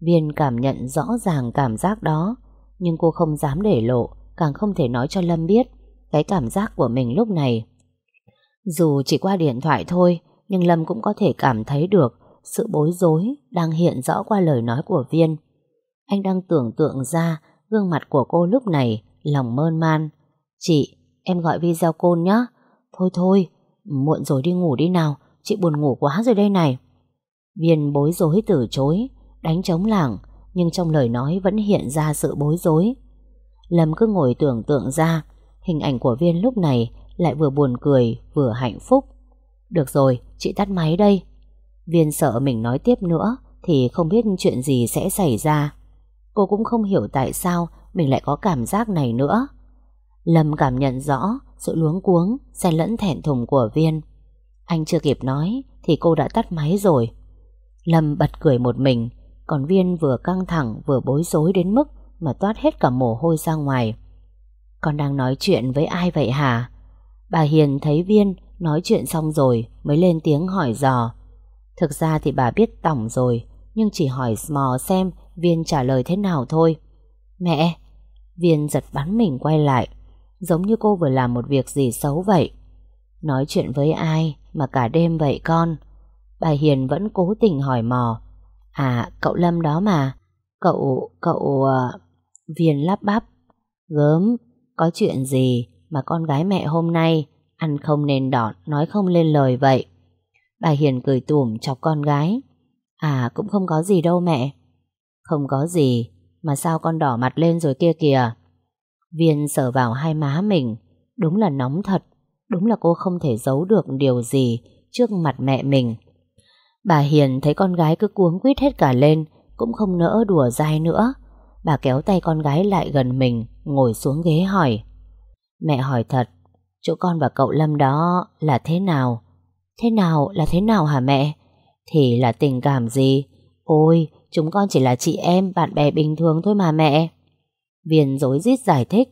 Viên cảm nhận rõ ràng cảm giác đó, nhưng cô không dám để lộ, càng không thể nói cho Lâm biết cái cảm giác của mình lúc này. Dù chỉ qua điện thoại thôi, nhưng Lâm cũng có thể cảm thấy được sự bối rối đang hiện rõ qua lời nói của Viên. Anh đang tưởng tượng ra gương mặt của cô lúc này, lòng mơn man. Chị, em gọi video cô nhé. Thôi thôi, muộn rồi đi ngủ đi nào, chị buồn ngủ quá rồi đây này. Viên bối rối từ chối, đánh trống lảng, nhưng trong lời nói vẫn hiện ra sự bối rối. Lâm cứ ngồi tưởng tượng ra, hình ảnh của Viên lúc này lại vừa buồn cười, vừa hạnh phúc. Được rồi, chị tắt máy đây. Viên sợ mình nói tiếp nữa thì không biết chuyện gì sẽ xảy ra. Cô cũng không hiểu tại sao mình lại có cảm giác này nữa. Lâm cảm nhận rõ sự luống cuống, xen lẫn thẹn thùng của Viên. Anh chưa kịp nói thì cô đã tắt máy rồi. Lâm bật cười một mình, còn Viên vừa căng thẳng vừa bối rối đến mức mà toát hết cả mồ hôi ra ngoài. Con đang nói chuyện với ai vậy hả? Bà Hiền thấy Viên nói chuyện xong rồi mới lên tiếng hỏi dò. Thực ra thì bà biết tổng rồi, nhưng chỉ hỏi mò xem Viên trả lời thế nào thôi. Mẹ! Viên giật bắn mình quay lại, giống như cô vừa làm một việc gì xấu vậy. Nói chuyện với ai mà cả đêm vậy con? Bà Hiền vẫn cố tình hỏi mò À cậu Lâm đó mà. Cậu, cậu uh, Viên lắp bắp. Gớm, có chuyện gì Mà con gái mẹ hôm nay Ăn không nên đọt, nói không lên lời vậy? Bà Hiền cười tủm chọc con gái. À cũng không có gì đâu mẹ. Không có gì Mà sao con đỏ mặt lên rồi kia kìa? Viên sờ vào hai má mình. Đúng là nóng thật. Đúng là cô không thể giấu được điều gì Trước mặt mẹ mình. Bà Hiền thấy con gái cứ cuống quýt hết cả lên, Cũng không nỡ đùa dai nữa. Bà kéo tay con gái lại gần mình, Ngồi xuống ghế hỏi. Mẹ hỏi thật, Chỗ con và cậu Lâm đó là thế nào? Thế nào là thế nào hả mẹ? Thì là tình cảm gì? Ôi, chúng con chỉ là chị em, Bạn bè bình thường thôi mà mẹ. Viên dối rít giải thích.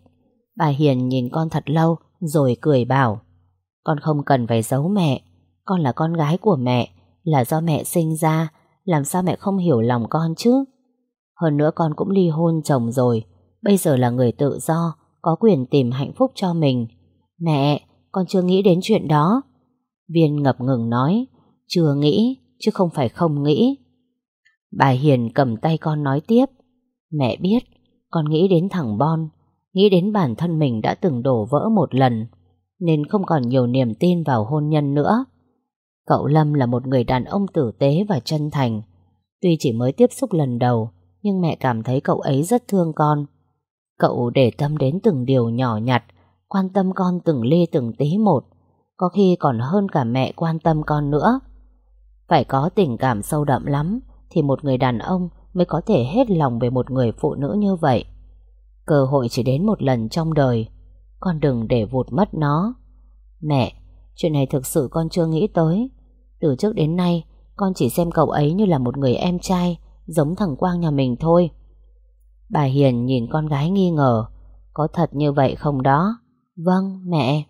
Bà Hiền nhìn con thật lâu, Rồi cười bảo. Con không cần phải giấu mẹ, Con là con gái của mẹ là do mẹ sinh ra, làm sao mẹ không hiểu lòng con chứ? Hơn nữa con cũng ly hôn chồng rồi, bây giờ là người tự do, có quyền tìm hạnh phúc cho mình. Mẹ, con chưa nghĩ đến chuyện đó. Viên ngập ngừng nói, chưa nghĩ, chứ không phải không nghĩ. Bà Hiền cầm tay con nói tiếp, mẹ biết, con nghĩ đến thằng Bon, nghĩ đến bản thân mình đã từng đổ vỡ một lần, nên không còn nhiều niềm tin vào hôn nhân nữa. Cậu Lâm là một người đàn ông tử tế và chân thành. Tuy chỉ mới tiếp xúc lần đầu, nhưng mẹ cảm thấy cậu ấy rất thương con. Cậu để tâm đến từng điều nhỏ nhặt, quan tâm con từng ly từng tí một. Có khi còn hơn cả mẹ quan tâm con nữa Phải có tình cảm sâu đậm lắm Thì một người đàn ông Mới có thể hết lòng về một người phụ nữ như vậy Cơ hội chỉ đến một lần trong đời Con đừng để vụt mất nó Mẹ Chuyện này thực sự con chưa nghĩ tới từ trước đến nay, Con chỉ xem cậu ấy như là một người em trai, Giống thằng Quang nhà mình thôi. Bà Hiền nhìn con gái nghi ngờ. Có thật như vậy không đó? Vâng mẹ.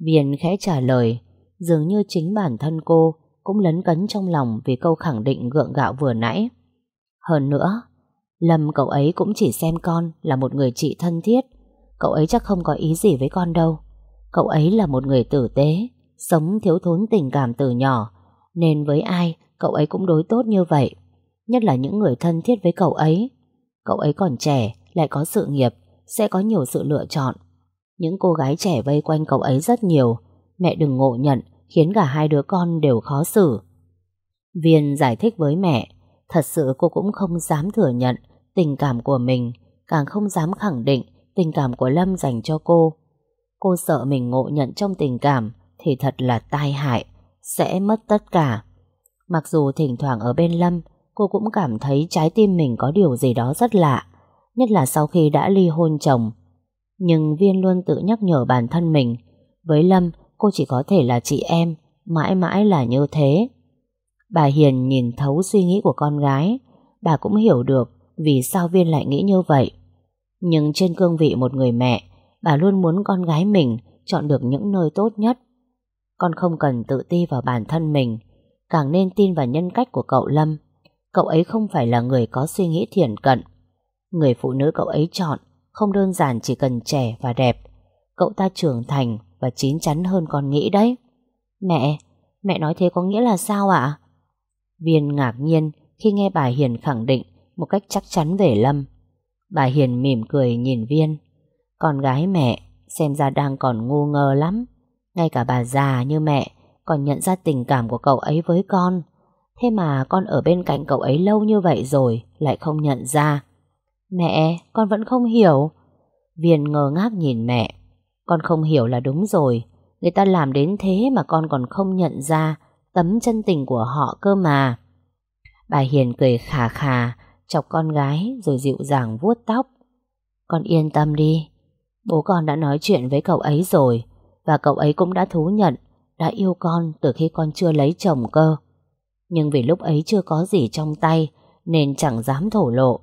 Viền khẽ trả lời. Dường như chính bản thân cô Cũng lấn cấn trong lòng Vì câu khẳng định gượng gạo vừa nãy. Hơn nữa, Lâm cậu ấy cũng chỉ xem con Là một người chị thân thiết. Cậu ấy chắc không có ý gì với con đâu. Cậu ấy là một người tử tế Sống thiếu thốn tình cảm từ nhỏ. Nên với ai, Cậu ấy cũng đối tốt như vậy. Nhất là những người thân thiết với cậu ấy. Cậu ấy còn trẻ, Lại có sự nghiệp, Sẽ có nhiều sự lựa chọn. Những cô gái trẻ vây quanh cậu ấy rất nhiều. Mẹ đừng ngộ nhận, Khiến cả hai đứa con đều khó xử. Viên giải thích với mẹ, Thật sự cô cũng không dám thừa nhận Tình cảm của mình, Càng không dám khẳng định Tình cảm của Lâm dành cho cô. Cô sợ mình ngộ nhận trong tình cảm thì thật là tai hại, Sẽ mất tất cả. Mặc dù thỉnh thoảng ở bên Lâm, Cô cũng cảm thấy trái tim mình có điều gì đó rất lạ, Nhất là sau khi đã ly hôn chồng. Nhưng Viên luôn tự nhắc nhở bản thân mình, Với Lâm, cô chỉ có thể là chị em, Mãi mãi là như thế. Bà Hiền nhìn thấu suy nghĩ của con gái, Bà cũng hiểu được Vì sao Viên lại nghĩ như vậy. Nhưng trên cương vị một người mẹ, Bà luôn muốn con gái mình Chọn được những nơi tốt nhất. Con không cần tự ti vào bản thân mình Càng nên tin vào nhân cách của cậu Lâm. Cậu ấy không phải là người có suy nghĩ thiển cận. Người phụ nữ cậu ấy chọn Không đơn giản chỉ cần trẻ và đẹp. Cậu ta trưởng thành Và chín chắn hơn con nghĩ đấy. Mẹ, mẹ nói thế có nghĩa là sao ạ? Viên ngạc nhiên Khi nghe bà Hiền khẳng định Một cách chắc chắn về Lâm. Bà Hiền mỉm cười nhìn Viên. Con gái mẹ Xem ra đang còn ngu ngơ lắm. Ngay cả bà già như mẹ Còn nhận ra tình cảm của cậu ấy với con. Thế mà con ở bên cạnh cậu ấy lâu như vậy rồi Lại không nhận ra. Mẹ, con vẫn không hiểu. Viên ngơ ngác nhìn mẹ. Con không hiểu là đúng rồi. Người ta làm đến thế mà con còn không nhận ra Tấm chân tình của họ cơ mà. Bà Hiền cười khà khà Chọc con gái rồi dịu dàng vuốt tóc. Con yên tâm đi. Bố con đã nói chuyện với cậu ấy rồi. Và cậu ấy cũng đã thú nhận, Đã yêu con từ khi con chưa lấy chồng cơ. Nhưng vì lúc ấy chưa có gì trong tay, Nên chẳng dám thổ lộ.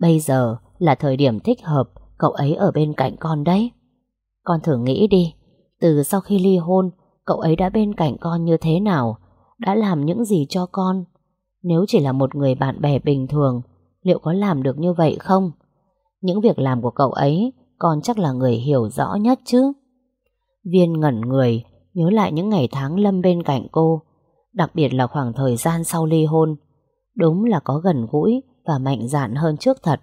Bây giờ là thời điểm thích hợp Cậu ấy ở bên cạnh con đấy. Con thử nghĩ đi, Từ sau khi ly hôn, Cậu ấy đã bên cạnh con như thế nào, Đã làm những gì cho con? Nếu chỉ là một người bạn bè bình thường, Liệu có làm được như vậy không? Những việc làm của cậu ấy, Con chắc là người hiểu rõ nhất chứ. Viên ngẩn người, Nhớ lại những ngày tháng Lâm bên cạnh cô, Đặc biệt là khoảng thời gian sau ly hôn. Đúng là có gần gũi Và mạnh dạn hơn trước thật.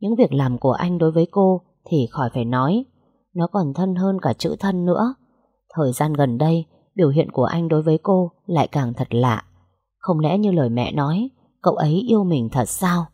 Những việc làm của anh đối với cô Thì khỏi phải nói, Nó còn thân hơn cả chữ thân nữa. Thời gian gần đây, Biểu hiện của anh đối với cô lại càng thật lạ. Không lẽ như lời mẹ nói, Cậu ấy yêu mình thật sao?